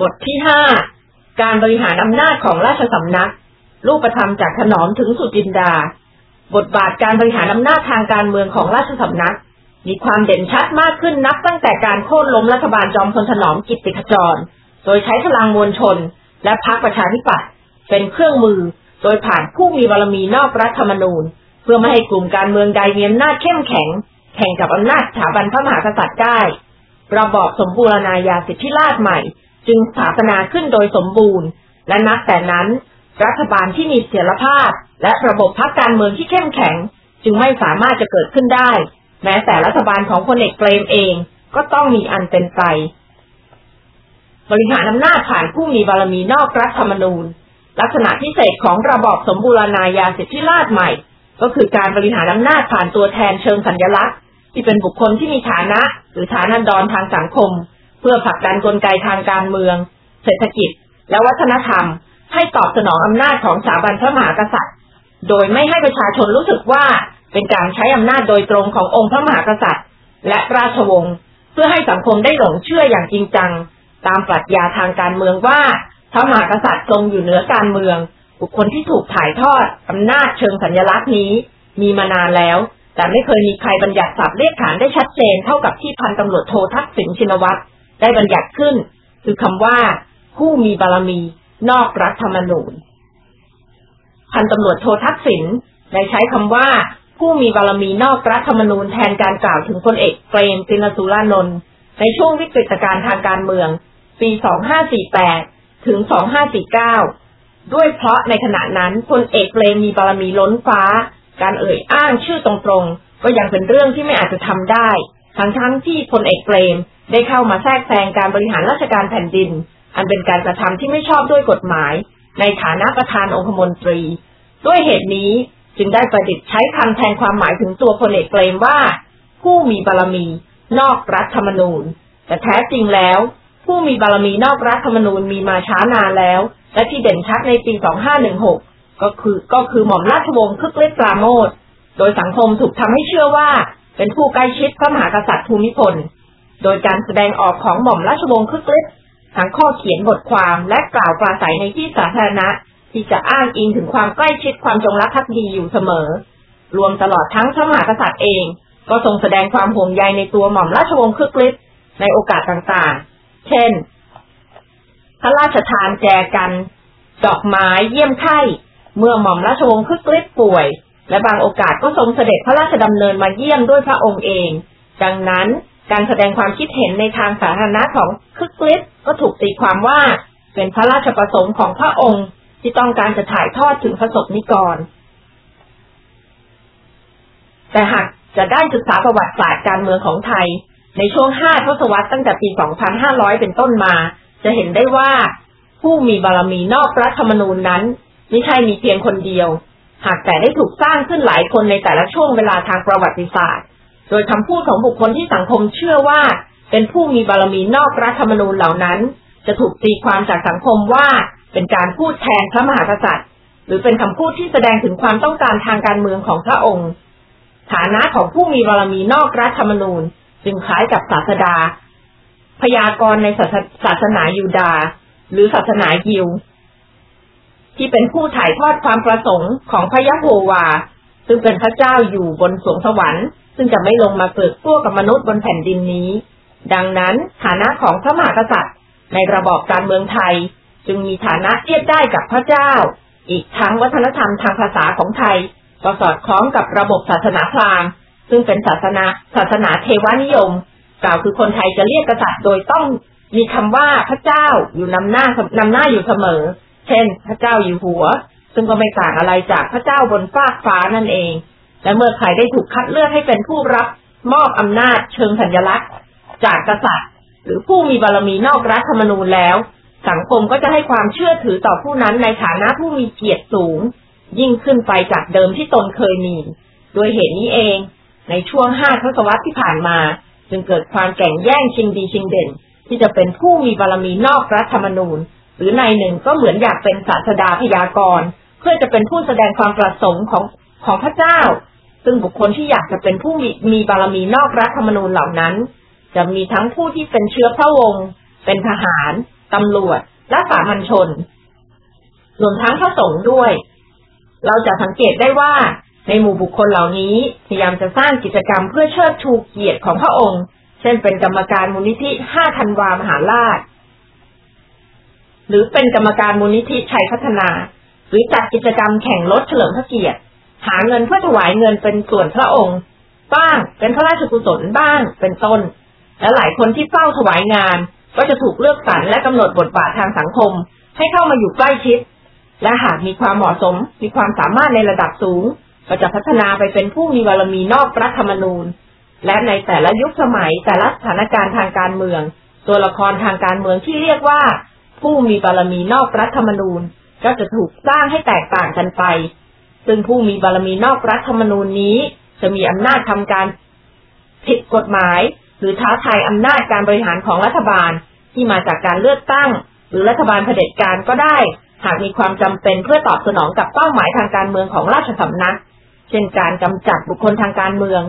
บทที่ห้าการบริหารอำนาจของราชสำนัก รูปธรรมจากถนอมถึงสุจินดา บทบาทการบริหารอำนาจทางการเมืองของราชสำนัก มีความเด่นชัดมากขึ้นนับตั้งแต่การโค่นล้มรัฐบาลจอมพลถนอมกิตติขจร โดยใช้พลังมวลชน และพรรคประชาธิปัตย์เป็นเครื่องมือ โดยผ่านผู้มีบารมีนอกรัฐธรรมนูญ เพื่อไม่ให้กลุ่มการเมืองใดมีอำนาจเข้มแข็ง แข่งกับอำนาจสถาบันพระมหากษัตริย์ได้ระบอบสมบูรณาญาสิทธิราชใหม่ จึงสถาปนาขึ้นโดยสมบูรณ์ และนับแต่นั้น รัฐบาลที่มีเสถียรภาพ และระบบพักการเมืองที่เข้มแข็ง จึงไม่สามารถจะเกิดขึ้นได้ แม้แต่รัฐบาลของพลเอกเปรมเองก็ต้องมีอันเป็นไป บริหารอำนาจผ่านผู้มีบารมีนอกรัฐธรรมนูญ ลักษณะพิเศษของระบอบสมบูรณาญาสิทธิราชย์ใหม่ ก็คือการบริหารอำนาจผ่านตัวแทนเชิงสัญลักษณ์ ที่เป็นบุคคลที่มีฐานะ หรือฐานันดรทางสังคม เพื่อผลักดันกลไกทางการเมือง เศรษฐกิจ และวัฒนธรรม ให้ตอบสนองอำนาจของสถาบันพระมหากษัตริย์ โดยไม่ให้ประชาชนรู้สึกว่าเป็นการใช้อำนาจโดยตรงขององค์พระมหากษัตริย์ และราชวงศ์เพื่อให้สังคมได้หลงเชื่ออย่างจริงจัง ตามปรัชญาทางการเมืองว่า พระมหากษัตริย์ทรงอยู่เหนือการเมือง บุคคลที่ถูกถ่ายทอดอำนาจเชิงสัญลักษณ์นี้ มีมานานแล้ว แต่ไม่เคยมีใครบัญญัติศัพท์เรียกขานได้ชัดเจนเท่ากับที่พันตำรวจโททักษิณชินวัตร ได้บัญญัติขึ้น คือคำว่า ผู้มีบารมี นอกรัฐธรรมนูญ พันตำรวจโททักษิณได้ใช้คำว่า ผู้มีบารมีนอกรัฐธรรมนูญแทนการกล่าวถึงพลเอกเปรมตินสุรานนท์ในช่วงวิกฤตการณ์ทางการเมือง ปี 2548 ถึง 2549 ด้วยเพราะในขณะนั้นพลเอกเปรมมีบารมีล้นฟ้า การเอ่ยอ้างชื่อตรงๆ ก็ยังเป็นเรื่องที่ไม่อาจจะทำได้ ทั้งทั้งที่พลเอกเปรม ได้เข้ามาแทรกแซงการบริหารราชการแผ่นดิน อันเป็นการกระทำที่ไม่ชอบด้วยกฎหมาย ในฐานะประธานองคมนตรี ด้วยเหตุนี้จึงได้ประดิษฐ์ใช้คำแทนความหมายถึงตัวพลเอกเปรมว่า ผู้มีบารมี นอกรัฐธรรมนูญ แต่แท้จริงแล้ว ผู้มีบารมีนอกรัฐธรรมนูญมีมาช้านานแล้ว และที่เด่นชัดในปี 2516 ก็คือก็คือหม่อมราชวงศ์คึกฤทธิ์ปราโมทโดยสังคมถูกทำให้เชื่อว่า เป็นผู้ใกล้ชิดพระมหากษัตริย์ภูมิพล โดยการแสดงออกของหม่อมราชวงศ์คึกฤทธิ์ทั้งข้อเขียนบทความและกล่าวปราศัยในที่สาธารณะ ที่จะอ้างอิงถึงความใกล้ชิดความจงรักภักดีอยู่เสมอ รวมตลอดทั้งพระมหากษัตริย์เอง ก็ทรงแสดงความห่วงใยในตัวหม่อมราชวงศ์คึกฤทธิ์ในโอกาสต่างๆ เช่น พระราชทานแจกัน ดอกไม้เยี่ยมไข้ เมื่อหม่อมราชวงศ์คึกฤทธิ์ป่วย และบางโอกาสก็ทรงเสด็จพระราชดำเนินมาเยี่ยมด้วยพระองค์เอง ดังนั้น การแสดงความคิดเห็นในทางสาธารณะของคึกฤทธิ์ก็ถูกตีความว่า เป็นพระราชประสงค์ของพระองค์ ที่ต้องการจะถ่ายทอดถึงพระศพนิกร แต่หากจะได้ศึกษาประวัติศาสตร์การเมืองของไทย ในช่วงห้าทศวรรษตั้งแต่ปี 2500 เป็นต้นมา จะเห็นได้ว่าผู้มีบารมีนอกรัฐธรรมนูญนั้น ไม่ใช่มีเพียงคนเดียว หากแต่ได้ถูกสร้างขึ้นหลายคนในแต่ละช่วงเวลาทางประวัติศาสตร์ โดยคำพูดของบุคคลที่สังคมเชื่อว่า เป็นผู้มีบารมีนอกรัฐธรรมนูญเหล่านั้น จะถูกตีความจากสังคมว่าเป็นการพูดแทนพระมหากษัตริย์ หรือเป็นคำพูดที่แสดงถึงความต้องการทางการเมืองของพระองค์ ฐานะของผู้มีบารมีนอกรัฐธรรมนูญ จึงคล้ายกับศาสดา พยากรณ์ในศาสนายูดา หรือศาสนายิว ที่เป็นผู้ถ่ายทอดความประสงค์ของพระยะโฮวา ซึ่งเป็นพระเจ้าอยู่บนสวงสวรรค์ ซึ่งจะไม่ลงมาเกิดตัวกับมนุษย์บนแผ่นดินนี้ ดังนั้นฐานะของพระมหากษัตริย์ ในระบอบการเมืองไทย จึงมีฐานะเทียบได้กับพระเจ้า อีกทั้งวัฒนธรรมทางภาษาของไทยก็สอดคล้องกับระบบศาสนาพราหมณ์ ซึ่งเป็นศาสนาศาสนาเทวานิยม กล่าวคือคนไทยจะเรียกกษัตริย์โดยต้องมีคำว่าพระเจ้าอยู่นำหน้านำหน้าอยู่เสมอ เช่น พระเจ้าอยู่หัว ซึ่งก็ไม่ต่างอะไรจากพระเจ้าบนฟากฟ้านั่นเอง และเมื่อใครได้ถูกคัดเลือกให้เป็นผู้รับมอบอำนาจเชิงสัญลักษณ์ จากกษัตริย์ หรือผู้มีบารมีนอกรัฐธรรมนูญแล้ว สังคมก็จะให้ความเชื่อถือต่อผู้นั้นในฐานะผู้มีเกียรติสูง ยิ่งขึ้นไปจากเดิมที่ตนเคยมี โดยเหตุนี้เอง ในช่วงห้าทศวรรษที่ผ่านมา จึงเกิดความแข่งแย่งชิงดีชิงเด่น ที่จะเป็นผู้มีบารมีนอกรัฐธรรมนูญ หรือในหนึ่งก็เหมือนอยากเป็นศาสดาพยากรณ์เพื่อจะเป็นผู้แสดงความประสงค์ของของพระเจ้า ซึ่งบุคคลที่อยากจะเป็นผู้มีมีบารมีนอกรัฐธรรมนูญเหล่านั้น จะมีทั้งผู้ที่เป็นเชื้อพระวงศ์เป็นทหารตำรวจ และสามัญชน รวมทั้งพระสงฆ์ด้วย เราจะสังเกตได้ว่าในหมู่บุคคลเหล่านี้พยายามจะสร้างกิจกรรมเพื่อเชิดชูเกียรติของพระองค์ เช่นเป็นกรรมการมูลนิธิห้าธันวามหาราช หรือเป็นกรรมการมูลนิธิชัยพัฒนา หรือจัดกิจกรรมแข่งรถเฉลิมพระเกียรติ หาเงินเพื่อถวายเงินเป็นส่วนพระองค์ บ้างเป็นพระราชกุศลบ้างเป็นต้น และหลายคนที่เฝ้าถวายงาน ก็จะถูกเลือกสรรและกำหนดบทบาททางสังคม ให้เข้ามาอยู่ใกล้ชิด และหากมีความเหมาะสม มีความสามารถในระดับสูง ก็จะพัฒนาไปเป็นผู้มีบารมีนอกรัฐธรรมนูญ และในแต่ละยุคสมัยแต่ละสถานการณ์ทางการเมือง ตัวละครทางการเมืองที่เรียกว่า ผู้มีบารมีนอกรัฐธรรมนูญ ก็จะถูกสร้างให้แตกต่างกันไป ซึ่งผู้มีบารมีนอกรัฐธรรมนูญนี้ จะมีอำนาจทำการผิดกฎหมาย หรือท้าทายอำนาจการบริหารของรัฐบาล ที่มาจากการเลือกตั้ง หรือรัฐบาลเผด็จการก็ได้ หากมีความจำเป็นเพื่อตอบสนองกับเป้าหมายทางการเมืองของราชสำนัก เช่นการกำจัดบุคคลทางการเมือง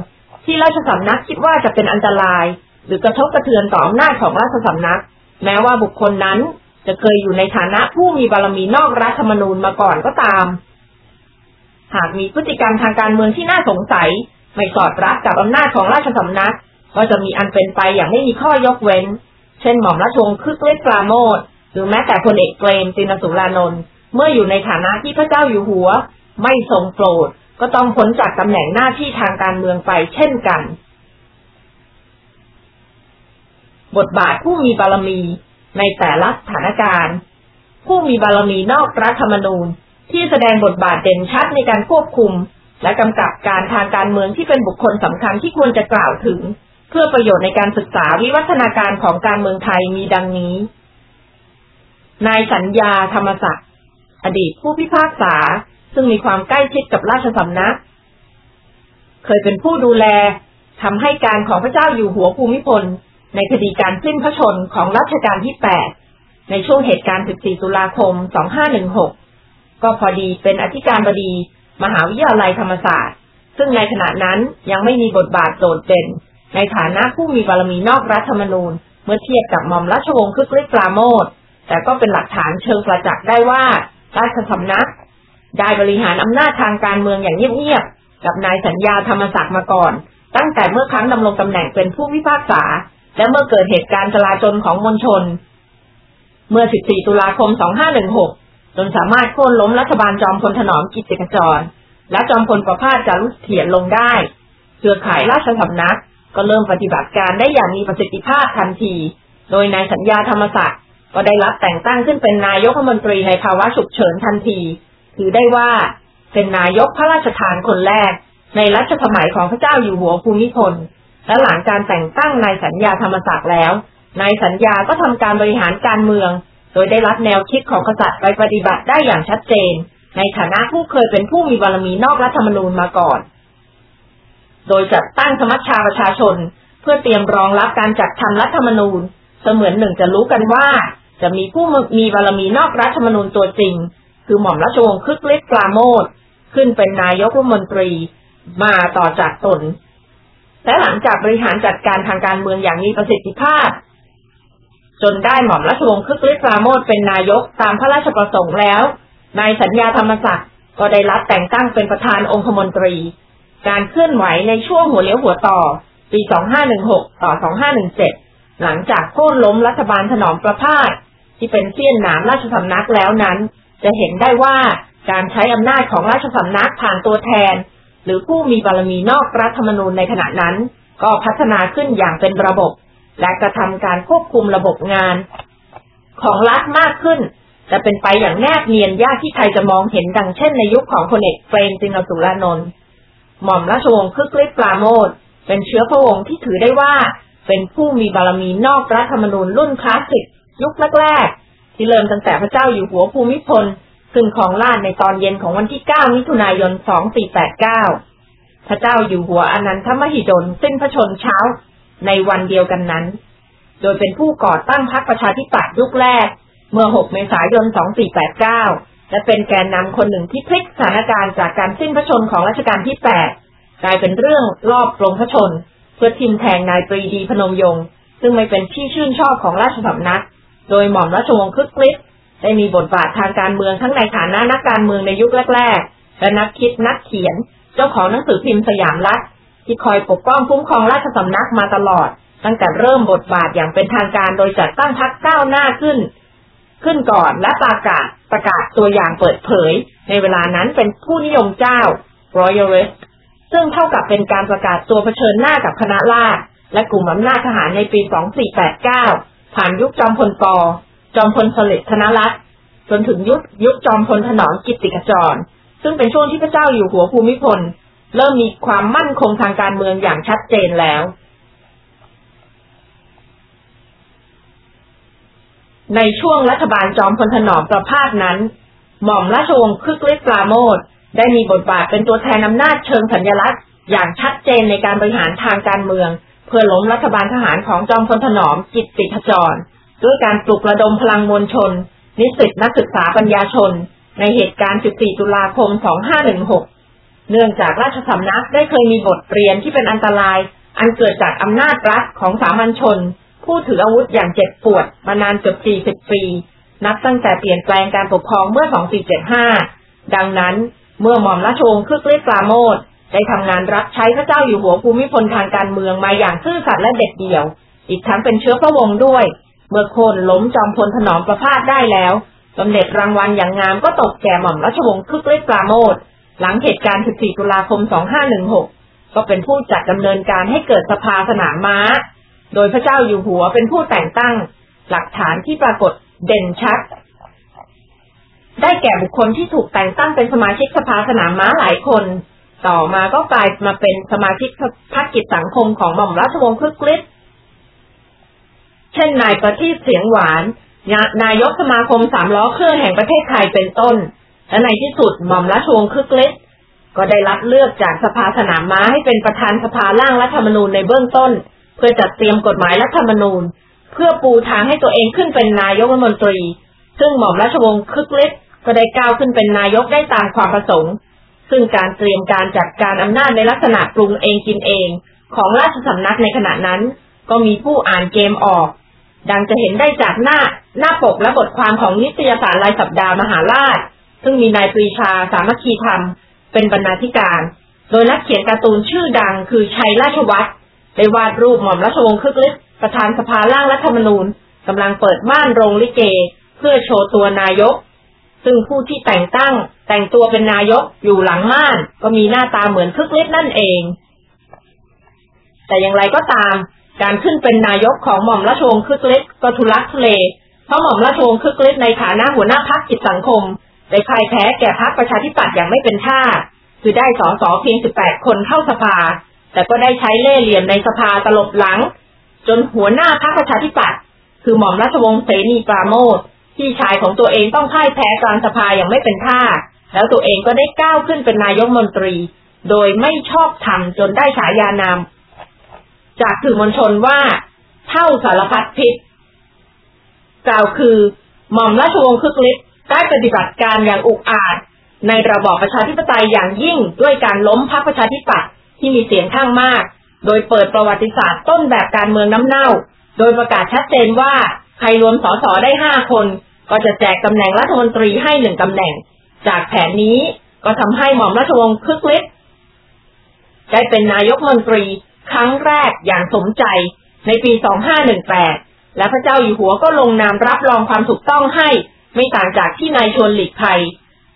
ที่ราชสำนักคิดว่าจะเป็นอันตราย หรือกระทบกระเทือนต่ออำนาจของราชสำนัก แม้ว่าบุคคลนั้นจะเคยอยู่ในฐานะผู้มีบารมีนอกรัฐธรรมนูญมาก่อนก็ตาม หากมีพฤติกรรมทางการเมืองที่น่าสงสัย ไม่สอดรับกับอำนาจของราชสำนัก ก็จะมีอันเป็นไปอย่างไม่มีข้อยกเว้น เช่นหม่อมราชวงศ์คึกฤทธิ์ปราโมทหรือแม้แต่พลเอกเกรมตินสุรานนท์เมื่ออยู่ในฐานะที่พระเจ้าอยู่หัว ไม่ทรงโปรด ก็ต้องพ้นจากตำแหน่งหน้าที่ทางการเมืองไปเช่นกัน บทบาทผู้มีบารมีในแต่ละสถานการณ์ ผู้มีบารมีนอกรัฐธรรมนูญ ที่แสดงบทบาทเด่นชัดในการควบคุม และกำกับการทางการเมืองที่เป็นบุคคลสำคัญที่ควรจะกล่าวถึง เพื่อประโยชน์ในการศึกษาวิวัฒนาการของการเมืองไทยมีดังนี้ นายสัญญาธรรมศักดิ์อดีตผู้พิพากษา ซึ่งมีความใกล้ชิดกับราชสำนัก เคยเป็นผู้ดูแลทำให้การของพระเจ้าอยู่หัวภูมิพล ในคดีการสิ้นพระชนของรัชกาลที่ 8 ในช่วงเหตุการณ์ 14 ตุลาคม 2516 ก็พอดีเป็นอธิการบดี มหาวิทยาลัยธรรมศาสตร์ ซึ่งในขณะนั้นยังไม่มีบทบาทโดดเด่น ในฐานะผู้มีบารมีนอกรัฐธรรมนูญ เมื่อเทียบกับหม่อมราชวงศ์คึกฤทธิ์ปราโมทแต่ก็เป็นหลักฐานเชิงประจักษ์ได้ว่าราชสำนัก ได้บริหารอำนาจทางการเมืองอย่างเงียบๆกับนายสัญญาธรรมศักดิ์มาก่อน ตั้งแต่เมื่อครั้งดำรงตำแหน่งเป็นผู้พิพากษา และเมื่อเกิดเหตุการณ์จลาจลของมวลชน เมื่อ 14 ตุลาคม 2516 จนสามารถโค่นล้มรัฐบาลจอมพลถนอมกิจกจร และจอมพลประภาสจารุเถียนลงได้ เครือข่ายราชสำนัก ก็เริ่มปฏิบัติการได้อย่างมีประสิทธิภาพทันที โดยนายสัญญาธรรมศักดิ์ก็ได้รับแต่งตั้งขึ้นเป็นนายกรัฐมนตรีในภาวะฉุกเฉินทันที ถือได้ว่าเป็นนายกพระราชทานคนแรก ในรัชสมัยของพระเจ้าอยู่หัวภูมิพล และหลังการแต่งตั้งนายสัญญาธรรมศักดิ์แล้ว นายสัญญาก็ทำการบริหารการเมือง โดยได้รับแนวคิดของกษัตริย์ไปปฏิบัติได้อย่างชัดเจน ในฐานะผู้เคยเป็นผู้มีบารมีนอกรัฐธรรมนูญมาก่อน โดยจัดตั้งสมัชชาประชาชน เพื่อเตรียมรองรับการจัดทำรัฐธรรมนูญ เสมือนหนึ่งจะรู้กันว่า จะมีผู้มีบารมีนอกรัฐธรรมนูญตัวจริง คือหม่อมราชวงศ์คึกฤทธิ์ปราโมทขึ้นเป็นนายกรัฐมนตรีมาต่อจากตนและหลังจากบริหารจัดการทางการเมืองอย่างมีประสิทธิภาพ จนได้หม่อมราชวงศ์คึกฤทธิ์ปราโมทเป็นนายกตามพระราชประสงค์แล้ว นายสัญญาธรรมศักดิ์ก็ได้รับแต่งตั้งเป็นประธานองคมนตรี การเคลื่อนไหวในช่วงหัวเลี้ยวหัวต่อ ปี 2516 ต่อ 2517 หลังจากโค่นล้มรัฐบาลถนอมประพาสที่เป็นเสี้ยนหนามราชสำนักแล้วนั้น จะเห็นได้ว่าการใช้อำนาจของราชสำนักผ่านตัวแทน หรือผู้มีบารมีนอกรัฐธรรมนูญในขณะนั้น ก็พัฒนาขึ้นอย่างเป็นระบบ และกระทำการควบคุมระบบงาน ของรัฐมากขึ้นจะเป็นไปอย่างแนบเนียนยากที่ใครจะมองเห็นดังเช่นในยุคของพลเอกเปรมจินสุรานนท์หม่อมราชวงศ์คึกฤทธิ์ปราโมทเป็นเชื้อพระวงศ์ที่ถือได้ว่า เป็นผู้มีบารมีนอกรัฐธรรมนูญรุ่นคลาสสิกยุคแรกๆที่เริ่มตั้งแต่พระเจ้าอยู่หัวภูมิพลขึ้นของราชในตอนเย็นของวันที่ 9 มิถุนายน 2489 พระเจ้าอยู่หัวอนันทมหิดลสิ้นพระชนเช้า ในวันเดียวกันนั้น โดยเป็นผู้ก่อตั้งพรรคประชาธิปัตย์ยุคแรก เมื่อ 6 เมษายน 2489 และเป็นแกนนำคนหนึ่งที่พลิกสถานการณ์จากการสิ้นพระชนของรัชกาลที่แปดกลายเป็นเรื่องรอบปรงพระชน เพื่อทิมแทงนายปรีดีพนมยงค์ซึ่งไม่เป็นที่ชื่นชอบของราชสำนัก โดยหม่อมราชวงศ์คึกฤทธิ์ได้มีบทบาททางการเมืองทั้งในฐานะนักการเมืองในยุคแรก ๆ และนักคิดนักเขียน เจ้าของหนังสือพิมพ์สยามรัฐ ที่คอยปกป้องคุ้มครองราชสำนักมาตลอด ตั้งแต่เริ่มบทบาทอย่างเป็นทางการโดยจัดตั้งพรรคก้าวหน้าขึ้น ขึ้นก่อนและประกาศประกาศตัวอย่างเปิดเผย ในเวลานั้นเป็นผู้นิยมเจ้า Royalist ซึ่งเท่ากับเป็นการประกาศตัวเผชิญหน้ากับคณะราษฎรและกลุ่มอำนาจทหารในปี 2489 ผ่านยุคจอมพลปจอมพลสฤษดิ์ธนรัตน์จนถึงยุคยุคจอมพลถนอมกิตติขจร ซึ่งเป็นช่วงที่พระเจ้าอยู่หัวภูมิพล เริ่มมีความมั่นคงทางการเมืองอย่างชัดเจนแล้ว ในช่วงรัฐบาลจอมพลถนอมประพาสนั้น หม่อมราชวงศ์คึกฤทธิ์ปราโมทได้มีบทบาทเป็นตัวแทนอำนาจเชิงสัญลักษณ์ อย่างชัดเจนในการบริหารทางการเมือง เพื่อล้มรัฐบาลทหารของจอมพลถนอมกิตติขจร ด้วยการปลุกระดมพลังมวลชน นิสิตนักศึกษาปัญญาชน ในเหตุการณ์ 14 ตุลาคม 2516 เนื่องจากราชสำนักได้เคยมีบทเรียนที่เป็นอันตราย อันเกิดจากอำนาจรัฐของสามัญชน ผู้ถืออาวุธอย่างเจ็บปวด มานานเกือบ40 ปี นับตั้งแต่เปลี่ยนแปลงการปกครองเมื่อ 2475 ดังนั้นเมื่อหม่อมราชวงศ์คึกฤทธิ์ปราโมทได้ทำงานรับใช้พระเจ้าอยู่หัวภูมิพลทางการเมืองมาอย่างซื่อสัตย์และเด็ดเดี่ยว อีกทั้งเป็นเชื้อพระวงศ์ด้วย เมื่อโคนล้มจอมพลถนอมประพาสได้แล้วสำเร็จรางวัลอย่างงามก็ตกแก่หม่อมราชวงศ์คึกฤทธิ์ปราโมท หลังเหตุการณ์ 14 ตุลาคม 2516 ก็เป็นผู้จัดดำเนินการให้เกิดสภาสนามม้า โดยพระเจ้าอยู่หัวเป็นผู้แต่งตั้งหลักฐานที่ปรากฏเด่นชัด ได้แก่บุคคลที่ถูกแต่งตั้งเป็นสมาชิกสภาสนามม้าหลายคน ต่อมาก็กลายมาเป็นสมาชิกพรรคกิจสังคมของหม่อมราชวงศ์คึกฤทธิ์เช่นนายประทีปเสียงหวาน นายกสมาคมสามล้อเครื่องแห่งประเทศไทยเป็นต้น และในที่สุดหม่อมราชวงศ์คึกฤทธิ์ก็ได้รับเลือกจากสภาสนามม้าให้เป็นประธานสภาร่างรัฐธรรมนูญในเบื้องต้น เพื่อจัดเตรียมกฎหมายรัฐธรรมนูญ เพื่อปูทางให้ตัวเองขึ้นเป็นนายกรัฐมนตรี ซึ่งหม่อมราชวงศ์คึกฤทธิ์ก็ได้ก้าวขึ้นเป็นนายกได้ตามความประสงค์ ซึ่งการเตรียมการจัดการอำนาจในลักษณะปรุงเองกินเอง ของราชสำนักในขณะนั้น ก็มีผู้อ่านเกมออก ดังจะเห็นได้จากหน้าหน้าปกและบทความของนิตยสารรายสัปดาห์มหาราช ซึ่งมีนายปรีชาสามัคคีธรรม เป็นบรรณาธิการ โดยนักเขียนการ์ตูนชื่อดังคือชัยราชวัตรได้วาดรูปหม่อมราชวงศ์คึกฤทธิ์ประธานสภาร่างรัฐธรรมนูญกำลังเปิดม่านโรงลิเก เพื่อโชว์ตัวนายก ซึ่งผู้ที่แต่งตั้ง แต่งตัวเป็นนายกอยู่หลังม่าน ก็มีหน้าตาเหมือนคึกฤทธิ์นั่นเอง แต่อย่างไรก็ตาม การขึ้นเป็นนายกของหม่อมราชวงศ์คึกฤทธิ์ก็ทุลักทุเลเพราะหม่อมราชวงศ์คึกฤทธิ์ในฐานะหัวหน้าพรรคกิจสังคม ได้พ่ายแพ้แก่พรรคประชาธิปัตย์อย่างไม่เป็นท่า คือได้สอสอเพียง 18 คนเข้าสภา แต่ก็ได้ใช้เล่ห์เหลี่ยมในสภาตลบหลัง จนหัวหน้าพรรคประชาธิปัตย์คือหม่อมราชวงศ์เสนีปราโมทที่ชายของตัวเองต้องพ่ายแพ้กลางสภาอย่างไม่เป็นท่า แล้วตัวเองก็ได้ก้าวขึ้นเป็นนายกมนตรี โดยไม่ชอบธรรมจนได้ฉายานาม จากสื่อมวลชนว่าเท่าสารพัดพิษกล่าวคือหม่อมราชวงศ์คึกฤทธิ์ ได้ปฏิบัติการอย่างอุกอาจในระบอบประชาธิปไตยอย่างยิ่งด้วยการล้มพรรคประชาธิปัตย์ที่มีเสียงข้างมาก โดยเปิดประวัติศาสตร์ต้นแบบการเมืองน้ำเน่า โดยประกาศชัดเจนว่าใครรวมสสได้ห้าคน ก็จะแจกตำแหน่งรัฐมนตรีให้หนึ่งตำแหน่ง จากแผนนี้ก็ทำให้หม่อมราชวงศ์คึกฤทธิ์ได้เป็นนายกมนตรีครั้งแรกอย่างสมใจในปี 2518 และพระเจ้าอยู่หัวก็ลงนามรับรองความถูกต้องให้ ไม่ต่างจากที่นายชวนหลีกภัย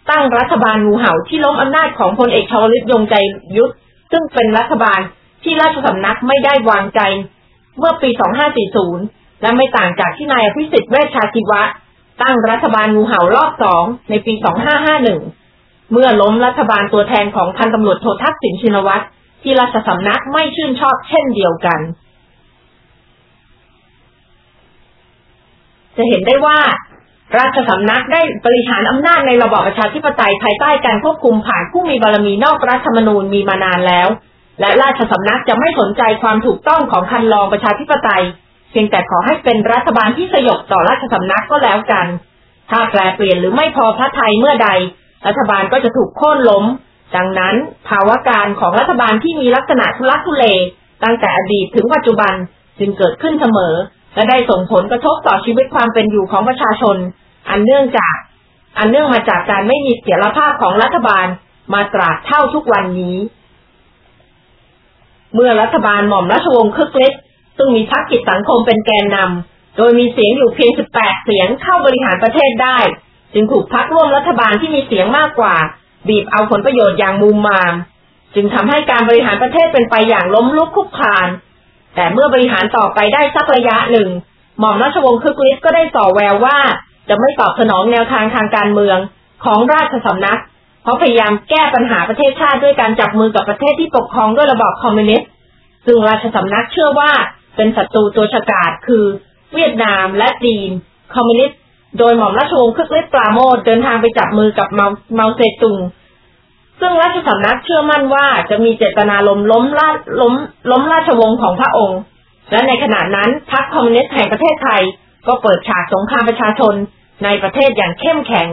ตั้งรัฐบาลงูเห่าที่ล้มอำนาจของพลเอกชวลิตยงใจยุทธซึ่งเป็นรัฐบาลที่ราชสำนักไม่ได้วางใจ เมื่อปี 2540 และไม่ต่างจากที่นายอภิสิทธิ์เวชชาชีวะ ตั้งรัฐบาลงูเห่ารอบสองในปี 2551 เมื่อล้มรัฐบาลตัวแทนของพันตำรวจโททักษิณชินวัตรที่ราชสำนักไม่ชื่นชอบเช่นเดียวกัน จะเห็นได้ว่า ราชสำนักได้บริหารอำนาจในระบอบประชาธิปไตยภายใต้การควบคุมผ่านผู้มีบารมีนอกรัฐธรรมนูญมีมานานแล้ว และราชสำนักจะไม่สนใจความถูกต้องของคันลองประชาธิปไตย เพียงแต่ขอให้เป็นรัฐบาลที่สยบต่อราชสำนักก็แล้วกัน ถ้าแปลเปลี่ยนหรือไม่พอพระไทยเมื่อใด รัฐบาลก็จะถูกโค่นล้ม ดังนั้น ภาวะการของรัฐบาลที่มีลักษณะทุลักทุเลตั้งแต่อดีตถึงปัจจุบันจึงเกิดขึ้นเสมอ และได้ส่งผลกระทบต่อชีวิตความเป็นอยู่ของประชาชน อันเนื่องจาก อันเนื่องมาจากการไม่มีเสียรภาพของรัฐบาลมาตราเท่าทุกวันนี้ เมื่อรัฐบาลหม่อมราชวงศ์คึกฤทธิ์ซึ่งมีพรรคกิจสังคมเป็นแกนนำโดยมีเสียงอยู่เพียง 18 เสียงเข้าบริหารประเทศได้ จึงถูกพรรคร่วมรัฐบาลที่มีเสียงมากกว่า บีบเอาผลประโยชน์อย่างมุมมาม จึงทำให้การบริหารประเทศเป็นไปอย่างล้มลุกคลุกคลาน แต่เมื่อบริหารต่อไปได้สักระยะหนึ่ง หม่อมราชวงศ์คึกฤทธิ์ก็ได้ส่อแววว่า จะไม่ตอบสนองแนวทางทางการเมืองของราชสำนัก เพราะพยายามแก้ปัญหาประเทศชาติด้วยการจับมือกับประเทศที่ปกครองด้วยระบอบคอมมิวนิสต์ ซึ่งราชสำนักเชื่อว่าเป็นศัตรูตัวฉกาจคือ เวียดนามและจีน คอมมิวนิสต์ โดยหม่อมราชวงศ์คึกฤทธิ์ปราโมทเดินทางไปจับมือกับเมาเมาเซตุง ซึ่งราชสำนักเชื่อมั่นว่าจะมีเจตนาล้มล้มราล้มล้มราชวงศ์ของพระองค์ และในขณะนั้นพรรคคอมมิวนิสต์แห่งประเทศไทย ก็เปิดฉากสงครามประชาชนในประเทศอย่างเข้มแข็ง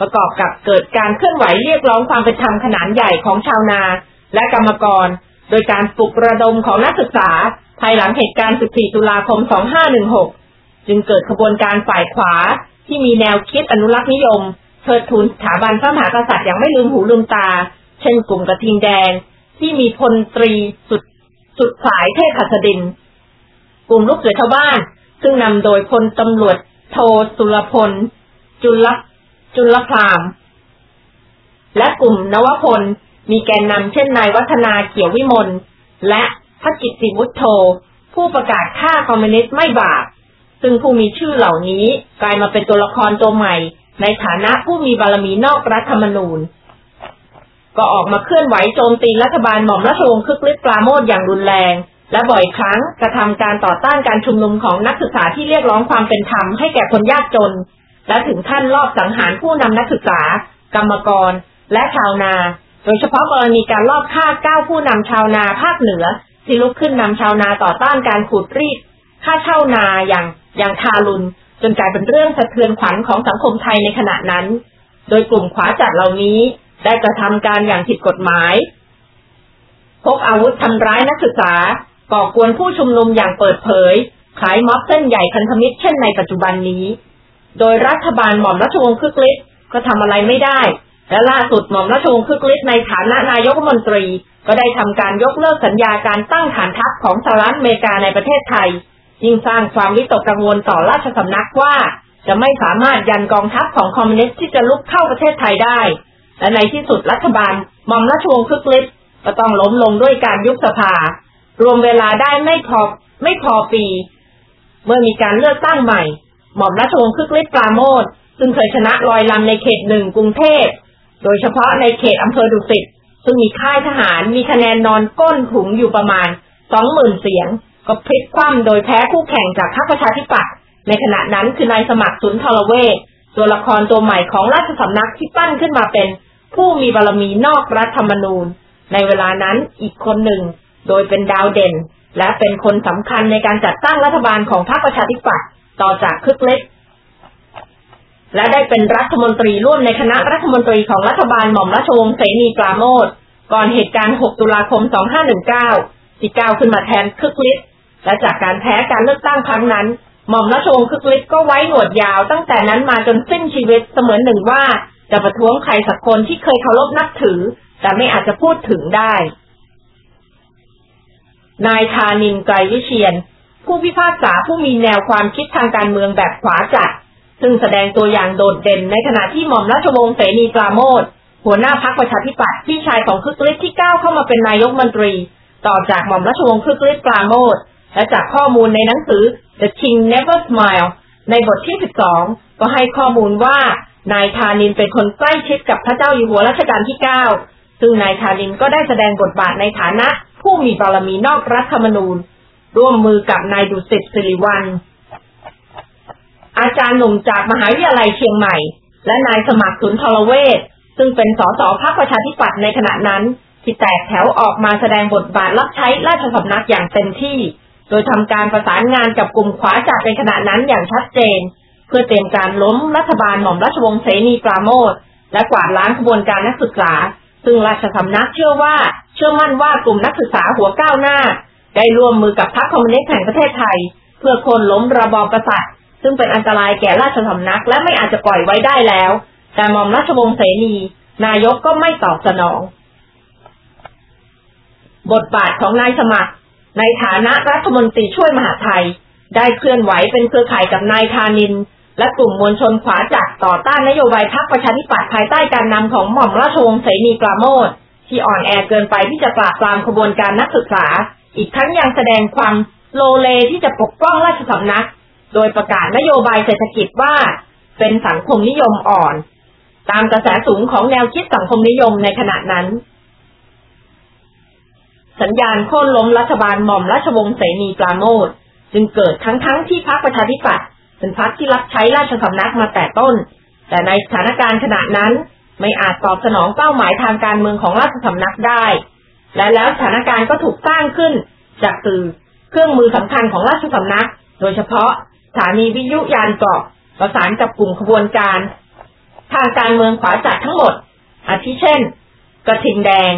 ประกอบกับเกิดการเคลื่อนไหวเรียกร้องความเป็นธรรมขนาดใหญ่ของชาวนา และกรรมกร โดยการปลุกระดมของนักศึกษา ภายหลังเหตุการณ์ 14 ตุลาคม 2516 จึงเกิดขบวนการฝ่ายขวาที่มีแนวคิดอนุรักษ์นิยม เทิดทูนสถาบันพระมหากษัตริย์อย่างไม่ลืมหูลืมตา เช่นกลุ่มกระทิงแดง ที่มีพลตรีสุดสุดสายเทพหัสดิน กลุ่มลูกเสือชาวบ้าน ซึ่งนำโดยพลตำรวจโทสุรพล จุลจุลพราม และกลุ่มนวพลมีแกนนำเช่นนายวัฒนาเขียววิมล และพระกิตติวุฒโธผู้ประกาศฆ่าคอมมิวนิสต์ไม่บาป ซึ่งผู้มีชื่อเหล่านี้กลายมาเป็นตัวละครตัวใหม่ ในฐานะผู้มีบารมีนอกรัฐธรรมนูญ ก็ออกมาเคลื่อนไหวโจมตีรัฐบาลหม่อมราชวงศ์คึกฤทธิ์ปราโมทอย่างรุนแรง และบ่อยครั้งกระทำการต่อต้านการชุมนุมของนักศึกษาที่เรียกร้องความเป็นธรรมให้แก่คนยากจน และถึงขั้นลอบสังหารผู้นำนักศึกษา กรรมกร และชาวนา โดยเฉพาะกรณีการลอบฆ่าเก้าผู้นำชาวนาภาคเหนือที่ลุกขึ้นนำชาวนาต่อต้านการขูดรีดค่าเช่านาอย่างอย่างทารุณ จนกลายเป็นเรื่องสะเทือนขวัญของสังคมไทยในขณะนั้น โดยกลุ่มขวาจัดเหล่านี้ได้กระทำการอย่างผิดกฎหมาย พกอาวุธทำร้ายนักศึกษา ก่อกวนผู้ชุมนุมอย่างเปิดเผย ขายม็อบเส้นใหญ่พันธมิตรเช่นในปัจจุบันนี้ โดยรัฐบาลหม่อมราชวงศ์คึกฤทธิ์ก็ทำอะไรไม่ได้ และล่าสุดหม่อมราชวงศ์คึกฤทธิ์ในฐานะนายกรัฐมนตรี ก็ได้ทำการยกเลิกสัญญาการตั้งฐานทัพของสหรัฐอเมริกาในประเทศไทย ยิ่งสร้างความวิตกกังวลต่อราชสำนักว่า จะไม่สามารถยันกองทัพของคอมมิวนิสต์ที่จะลุกเข้าประเทศไทยได้ และในที่สุดรัฐบาลหม่อมราชวงศ์คึกฤทธิ์ก็ต้องล้มลงด้วยการยุบสภา รวมเวลาได้ไม่พอไม่พอปี เมื่อมีการเลือกตั้งใหม่ หม่อมราชวงศ์คึกฤทธิ์ปราโมทซึ่งเคยชนะลอยลำในเขตหนึ่งกรุงเทพโดยเฉพาะในเขตอำเภอดุสิตซึ่งมีค่ายทหารมีคะแนนนอนก้นถุงอยู่ประมาณสองหมื่นเสียง ก็พลิกคว่ำโดยแพ้คู่แข่งจากพรรคประชาธิปัตย์ในขณะนั้นคือนายสมัครสุนทรเวชตัวละครตัวใหม่ของราชสำนักที่ปั้นขึ้นมาเป็น ผู้มีบารมีนอกรัฐธรรมนูญ ในเวลานั้นอีกคนหนึ่ง โดยเป็นดาวเด่น และเป็นคนสำคัญในการจัดตั้งรัฐบาลของพรรคประชาธิปัตย์ต่อจากคึกฤทธิ์และได้เป็นรัฐมนตรีร่วมในคณะรัฐมนตรีของรัฐบาลหม่อมราชวงศ์เสนีปราโมทก่อนเหตุการณ์ 6 ตุลาคม 2519ที่ก้าวขึ้นมาแทนคึกฤทธิ์ และจากการแพ้การเลือกตั้งครั้งนั้น หม่อมราชวงศ์คึกฤทธิ์ก็ไว้หนวดยาวตั้งแต่นั้นมาจนสิ้นชีวิตเสมือนหนึ่งว่าจะประท้วงใครสักคนที่เคยเคารพนับถือ แต่ไม่อาจจะพูดถึงได้ นายธานินไกรวิเชียน ผู้พิพากษาผู้มีแนวความคิดทางการเมืองแบบขวาจัด ซึ่งแสดงตัวอย่างโดดเด่นในขณะที่หม่อมราชวงศ์เสนีปราโมทหัวหน้าพรรคประชาธิปัตย์พี่ชายของคึกฤทธิ์ที่ก้าวเข้ามาเป็นนายกมนตรี ต่อจากหม่อมราชวงศ์คึกฤทธิ์ปราโมท และจากข้อมูลในหนังสือ The King Never Smile ในบทที่ 12 ก็ให้ข้อมูลว่านายธานินเป็นคนใกล้ชิดกับพระเจ้าอยู่หัวรัชกาลที่ 9 ซึ่งนายธานินก็ได้แสดงบทบาทในฐานะ ผู้มีบารมีนอกรัฐธรรมนูญ ร่วมมือกับนายดุสิตสิริวัลอาจารย์หนุ่มจากมหาวิทยาลัยเชียงใหม่ และนายสมัครสุนทรเวชซึ่งเป็นสสพรรคประชาธิปัตย์ในขณะนั้น ที่แตกแถวออกมาแสดงบทบาทรับใช้ราชสำนักอย่างเต็มที่ โดยทำการประสานงานกับกลุ่มขวาจัดในขณะนั้นอย่างชัดเจน เพื่อเตรียมการล้มรัฐบาลหม่อมราชวงศ์เสนีปราโมทและกวาดล้างกระบวนการนักศึกษา ซึ่งราชสำนักเชื่อว่าเชื่อมั่นว่ากลุ่มนักศึกษาหัวก้าวหน้า ได้ร่วมมือกับพรรคคอมมิวนิสต์แห่งประเทศไทย เพื่อคนล้มระบอบกษัตริย์ ซึ่งเป็นอันตรายแก่ราชสำนักและไม่อาจจะปล่อยไว้ได้แล้ว แต่หม่อมราชวงศ์เสนีนายกก็ไม่ตอบสนอง บทบาทของนายสมัคร ในฐานะรัฐมนตรีช่วยมหาไทย ได้เคลื่อนไหวเป็นเครือข่ายกับนายธานิน และกลุ่มมวลชนขวาจัดต่อต้านนโยบายพรรคประชาธิปัตย์ภายใต้การนำของหม่อมราชวงศ์เสนีปราโมทที่อ่อนแอเกินไปที่จะปราบปรามขบวนการนักศึกษา อีกทั้งยังแสดงความโลเลที่จะปกป้องราชสำนัก โดยประกาศนโยบายเศรษฐกิจว่า เป็นสังคมนิยมอ่อน ตามกระแสสูงของแนวคิดสังคมนิยมในขณะนั้น สัญญาณโค่นล้มรัฐบาลหม่อมราชวงศ์เสนีปราโมทจึงเกิดทั้งทั้งที่พรรคประชาธิปัตย์เป็นพรรคที่รับใช้ราชสำนักมาแต่ต้น แต่ในสถานการณ์ขณะนั้น ไม่อาจตอบสนองเป้าหมายทางการเมืองของราชสำนักได้ และแล้วสถานการณ์ก็ถูกสร้างขึ้น จากสื่อเครื่องมือสำคัญของราชสำนัก โดยเฉพาะสถานีวิทยุยานเกาะประสานกับกลุ่มขบวนการ ทางการเมืองขวาจัดทั้งหมด อาทิเช่น กระทิงแดง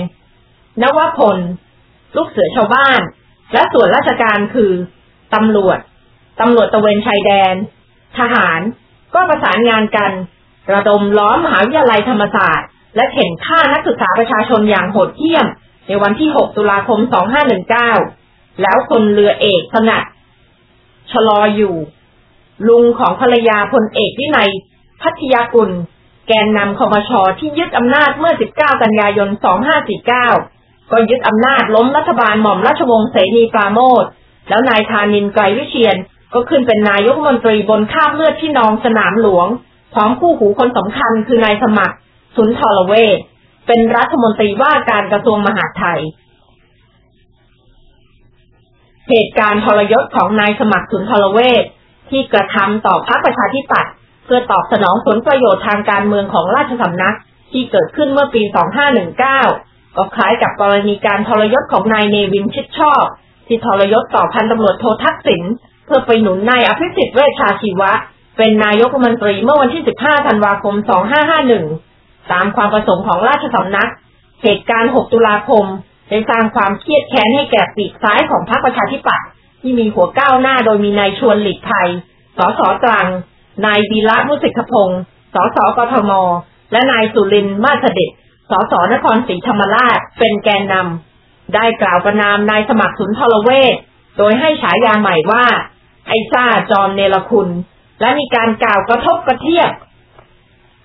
นวพล ลูกเสือชาวบ้าน และส่วนราชการคือตำรวจตำรวจตะเวนชายแดน ทหาร ก็ประสานงานกัน ระดมล้อมมหาวิทยาลัยธรรมศาสตร์ และเข็นฆ่านักศึกษาประชาชนอย่างโหดเหี้ยม ในวันที่ 6 ตุลาคม 2519 แล้วคนเรือเอกสนัดชะลออยู่ ลุงของภรรยาพลเอกวินัยพัทยากุล แกนนำคอมชที่ยึดอำนาจเมื่อ 19 กันยายน 2549 ก็ยึดอำนาจล้มรัฐบาลหม่อมราชวงศ์เสนีปราโมทแล้วนายธานินไกรวิเชียนก็ขึ้นเป็นนายกมนตรีบนข้ามเลือดที่นองสนามหลวง พร้อมคู่หูคนสำคัญคือนายสมัครสุนทรเวชเป็นรัฐมนตรีว่าการกระทรวงมหาดไทย เหตุการณ์ทรยศของนายสมัครสุนทรเวชที่กระทำต่อพรรคประชาธิปัตย์เพื่อตอบสนองผลประโยชน์ทางการเมืองของราชสำนักที่เกิดขึ้นเมื่อปี 2519 ก็คล้ายกับกรณีการทรยศของนายเนวินชิดชอบ ที่ทรยศต่อพันตำรวจโททักษิณเพื่อไปหนุนนายอภิสิทธิ์เวชชาชีวะ เป็นนายกรัฐมนตรีเมื่อวันที่ 15 ธันวาคม 2551 ตามความประสงค์ของราชสำนัก เหตุการณ์ 6 ตุลาคม ได้สร้างความเครียดแค้นให้แก่ปีกซ้ายของพรรคประชาธิปัตย์ที่มีหัวก้าวหน้าโดยมีนายชวนหลีกไทยสสตรัง นายวีระมุสิกพงศ์ สสกทม และนายสุรินทร์มาสเด็จ สสนครศรีธรรมราช เป็นแกนนำได้กล่าวประนามนายสมัครสุนทรเวชโดยให้ฉายาใหม่ว่า ไอซ่าจอมเนรคุณ และมีการกล่าวกระทบกระเทียบ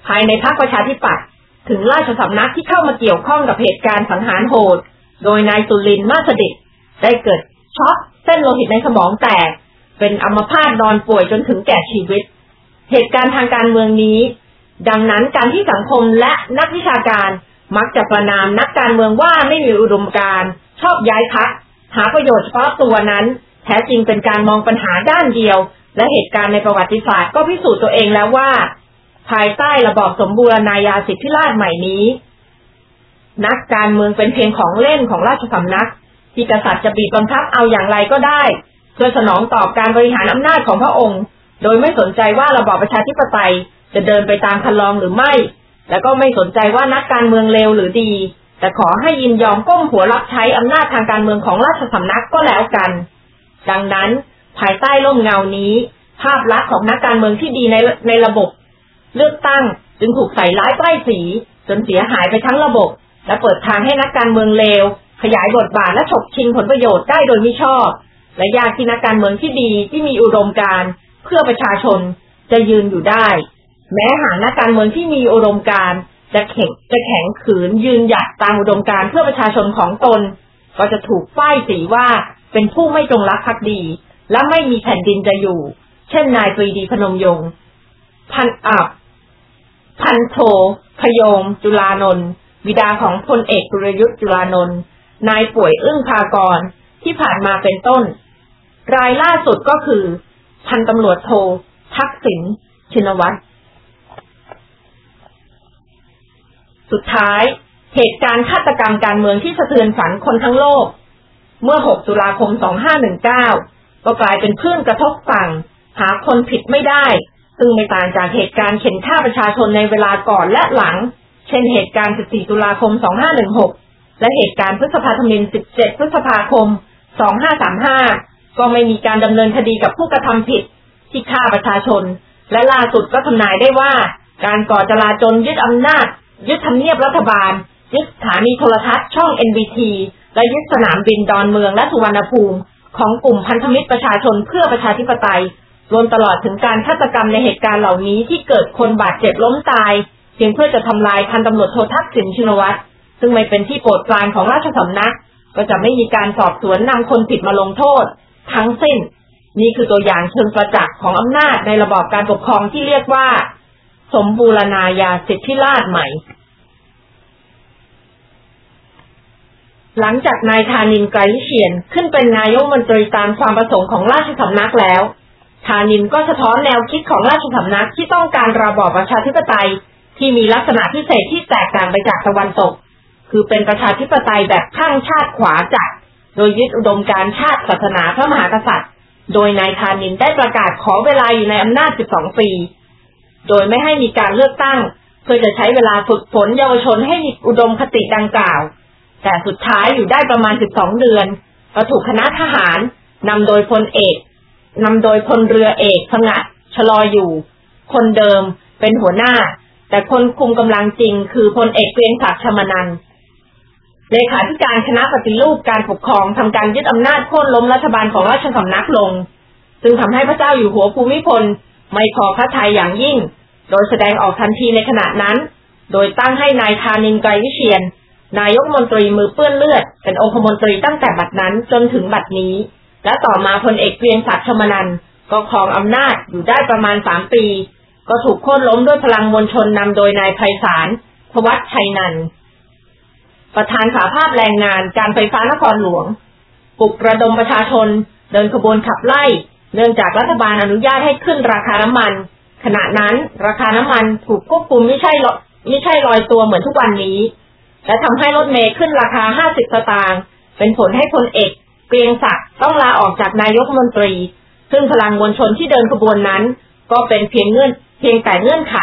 ภายในพรรคประชาธิปัตย์ถึงราชสำนักที่เข้ามาเกี่ยวข้องกับเหตุการณ์สังหารโหด โดยนายสุรินมาสดิกได้เกิดช็อกเส้นโลหิตในสมองแตก เป็นอัมพาตนอนป่วยจนถึงแก่ชีวิต เหตุการณ์ทางการเมืองนี้ ดังนั้นการที่สังคมและนักวิชาการ มักจะประนามนักการเมืองว่าไม่มีอุดมการชอบย้ายพักหาประโยชน์เฉพาะตัวนั้น แท้จริงเป็นการมองปัญหาด้านเดียว และเหตุการณ์ในประวัติศาสตร์ก็พิสูจน์ตัวเองแล้วว่า ภายใต้ระบอบสมบูรณาญาสิทธิราชใหม่นี้ นักการเมืองเป็นเพียงของเล่นของราชสำนัก ที่กษัตริย์จะบีบบังคับเอาอย่างไรก็ได้ เพื่อสนองตอบการบริหารอำนาจของพระองค์ โดยไม่สนใจว่าระบอบประชาธิปไตยจะเดินไปตามคันลองหรือไม่ และก็ไม่สนใจว่านักการเมืองเลวหรือดี แต่ขอให้ยินยอมก้มหัวรับใช้อำนาจทางการเมืองของราชสำนักก็แล้วกัน ดังนั้นภายใต้ร่มเงานี้ ภาพลักษณ์ของนักการเมืองที่ดีในในระบบ เลือกตั้งจึงถูกใส่ร้ายป้ายสี จนเสียหายไปทั้งระบบ และเปิดทางให้นักการเมืองเลวขยายบทบาทและฉกชิงผลประโยชน์ได้โดยมิชอบ และยากที่นักการเมืองที่ดีที่มีอุดมการเพื่อประชาชนจะยืนอยู่ได้ แม้หานักการเมืองที่มีอุดมการจะแข็งจะแข็งขืนยืนหยัดตามอุดมการเพื่อประชาชนของตน ก็จะถูกป้ายสีว่าเป็นผู้ไม่จงรักภักดี และไม่มีแผ่นดินจะอยู่ เช่นนายปรีดีพนมยงพันอับพันโทพยมจุลานนท์บิดาของพลเอกปุรยุทธ์จุลานนท์นายป่วยอึ้งพากรที่ผ่านมาเป็นต้น รายล่าสุดก็คือ พันตำรวจโท ทักษิณชินวัตร สุดท้าย เหตุการณ์ฆาตกรรมการเมืองที่สะเทือนฝันคนทั้งโลก เมื่อ 6 ตุลาคม 2519 ก็กลายเป็นเพื่อนกระทบฝั่ง หาคนผิดไม่ได้ ซึ่งไม่ต่างจากเหตุการณ์เข็นฆ่าประชาชนในเวลาก่อนและหลัง เช่นเหตุการณ์ 14 ตุลาคม 2516 และเหตุการณ์พฤษภาธมิน 17 พฤษภาคม 2535 ก็ไม่มีการดำเนินคดีกับผู้กระทำผิดที่ฆ่าประชาชน และล่าสุดก็ทำนายได้ว่าการก่อจลาจลยึดอำนาจ ยึดทำเนียบรัฐบาล ยึดสถานีโทรทัศน์ช่อง NBT และยึดสนามบินดอนเมืองและสุวรรณภูมิ ของกลุ่มพันธมิตรประชาชนเพื่อประชาธิปไตย รวมตลอดถึงการฆาตกรรมในเหตุการณ์เหล่านี้ที่เกิดคนบาดเจ็บล้มตายเพียงเพื่อจะทำลายพันตำรวจโททักษิณชินวัตรซึ่งไม่เป็นที่โปรดปรานของราชสำนัก ก็จะไม่มีการสอบสวนนำคนผิดมาลงโทษ ทั้งสิ้น นี่คือตัวอย่างเชิงประจักษ์ของอำนาจในระบอบการปกครองที่เรียกว่า สมบูรณาญาสิทธิราชใหม่ หลังจากนายธานินไกรเชียนขึ้นเป็นนายกมนตรีตามความประสงค์ของราชสำนักแล้วธานินก็สะท้อนแนวคิดของราชสำนักที่ต้องการระบอบประชาธิปไตยที่มีลักษณะพิเศษที่แตกต่างไปจากตะวันตก คือเป็นประชาธิปไตยแบบข้างชาติขวาจัด โดยยึดอุดมการชาติศาสนาพระมหากษัตริย์ โดยนายธานินได้ประกาศขอเวลาอยู่ในอำนาจ 12 ปี โดยไม่ให้มีการเลือกตั้ง เพื่อจะใช้เวลาฝึกฝนเยาวชนให้มีอุดมคติดังกล่าว แต่สุดท้ายอยู่ได้ประมาณ 12 เดือนก็ถูกคณะทหารนำโดยพลเอกนำโดยพลเรือเอกสงัดชะลออยู่ คนเดิมเป็นหัวหน้า แต่คนคุมกำลังจริง คือพลเอกเกรียงศักดิ์ชมานันเลขาธิการคณะปฏิรูปการปกครองทำการยึดอำนาจโค่นล้มรัฐบาลของราชสำนักลง ซึ่งทำให้พระเจ้าอยู่หัวภูมิพล ไม่พอพระทัยอย่างยิ่ง โดยแสดงออกทันทีในขณะนั้น โดยตั้งให้นายธานินไกรวิเชียน นายกมนตรีมือเปื้อนเลือด เป็นองคมนตรีตั้งแต่บัดนั้นจนถึงบัดนี้ และต่อมาพลเอกเกรียงศักดิ์ชมานันก็ครองอำนาจอยู่ได้ประมาณสามปี ก็ถูกโค่นล้มด้วยพลังมวลชนนำโดยนายไพศาลพวัชชัยนันประธานสาภาพแรงงานการไฟฟ้านครหลวงปลุกระดมประชาชน เดินขบวนขับไล่ เนื่องจากรัฐบาลอนุญาตให้ขึ้นราคาน้ำมัน ขณะนั้นราคาน้ำมันถูกควบคุมไม่ใช่ไม่ใช่ลอยตัวเหมือนทุกวันนี้ และทำให้รถเมย์ขึ้นราคา 50 สตางค์เป็นผลให้พลเอกเกรียงศักดิ์ต้องลาออกจากนายกมนตรี ซึ่งพลังมวลชนที่เดินขบวนนั้น ก็เป็นเพียงเงื่อนเพียงแต่เงื่อนไข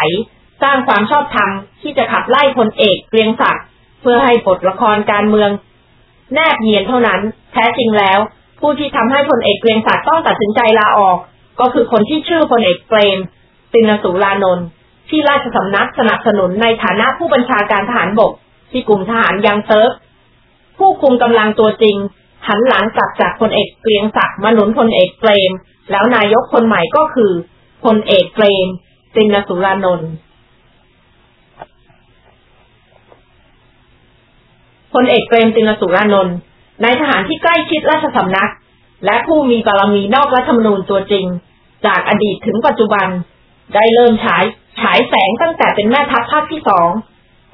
สร้างความชอบธรรมที่จะขับไล่พลเอกเกรียงศักดิ์เพื่อให้บทละครการเมือง แนบเนียนเท่านั้น แท้จริงแล้ว ผู้ที่ทำให้พลเอกเกรียงศักดิ์ต้องตัดสินใจลาออก ก็คือคนที่ชื่อพลเอกเปรมติณสูลานนท์ที่ราชสำนักสนับสนุนในฐานะผู้บัญชาการทหารบก ที่กลุ่มทหารยังเติร์กผู้คุมกำลังตัวจริง หันหลังกลับจากพลเอกเกรียงศักดิ์มาหนุนพลเอกเปรม แล้วนายกคนใหม่ก็คือพลเอกเปรมตินสุรานนท์พลเอกเปรมตินสุรานนท์ นายทหารที่ใกล้ชิดราชสำนัก และผู้มีบารมีนอกรัฐธรรมนูญตัวจริง จากอดีตถึงปัจจุบัน ได้เริ่มฉายฉายแสงตั้งแต่เป็นแม่ทัพภาคที่สอง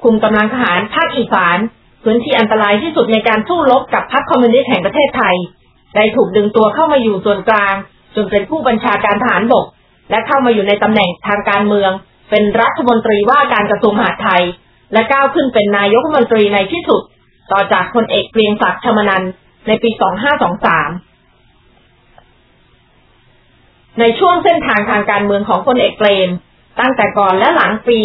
คุมกำลังทหารภาคอีสานพื้นที่อันตรายที่สุดในการสู้รบกับพรรคคอมมิวนิสต์แห่งประเทศไทย ได้ถูกดึงตัวเข้ามาอยู่ส่วนกลาง จนเป็นผู้บัญชาการทหารบก และเข้ามาอยู่ในตำแหน่งทางการเมือง เป็นรัฐมนตรีว่าการกระทรวงมหาดไทย และก้าวขึ้นเป็นนายกรัฐมนตรีในที่สุด ต่อจากพลเอกเกรียงศักดิ์ชมนันในปี 2523 ในช่วงเส้นทางทางการเมืองของพลเอกเปรม ตั้งแต่ก่อนและหลังปี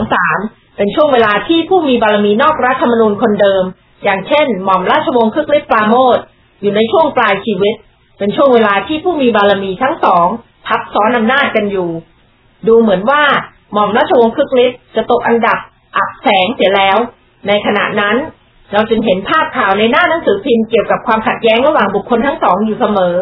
2523 เป็นช่วงเวลาที่ผู้มีบารมีนอกรัฐธรรมนูญคนเดิม อย่างเช่น หม่อมราชวงศ์คึกฤทธิ์ปราโมทอยู่ในช่วงปลายชีวิต เป็นช่วงเวลาที่ผู้มีบารมีทั้งสองทับซ้อนอำนาจกันอยู่ ดูเหมือนว่าหม่อมราชวงศ์คึกฤทธิ์จะตกอันดับอับแสงเสียแล้ว ในขณะนั้น เราจึงเห็นภาพข่าวในหน้าหนังสือพิมพ์เกี่ยวกับความขัดแย้งระหว่างบุคคลทั้งสองอยู่เสมอ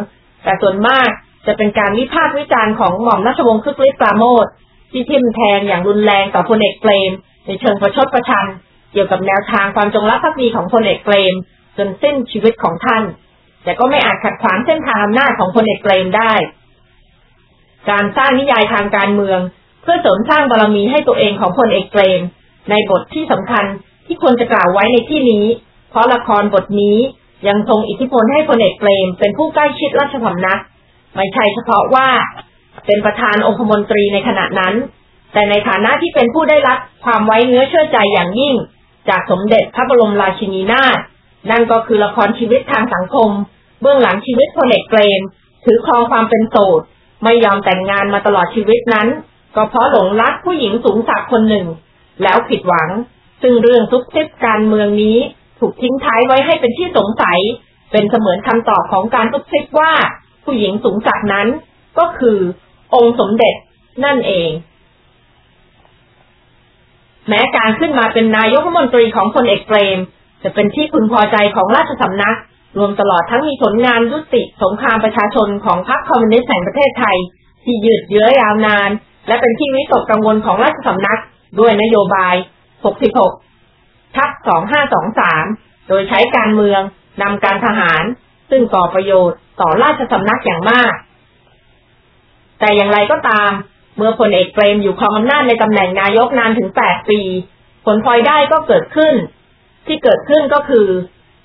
แต่ส่วนมากจะเป็นการวิพากษ์วิจารณ์ของหม่อมราชวงศ์คึกฤทธิ์ปราโมทที่ทิมแทงอย่างรุนแรงต่อพลเอกเปรม ในเชิงประชดประชัน เกี่ยวกับแนวทางความจงรักภักดีของพลเอกเปรม จนสิ้นชีวิตของท่าน แต่ก็ไม่อาจขัดขวางเส้นทางอำนาจของพลเอกเปรมได้ การสร้างนิยายทางการเมือง เพื่อเสริมสร้างบารมีให้ตัวเองของพลเอกเปรม ในบทที่สำคัญ ที่ควรจะกล่าวไว้ในที่นี้ เพราะละครบทนี้ยังทรงอิทธิพลให้พลเอกเปรม เป็นผู้ใกล้ชิดราชสำนัก ไม่ใช่เฉพาะว่าเป็นประธานองคมนตรีในขณะนั้น แต่ในฐานะที่เป็นผู้ได้รับความไว้เนื้อเชื่อใจอย่างยิ่ง จากสมเด็จพระบรมราชินีนาถนั่นก็คือละครชีวิตทางสังคม เบื้องหลังชีวิตพลเอกเปรม ถือครองความเป็นโสด ไม่ยอมแต่งงานมาตลอดชีวิตนั้น ก็เพราะหลงรักผู้หญิงสูงสักคนหนึ่ง แล้วผิดหวัง ซึ่งเรื่องซุบซิบการเมืองนี้ถูกทิ้งท้ายไว้ให้เป็นที่สงสัย เป็นเสมือนคำตอบของการทุกซิบว่า ผู้หญิงสูงสักนั้น ก็คือ องค์สมเด็จนั่นเอง แม้การขึ้นมาเป็นนายกรัฐมนตรีของพลเอกเปรม จะเป็นที่พึงพอใจของราชสำนัก รวมตลอดทั้งมีผลงานยุติสงครามประชาชนของพรรคคอมมิวนิสต์แห่งประเทศไทย ที่ยืดเยื้อยาวนาน และเป็นที่วิตกกังวลของราชสำนัก ด้วยนโยบาย 66ทับ2523 โดยใช้การเมืองนำการทหาร ซึ่งก่อประโยชน์ต่อราชสำนักอย่างมาก แต่อย่างไรก็ตาม เมื่อพลเอกเปรมอยู่ครองอำนาจในตำแหน่งนายกนานถึง 8 ปี ผลพลอยได้ก็เกิดขึ้น ที่เกิดขึ้นก็คือ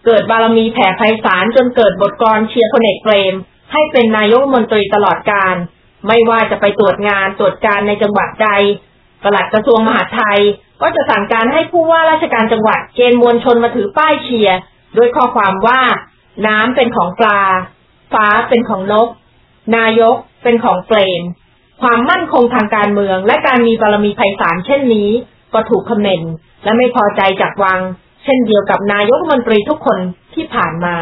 เกิดบารมีแผ่ไพศาลจนเกิดบทกรเชียร์พลเอกเปรม ให้เป็นนายกมนตรีตลอดการ ไม่ว่าจะไปตรวจงานตรวจการในจังหวัดใดปลัดกระทรวงมหาดไทย ก็จะสั่งการให้ผู้ว่าราชการจังหวัดเกณฑ์มวลชนมาถือป้ายเชียร์ด้วยข้อความว่า น้ำเป็นของปลา ฟ้าเป็นของนก นายกเป็นของเปรมความมั่นคงทางการเมือง และการมีบารมีไพศาลเช่นนี้ ก็ถูกคอมเมนต์และไม่พอใจจากวัง เช่นเดียวกับนายกมนตรีทุกคนที่ผ่านมา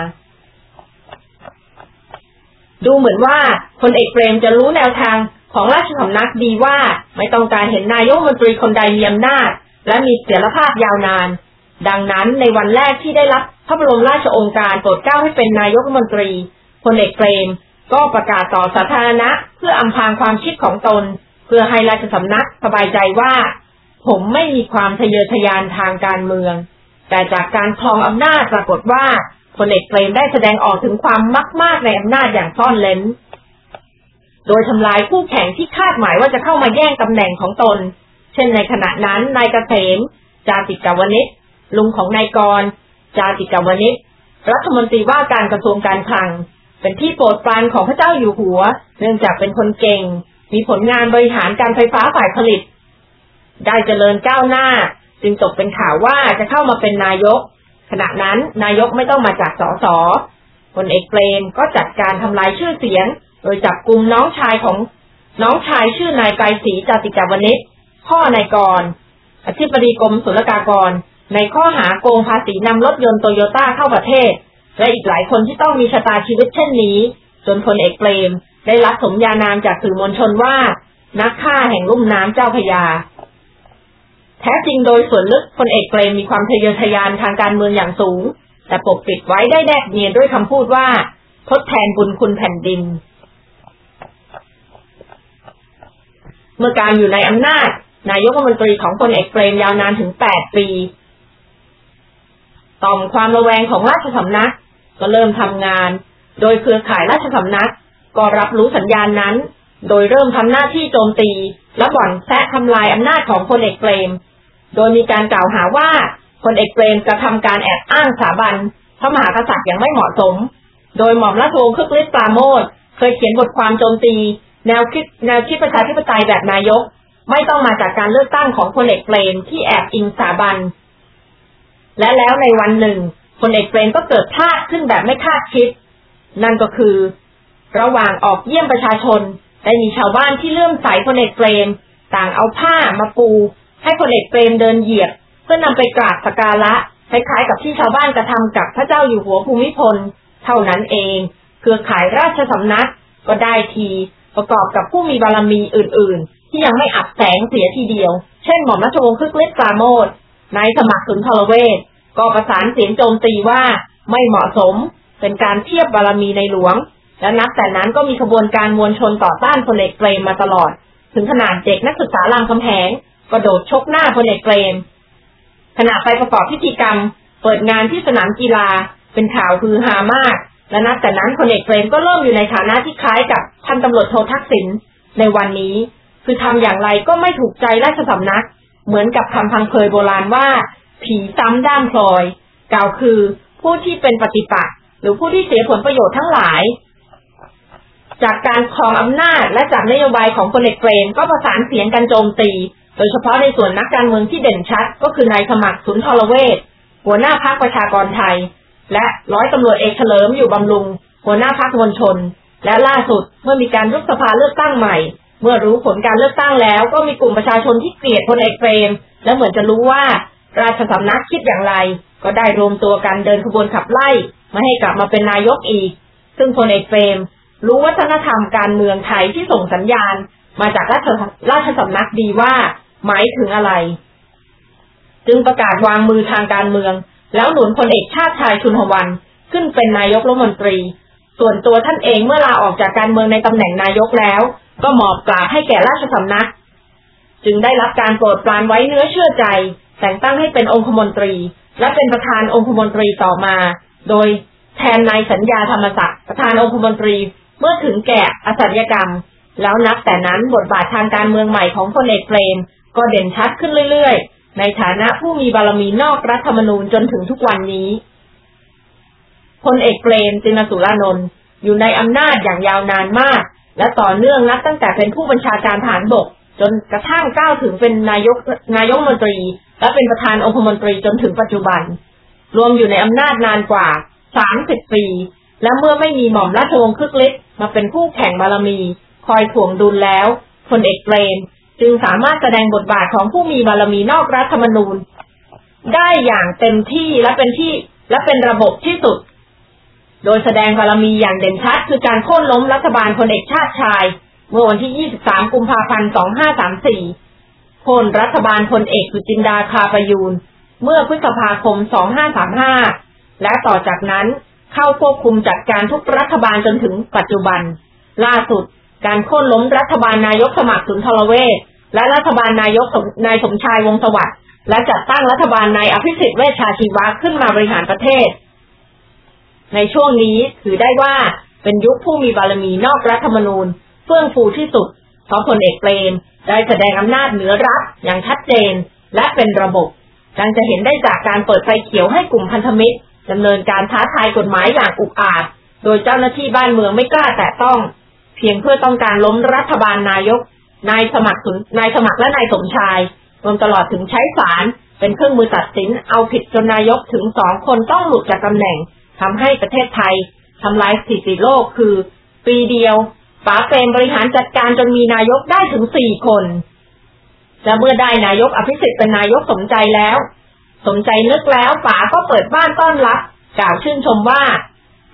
ดูเหมือนว่าพลเอกเปรมจะรู้แนวทางของราชสำนักดีว่าไม่ต้องการเห็นนายกมนตรีคนใดมีอำนาจ และมีเสถียรภาพยาวนาน ดังนั้นในวันแรกที่ได้รับพระบรมราชโองการโปรดเกล้าให้เป็นนายกรัฐมนตรีพลเอกเปรม ก็ประกาศต่อสาธารณะ เพื่ออำพรางความคิดของตน เพื่อให้ราชสำนักสบายใจว่า ผมไม่มีความทะเยอทะยานทางการเมือง แต่จากการครองอำนาจปรากฏว่าพลเอกเปรมได้แสดงออกถึงความมักมากในอำนาจอย่างซ่อนเล้น โดยทำลายคู่แข่งที่คาดหมายว่าจะเข้ามาแย่งตำแหน่งของตน เช่นในขณะนั้นนายเกษมจาติกาวนิชลุงของนายกร จาติกาวนิชรัฐมนตรีว่าการกระทรวงการคลัง เป็นที่โปรดปรานของพระเจ้าอยู่หัว เนื่องจากเป็นคนเก่ง มีผลงานบริหารการไฟฟ้าฝ่ายผลิต ได้เจริญก้าวหน้า จึงตกเป็นข่าวว่าจะเข้ามาเป็นนายก ขณะนั้นนายกไม่ต้องมาจากสสพลเอกเปรมก็จัดการทำลายชื่อเสียง โดยจับกลุ่มน้องชายของน้องชายชื่อนายไกรศรีจติกาวนิช พ่อนายกร อธิบดีกรมศุลกากร ในข้อหาโกงภาษีนำรถยนต์โตโยต้าเข้าประเทศ และอีกหลายคนที่ต้องมีชะตาชีวิตเช่นนี้ จนพลเอกเปรม ได้รับสมญานามจากสื่อมวลชนว่า นักฆ่าแห่งลุ่มน้ำเจ้าพยา แท้จริงโดยส่วนลึกพลเอกเปรมมีความทะเยอทะยานทางการเมืองอย่างสูง แต่ปกปิดไว้ได้แนบเนียนด้วยคำพูดว่า ทดแทนบุญคุณแผ่นดิน เมื่อการอยู่ในอำนาจ นายกรัฐมนตรีของพลเอกเปรมยาวนานถึงแปดปี ต่อมความระแวงของราชสำนัก ก็เริ่มทำงาน โดยเครือข่ายราชสำนัก ก็รับรู้สัญญาณนั้น โดยเริ่มทำหน้าที่โจมตี และบ่อนแทะทำลายอำนาจของพลเอกเปรม โดยมีการกล่าวหาว่าพลเอกเปรมกระทำการแอบอ้างสถาบันพระมหากษัตริย์อย่างไม่เหมาะสม โดยหม่อมราชวงศ์คึกฤทธิ์ปราโมทเคยเขียนบทความโจมตี แนวคิดแนวคิดประชาธิปไตยแบบนายก ไม่ต้องมาจากการเลือกตั้งของพลเอกเปรมที่แอบอิงสถาบัน และแล้วในวันหนึ่งพลเอกเปรมก็เกิดพลาดขึ้นแบบไม่คาดคิด นั่นก็คือ ระหว่างออกเยี่ยมประชาชนได้มีชาวบ้านที่เลื่อมใสพลเอกเปรม ต่างเอาผ้ามาปู ให้พลเอกเปรมเดินเหยียบ เพื่อนำไปกราบสักการะคล้ายๆกับที่ชาวบ้านกระทำกับพระเจ้าอยู่หัวภูมิพล เท่านั้นเอง เครือข่ายราชสำนักก็ได้ทีประกอบกับผู้มีบารมีอื่นๆ ที่ยังไม่อับแสงเสียทีเดียว เช่นหม่อมราชวงศ์คึกฤทธิ์ปราโมทนายสมัครสุนทรเวชก็ประสานเสียงโจมตีว่าไม่เหมาะสมเป็นการเทียบบารมีในหลวง และนับแต่นั้นก็มีขบวนการมวลชนต่อต้านพลเอกเปรมมาตลอด ถึงขนาดเด็กนักศึกษารามคำแหงกระโดดชกหน้าพลเอกเปรมขณะไปประกอบพิธีกรรม เปิดงานที่สนามกีฬา เป็นข่าวฮือฮามาก และนับแต่นั้นพลเอกเปรมก็เริ่มอยู่ในฐานะที่คล้ายกับพันตำรวจโททักษิณในวันนี้ คือทำอย่างไรก็ไม่ถูกใจราชสำนัก เหมือนกับคำพังเพยโบราณว่า ผีซ้ำด้ามพลอย กล่าวคือผู้ที่เป็นปฏิปักษ์หรือผู้ที่เสียผลประโยชน์ทั้งหลาย จากการครองอำนาจและจากนโยบายของพลเอกเปรมก็ประสานเสียงกันโจมตี โดยเฉพาะในส่วนนักการเมืองที่เด่นชัด ก็คือนายสมัครสุนทรเวชหัวหน้าพรรคประชากรไทย และร้อยตำรวจเอกเฉลิมอยู่บำรุง หัวหน้าพักมวลชน และล่าสุดเมื่อมีการยุบสภาเลือกตั้งใหม่ เมื่อรู้ผลการเลือกตั้งแล้ว ก็มีกลุ่มประชาชนที่เกลียดพลเอกเปรม และเหมือนจะรู้ว่า ราชสำนักคิดอย่างไร ก็ได้รวมตัวกันเดินขบวนขับไล่ไม่ให้กลับมาเป็นนายกอีก ซึ่งพลเอกเฟรม รู้วัฒนธรรมการเมืองไทยที่ส่งสัญญาณ มาจากราชราชสำนักดีว่า หมายถึงอะไร จึงประกาศวางมือทางการเมือง แล้วหนุนพลเอกชาติชายชุนหวันขึ้นเป็นนายกรัฐมนตรี ส่วนตัวท่านเองเมื่อลาออกจากการเมืองในตำแหน่งนายกแล้ว ก็หมอบกราบให้แก่ราชสำนัก จึงได้รับการโปรดปรานไว้เนื้อเชื่อใจ แต่งตั้งให้เป็นองคมนตรี และเป็นประธานองคมนตรีต่อมา โดยแทนนายสัญญาธรรมศักดิ์ประธานองคมนตรีเมื่อถึงแก่อสัญญกรรม แล้วนับแต่นั้นบทบาททางการเมืองใหม่ของพลเอกเปรม ก็เด่นชัดขึ้นเรื่อยๆ ในฐานะผู้มีบารมีนอกรัฐธรรมนูญจนถึงทุกวันนี้พลเอกเปรมจินสุรานนท์อยู่ในอำนาจอย่างยาวนานมาก และต่อเนื่องนับตั้งแต่เป็นผู้บัญชาการฐานบก จนกระทั่งก้าวถึงเป็นนายกนายกมนตรี และเป็นประธานองคมนตรีจนถึงปัจจุบัน รวมอยู่ในอำนาจนานกว่าสามสิบปี และเมื่อไม่มีหม่อมราชวงศ์คึกฤทธิ์มาเป็นผู้แข่งบารมี คอยถ่วงดุลแล้วพลเอกเปรมจึงสามารถแสดงบทบาทของผู้มีบารมีนอกรัฐธรรมนูญ ได้อย่างเต็มที่และเป็นที่และเป็นระบบที่สุด โดยแสดงบารมีอย่างเด่นชัด คือการโค่นล้มรัฐบาลพลเอกชาติชาย เมื่อวันที่ 23 กุมภาพันธ์ 2534 โค่นรัฐบาลพลเอกสุจินดาคาประยูน เมื่อพฤษภาคม 2535 และต่อจากนั้นเข้าควบคุมจัดการทุกรัฐบาลจนถึงปัจจุบัน ล่าสุดการโค่นล้มรัฐบาลนายกสมัครสุนทรเวชและรัฐบาลนายกนายสมชายวงสวัสดิ์และจัดตั้งรัฐบาลนายอภิสิทธิ์เวชชาชีวะขึ้นมาบริหารประเทศ ในช่วงนี้ถือได้ว่าเป็นยุคผู้มีบารมีนอกรัฐธรรมนูญ เฟื่องฟูที่สุดเพราะพลเอกเปรม ได้แสดงอำนาจเหนือรัฐอย่างชัดเจนและเป็นระบบ ดังจะเห็นได้จากการเปิดไฟเขียวให้กลุ่มพันธมิตรดำเนินการท้าทายกฎหมายอย่างอุกอาจ โดยเจ้าหน้าที่บ้านเมืองไม่กล้าแตะต้อง เพียงเพื่อต้องการล้มรัฐบาลนายก นายสมัครนายสมัครและนายสมชาย รวมตลอดถึงใช้ศาลเป็นเครื่องมือตัดสินเอาผิดจนนายกถึงสองคนต้องหลุดจากตำแหน่ง ทำให้ประเทศไทยทำลายสถิติโลกคือ ปีเดียวป๋าเปรมบริหารจัดการจนมีนายกได้ถึงสี่คน และเมื่อได้นายกอภิสิทธิ์เป็นนายกสมใจแล้ว สมใจนึกแล้วป๋าก็เปิดบ้านต้อนรับ กล่าวชื่นชมว่า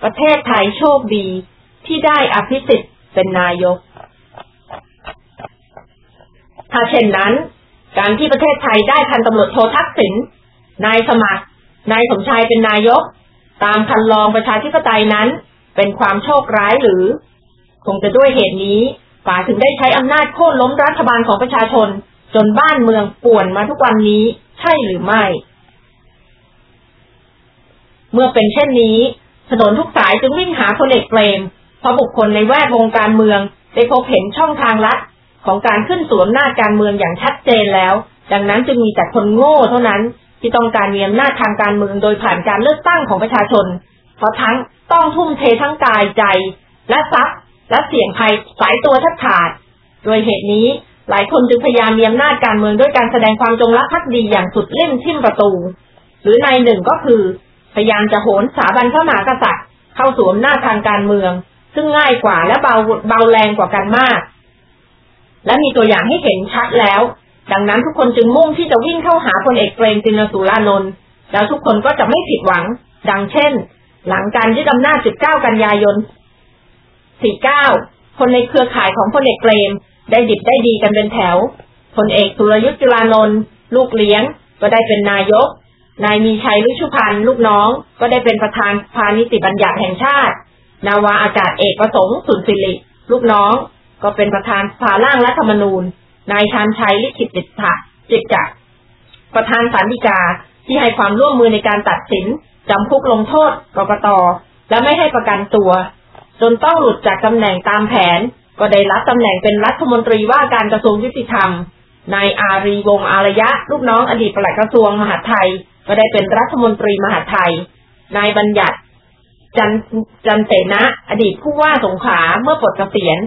ประเทศไทยโชคดีที่ได้อภิสิทธิ์เป็นนายก ถ้าเช่นนั้น การที่ประเทศไทยได้พันตำรวจโททักษิณนายสมัคร นายสมชายเป็นนายก ตามคันลองประชาธิปไตยนั้น เป็นความโชคร้ายหรือ คงจะด้วยเหตุนี้ป่าถึงได้ใช้อำนาจโค่นล้มรัฐบาลของประชาชน จนบ้านเมืองป่วนมาทุกวันนี้ ใช่หรือไม่ เมื่อเป็นเช่นนี้ ถนนทุกสายจึงวิ่งหาพลเอกเปรมเพราะบุคคลในแวดวงการเมืองได้พบเห็นช่องทางลัดของการขึ้นสวมหน้าการเมืองอย่างชัดเจนแล้ว ดังนั้นจึงมีแต่คนโง่เท่านั้น ที่ต้องการมีอำนาจทางการเมืองโดยผ่านการเลือกตั้งของประชาชน เพราะทั้งต้องทุ่มเททั้งกายใจ และทรัพย์ และเสี่ยงภัยสายตัวทัดขาด โดยเหตุนี้หลายคนจึงพยายามมีอำนาจการเมืองด้วยการแสดงความจงรักภักดีอย่างสุดเล่มทิ่มประตู หรือในหนึ่งก็คือ พยายามจะโหนสถาบันพระมหากษัตริย์ เข้าสวมหน้าทางการเมือง ซึ่งง่ายกว่าและเบาเบาแรงกว่ากันมาก และมีตัวอย่างให้เห็นชัดแล้ว ดังนั้นทุกคนจึงมุ่งที่จะวิ่งเข้าหาพลเอกเปรมตินสุรานนท์แล้วทุกคนก็จะไม่ผิดหวัง ดังเช่น หลังการยึดอำนาจ 19 กันยายน 49 คนในเครือข่ายของพลเอกเปรมได้ดิบได้ดีกันเป็นแถวพลเอกสุรยุทธ์จุลานนท์ลูกเลี้ยง ก็ได้เป็นนายก นายมีชัยลุชุพันธ์ลูกน้อง ก็ได้เป็นประธานพานิติบัญญัติแห่งชาติ นาวาอากาศเอกประสงค์สุนทริลูกน้อง ก็เป็นประธานภาร่างรัฐธรรมนูญ นายชานชัยลิขิตจิตถะจิตจักประธานสารดีกาที่ให้ความร่วมมือในการตัดสินจำคุกลงโทษกกตและไม่ให้ประกันตัว จนต้องหลุดจากตำแหน่งตามแผน ก็ได้รับตำแหน่งเป็นรัฐมนตรีว่าการกระทรวงยุติธรรมนายอารีวงอารยะ ลูกน้องอดีตปลัดกระทรวงมหาดไทย ก็ได้เป็นรัฐมนตรีมหาดไทย นายบัญญัติ จันจันเตนะ อดีตผู้ว่าสงขลาเมื่อปลดเกษียณ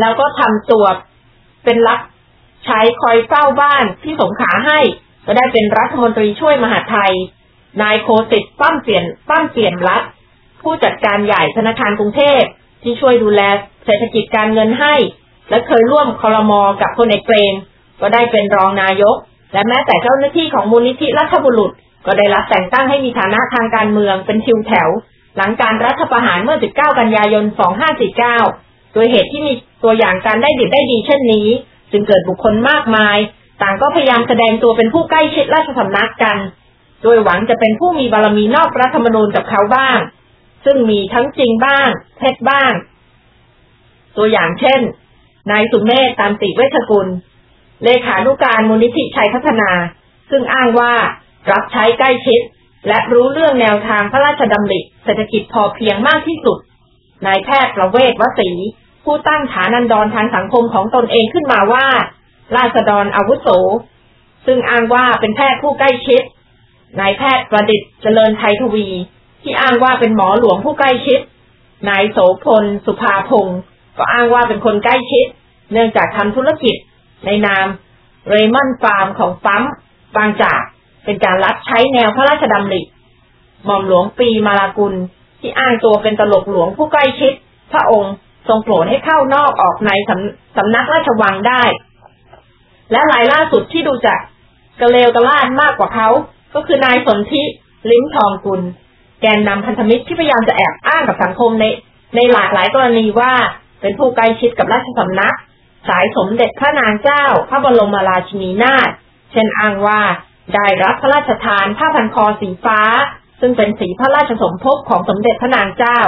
แล้วก็ทำตัว เป็นรับใช้คอยเฝ้าบ้านที่สงขาให้ ก็ได้เป็นรัฐมนตรีช่วยมหาไทย นายโคสิตปั้มเปลี่ยนปั้มเปลี่ยนรัฐ ผู้จัดการใหญ่ธนาคารกรุงเทพที่ช่วยดูแลเศรษฐกิจการเงินให้ และเคยร่วมคอรมอกับพลเอกเปรมก็ได้เป็นรองนายก และแม้แต่เจ้าหน้าที่ของมูลนิธิรัฐบุรุษ ก็ได้รับแต่งตั้งให้มีฐานะทางการเมืองเป็นทิวแถว หลังการรัฐประหารเมื่อ 19 กันยายน 2549 โดยเหตุที่มีตัวอย่างการได้ดีได้ดีเช่นนี้ จึงเกิดบุคคลมากมาย ต่างก็พยายามแสดงตัวเป็นผู้ใกล้ชิดราชสำนักกัน โดยหวังจะเป็นผู้มีบารมีนอกรัฐธรรมนูญกับเขาบ้าง ซึ่งมีทั้งจริงบ้าง เท็จบ้าง ตัวอย่างเช่น นายสุมเมธตันติเวชกุล เลขานุการมูลนิธิชัยพัฒนา ซึ่งอ้างว่ารับใช้ใกล้ชิด และรู้เรื่องแนวทางพระราชดำริเศรษฐกิจพอเพียงมากที่สุดนายแพทย์ประเวศวสี ผู้ตั้งฐานันดรทางสังคมของตนเองขึ้นมาว่า ราษฎรอาวุโส ซึ่งอ้างว่าเป็นแพทย์ผู้ใกล้ชิด นายแพทย์ประดิษฐ์เจริญไทยทวี ที่อ้างว่าเป็นหมอหลวงผู้ใกล้ชิด นายโสพล สุภาพงศ์ก็อ้างว่าเป็นคนใกล้ชิด เนื่องจากทำธุรกิจ ในนามเรมอนฟาร์มของปั๊มบางจากเป็นการรับใช้แนวพระราชดำริ หม่อมหลวงปีมาลากุล ที่อ้างตัวเป็นตลกหลวงผู้ใกล้ชิด พระองค์ ทรงโปรดให้เข้านอกออกในสำสำนักราชวังได้ และรายล่าสุดที่ดูจะกระเลวกระลาดมากกว่าเขา ก็คือนายสนธิลิ้มทองกุล แกนนำพันธมิตรที่พยายามจะแอบอ้างกับสังคมในในหลากหลายกรณีว่าเป็นผู้ใกล้ชิดกับราชสำนัก สายสมเด็จพระนางเจ้า พระบรมราชินีนาถเช่นอ้างว่าได้รับพระราชทานผ้าพันคอสีฟ้า ซึ่งเป็นสีพระราชสมภพของสมเด็จพระนางเจ้า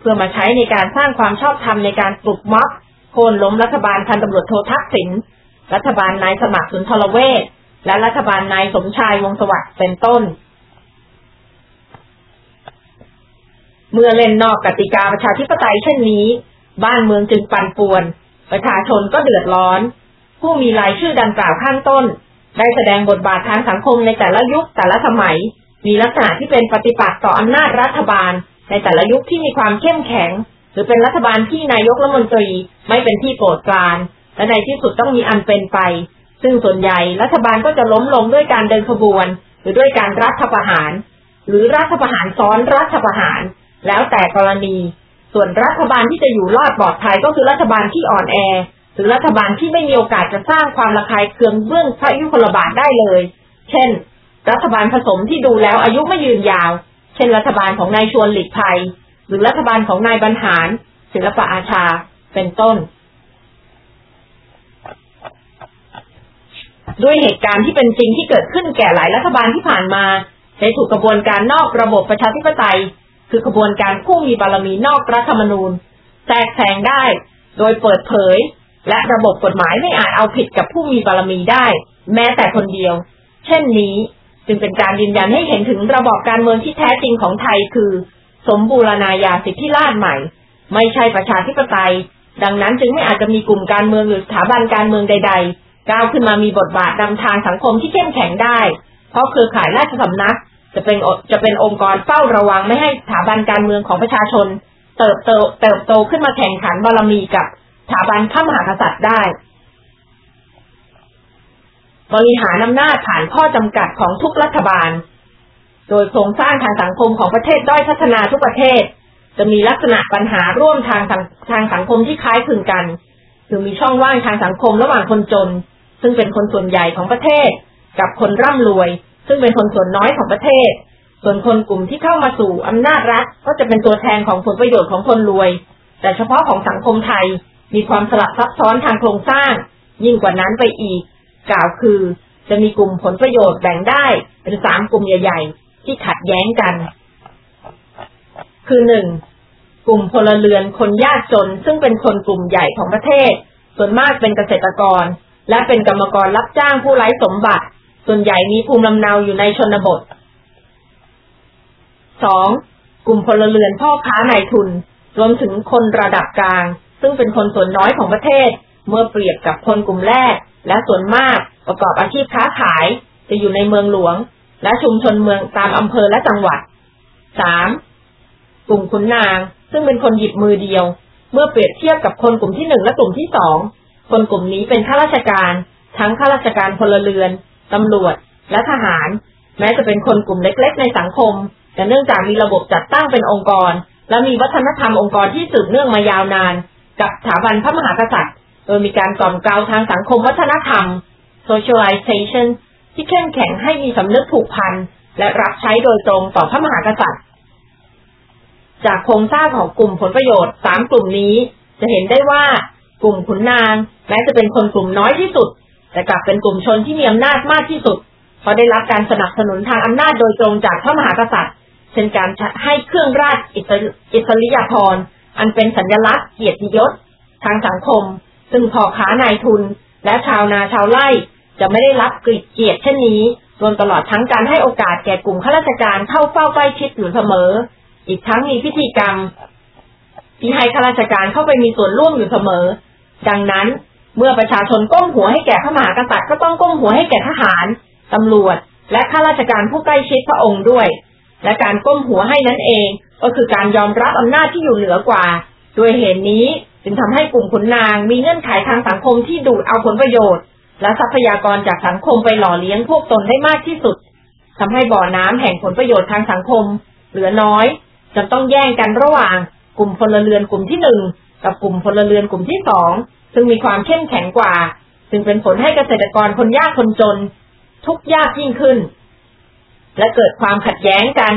เพื่อมาใช้ในการสร้างความชอบธรรมในการปลุกม็อบโค่นล้มรัฐบาลพันตำรวจโททักษิณรัฐบาลนายสมัครสุนทรเวชและรัฐบาลนายสมชายวงสวัสดิ์เป็นต้น เมื่อเล่นนอกกติกาประชาธิปไตยเช่นนี้ บ้านเมืองจึงปั่นป่วน ประชาชนก็เดือดร้อน ผู้มีรายชื่อดังกล่าวข้างต้น ได้แสดงบทบาททางสังคมในแต่ละยุคแต่ละสมัย มีลักษณะที่เป็นปฏิปักษ์ต่ออำนาจรัฐบาล ในแต่ละยุคที่มีความเข้มแข็ง หรือเป็นรัฐบาลที่นายกรัฐมนตรีไม่เป็นที่โปรดปรานและในที่สุดต้องมีอันเป็นไป ซึ่งส่วนใหญ่รัฐบาลก็จะล้มลงด้วยการเดินขบวน หรือด้วยการรัฐประหาร หรือรัฐประหารซ้อนรัฐประหาร แล้วแต่กรณี ส่วนรัฐบาลที่จะอยู่รอดปลอดภัยก็คือรัฐบาลที่อ่อนแอหรือรัฐบาลที่ไม่มีโอกาสจะสร้างความระคายเคืองเบื้องพระยุคลบาทได้เลย เช่น รัฐบาลผสมที่ดูแล้วอายุไม่ยืนยาว เช่นรัฐบาลของนายชวนหลีกภัย หรือรัฐบาลของนายบรรหาร ศิลปะอาชาเป็นต้น ด้วยเหตุการณ์ที่เป็นจริงที่เกิดขึ้นแก่หลายรัฐบาลที่ผ่านมาได้ถูกกระบวนการนอกระบบประชาธิปไตย คือกระบวนการผู้มีบารมีนอกรัฐธรรมนูญแทรกแซงได้ โดยเปิดเผย และระบบกฎหมายไม่อาจเอาผิดกับผู้มีบารมีได้ แม้แต่คนเดียว เช่นนี้ จึงเป็นการยืนยันให้เห็นถึงระบอบการเมืองที่แท้จริงของไทยคือ สมบูรณาญาสิทธิราชใหม่ ไม่ใช่ประชาธิปไตย ดังนั้นจึงไม่อาจจะมีกลุ่มการเมืองหรือสถาบันการเมืองใด ๆ ก้าวขึ้นมามีบทบาทนำทางสังคมที่เข้มแข็งได้ เพราะเครือข่ายราชสำนัก จะเป็นจะเป็นองค์กรเฝ้าระวังไม่ให้สถาบันการเมืองของประชาชน เติบโตเติบโตขึ้นมาแข่งขันบารมีกับสถาบันพระมหากษัตริย์ได้ บริหารอำนาจผ่านข้อจำกัดของทุกรัฐบาล โดยโครงสร้างทางสังคมของประเทศด้อยพัฒนาทุกประเทศ จะมีลักษณะปัญหาร่วมทางทางสังคมที่คล้ายคลึงกันคือมีช่องว่างทางสังคมระหว่างคนจน ซึ่งเป็นคนส่วนใหญ่ของประเทศ กับคนร่ำรวย ซึ่งเป็นคนส่วนน้อยของประเทศ ส่วนคนกลุ่มที่เข้ามาสู่อำนาจรัฐ ก็จะเป็นตัวแทนของผลประโยชน์ของคนรวย แต่เฉพาะของสังคมไทยมีความสลับซับซ้อนทางโครงสร้าง ยิ่งกว่านั้นไปอีก กล่าวคือ จะมีกลุ่มผลประโยชน์แบ่งได้เป็นสามกลุ่มใหญ่ ๆ ที่ขัดแย้งกัน คือหนึ่งกลุ่มพลเรือนคนยากจน ซึ่งเป็นคนกลุ่มใหญ่ของประเทศ ส่วนมากเป็นเกษตรกร และเป็นกรรมกรรับจ้างผู้ไร้สมบัติ ส่วนใหญ่มีภูมิลำเนาอยู่ในชนบทสองกลุ่มพลเรือนพ่อค้านายทุน รวมถึงคนระดับกลาง ซึ่งเป็นคนส่วนน้อยของประเทศ เมื่อเปรียบกับคนกลุ่มแรก และส่วนมากประกอบอาชีพค้าขาย จะอยู่ในเมืองหลวง และชุมชนเมืองตามอำเภอและจังหวัดสามกลุ่มขุนนาง ซึ่งเป็นคนหยิบมือเดียว เมื่อเปรียบเทียบกับคนกลุ่มที่หนึ่งและกลุ่มที่สองคนกลุ่มนี้เป็นข้าราชการ ทั้งข้าราชการพลเรือนตำรวจ และทหาร แม้จะเป็นคนกลุ่มเล็ก ๆ ในสังคม แต่เนื่องจากมีระบบจัดตั้งเป็นองค์กร และมีวัฒนธรรมองค์กรที่สืบเนื่องมายาวนาน กับสถาบันพระมหากษัตริย์ โดยมีการกล่อมกล่าวทางสังคมวัฒนธรรม socialization ที่เข้มแข็งให้มีสำนึกผูกพัน และรับใช้โดยตรงต่อพระมหากษัตริย์ จากโครงสร้างของกลุ่มผลประโยชน์สามกลุ่มนี้ จะเห็นได้ว่ากลุ่มขุนนาง แม้จะเป็นคนกลุ่มน้อยที่สุด แต่กลับเป็นกลุ่มชนที่มีอำนาจมากที่สุด เพราะได้รับการสนับสนุนทางอำนาจโดยตรงจากพระมหากษัตริย์ เช่นการให้เครื่องราชอิสริยาภรณ์อันเป็นสัญลักษณ์เกียรติยศ ทางสังคม ซึ่งพ่อค้านายทุน และชาวนาชาวไร่จะไม่ได้รับเกียรติเช่นนี้รวมตลอดทั้งการให้โอกาสแก่กลุ่มข้าราชการเข้าเฝ้าใกล้ชิดอยู่เสมอ อีกทั้งมีพิธีกรรม ที่ให้ข้าราชการเข้าไปมีส่วนร่วมอยู่เสมอ ดังนั้นเมื่อประชาชนก้มหัวให้แก่พระมหากษัตริย์ก็ต้องก้มหัวให้แก่ทหารตำรวจ และข้าราชการผู้ใกล้ชิดพระองค์ด้วย และการก้มหัวให้นั้นเอง ก็คือการยอมรับอำนาจที่อยู่เหนือกว่า ด้วยเหตุนนี้ จึงทำให้กลุ่มขุนนางมีเงื่อนไขทางสังคมที่ดูดเอาผลประโยชน์ และทรัพยากรจากสังคมไปหล่อเลี้ยงพวกตนได้มากที่สุดทำให้บ่อน้ำแห่งผลประโยชน์ทางสังคม เหลือน้อยจนต้องแย่งกันระหว่าง กลุ่มพลเรือนกลุ่มที่หนึ่งกับกลุ่มพลเรือนกลุ่มที่สองซึ่งมีความเข้มแข็งกว่าจึงเป็นผลให้เกษตรกรคนยากคนจน ทุกยากยิ่งขึ้น และเกิดความขัดแย้งกัน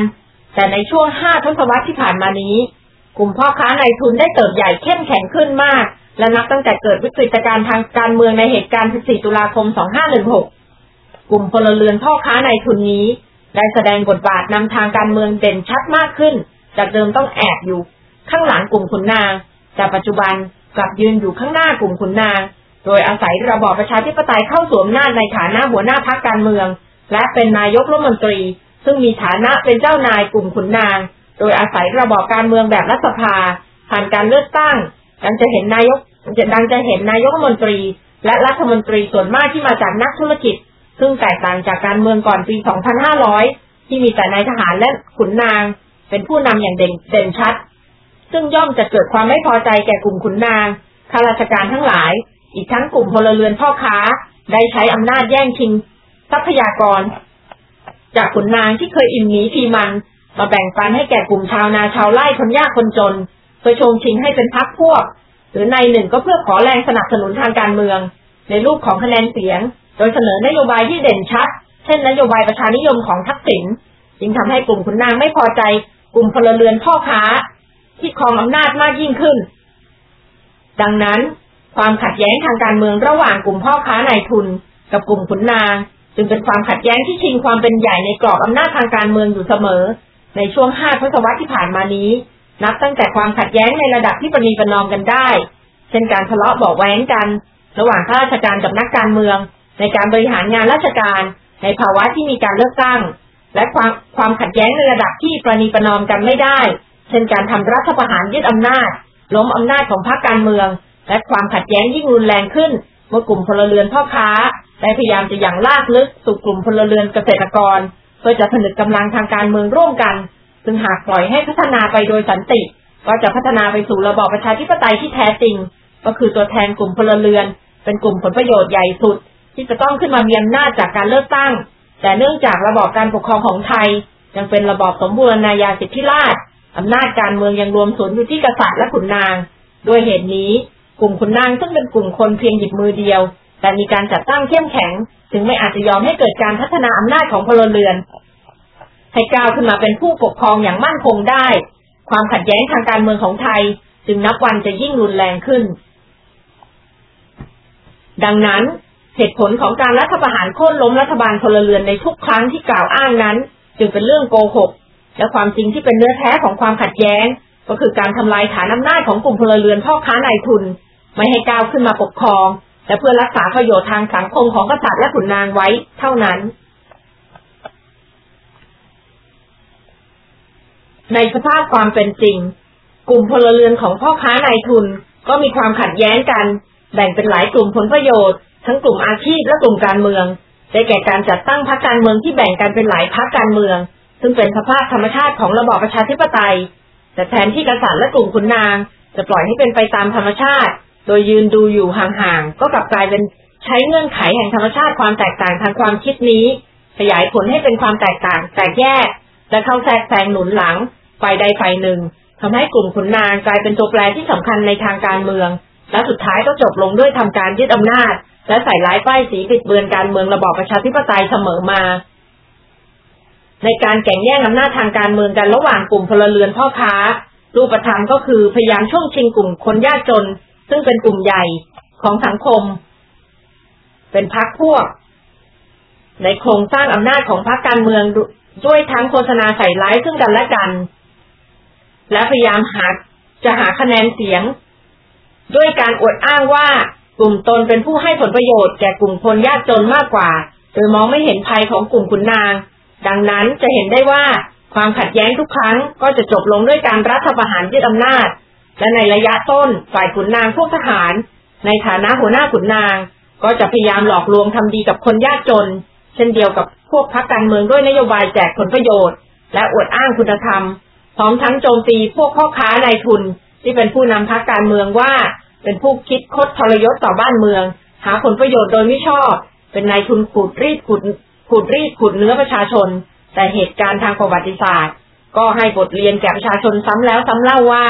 แต่ในช่วงห้าทศวรรษที่ผ่านมานี้ กลุ่มพ่อค้าในทุนได้เติบใหญ่เข้มแข็งขึ้นมาก และนับตั้งแต่เกิดวิกฤตการณ์ทางการเมืองในเหตุการณ์ 14 ตุลาคม 2516 กลุ่มพลเรือนพ่อค้าในทุนนี้ ได้แสดงบทบาทนำทางการเมืองเด่นชัดมากขึ้น จากเดิมต้องแอบอยู่ ข้างหลังกลุ่มขุนนาง แต่ปัจจุบันกลับยืนอยู่ข้างหน้ากลุ่มขุนนาง โดยอาศัยระบอบประชาธิปไตยเข้าสวมหน้าในฐานะหัวหน้าพรรคการเมือง และเป็นนายกรัฐมนตรี ซึ่งมีฐานะเป็นเจ้านายกลุ่มขุนนาง โดยอาศัยระบอบการเมืองแบบรัฐสภา ผ่านการเลือกตั้ง ดังจะเห็นนายกดังจะเห็นนายกรัฐมนตรี และรัฐมนตรีส่วนมากที่มาจากนักธุรกิจ ซึ่งแตกต่างจากการเมืองก่อนปี 2500 ที่มีแต่นายทหารและขุนนาง เป็นผู้นำอย่างเด่นชัด ซึ่งย่อมจะเกิดความไม่พอใจแก่กลุ่มขุนนางข้าราชการทั้งหลาย อีกทั้งกลุ่มพลเรือนพ่อค้า ได้ใช้อำนาจแย่งชิง ทรัพยากร จากขุนนางที่เคยอิ่มหนีทีมัน มาแบ่งปันให้แก่กลุ่มชาวนาชาวไร่คนยากคนจน เพื่อชงชิงให้เป็นพักพวก หรือในหนึ่งก็เพื่อขอแรงสนับสนุนทางการเมือง ในรูปของคะแนนเสียง โดยเสนอนโยบายที่เด่นชัด เช่นนโยบายประชานิยมของทักษิณจึงทำให้กลุ่มขุนนางไม่พอใจ กลุ่มพลเรือนพ่อค้า ที่ครองอำนาจมากยิ่งขึ้น ดังนั้น ความขัดแย้งทางการเมืองระหว่างกลุ่มพ่อค้านายทุน กับกลุ่มขุนนาง จึงเป็นความขัดแย้งที่ชิงความเป็นใหญ่ในกรอบอำนาจทางการเมืองอยู่เสมอ ในช่วงห้าทศวรรษที่ผ่านมานี้ นับตั้งแต่ความขัดแย้งในระดับที่ประนีประนอมกันได้ เช่นการทะเลาะเบาแว้งกัน ระหว่างข้าราชการกับนักการเมือง ในการบริหารงานราชการ ในภาวะที่มีการเลือกตั้ง และความความขัดแย้งในระดับที่ประนีประนอมกันไม่ได้ เช่นการทำรัฐประหารยึดอำนาจ ล้มอำนาจของพรรคการเมือง และความขัดแย้งยิ่งรุนแรงขึ้นเมื่อกลุ่มพลเรือนพ่อค้า ได้พยายามจะอย่างลากลึกสู่กลุ่มพลเรือนเกษตรกร เพื่อจะผนึกกำลังทางการเมืองร่วมกัน ซึ่งหากปล่อยให้พัฒนาไปโดยสันติ ก็จะพัฒนาไปสู่ระบอบประชาธิปไตยที่แท้จริง ก็คือตัวแทนกลุ่มพลเรือน เป็นกลุ่มผลประโยชน์ใหญ่สุด ที่จะต้องขึ้นมามีอำนาจจากการเลือกตั้ง แต่เนื่องจากระบอบการปกครองของไทย ยังเป็นระบอบสมบูรณาญาสิทธิราชอำนาจการเมืองยังรวมศูนย์อยู่ที่กษัตริย์และขุนนาง ด้วยเหตุนี้ กลุ่มขุนนางซึ่งเป็นกลุ่มคนเพียงหยิบมือเดียว แต่มีการจัดตั้งเข้มแข็ง ถึงไม่อาจจะยอมให้เกิดการพัฒนาอำนาจของพลเรือน ให้ก้าวขึ้นมาเป็นผู้ปกครองอย่างมั่นคงได้ ความขัดแย้งทางการเมืองของไทย จึงนับวันจะยิ่งรุนแรงขึ้น ดังนั้นเหตุผลของการรัฐประหารโค่นล้มรัฐบาลพลเรือนในทุกครั้งที่กล่าวอ้างนั้น จึงเป็นเรื่องโกหก และความจริงที่เป็นเนื้อแท้ของความขัดแย้ง ก็คือการทำลายฐานอำนาจของกลุ่มพลเรือนพ่อค้านายทุน ไม่ให้ก้าวขึ้นมาปกครอง และเพื่อรักษาประโยชน์ทางสังคมของกษัตริย์และขุนนางไว้เท่านั้น ในสภาพความเป็นจริง กลุ่มพลเรือนของพ่อค้านายทุนก็มีความขัดแย้งกัน แบ่งเป็นหลายกลุ่มผลประโยชน์ ทั้งกลุ่มอาชีพและกลุ่มการเมืองได้แก่การจัดตั้งพรรคการเมืองที่แบ่งกันเป็นหลายพรรคการเมือง ซึ่งเป็นสภาพธรรมชาติของระบอบประชาธิปไตย แต่แทนที่กษัตริย์และกลุ่มขุนนาง จะปล่อยให้เป็นไปตามธรรมชาติ โดยยืนดูอยู่ห่างๆ ก็กลับกลายเป็นใช้เงื่อนไขแห่งธรรมชาติความแตกต่างทางความคิดนี้ ขยายผลให้เป็นความแตกต่าง แตกแยก และเข้าแทรกแซงหนุนหลังฝ่ายใดฝ่ายหนึ่งทำให้กลุ่มขุนนางกลายเป็นตัวแปรที่สำคัญในทางการเมือง และสุดท้ายก็จบลงด้วยทำการยึดอำนาจ และใส่ร้ายป้ายสีปิดเบือนการเมืองระบอบประชาธิปไตยเสมอมา ในการแข่งแย่งอำนาจทางการเมืองกันระหว่างกลุ่มพลเรือนพ่อค้ารูปธรรมก็คือพยายามช่วงชิงกลุ่มคนยากจน ซึ่งเป็นกลุ่มใหญ่ของสังคม เป็นพรรคพวก ในโครงสร้างอำนาจของพรรคการเมืองด้วยทั้งโฆษณาใส่ร้ายซึ่งกันและกัน และพยายามหาจะหาคะแนนเสียง ด้วยการอวดอ้างว่ากลุ่มตนเป็นผู้ให้ผลประโยชน์แก่กลุ่มคนยากจนมากกว่า โดยมองไม่เห็นภัยของกลุ่มขุนนาง ดังนั้นจะเห็นได้ว่าความขัดแย้งทุกครั้งก็จะจบลงด้วยการรัฐประหารยึดอำนาจ และในระยะต้นฝ่ายขุนนางพวกทหาร ในฐานะหัวหน้าขุนนาง ก็จะพยายามหลอกลวงทำดีกับคนยากจน เช่นเดียวกับพวกพรรคการเมืองด้วยนโยบายแจกผลประโยชน์ และอวดอ้างคุณธรรม พร้อมทั้งโจมตีพวกพ่อค้านายทุน ที่เป็นผู้นำพรรคการเมืองว่า เป็นผู้คิดคดทรยศต่อบ้านเมือง หาผลประโยชน์โดยไม่ชอบ เป็นนายทุนขูดรีดขูดขูดรีดขูดเนื้อประชาชน แต่เหตุการณ์ทางประวัติศาสตร์ ก็ให้บทเรียนแก่ประชาชนซ้ำแล้วซ้ำเล่าว่า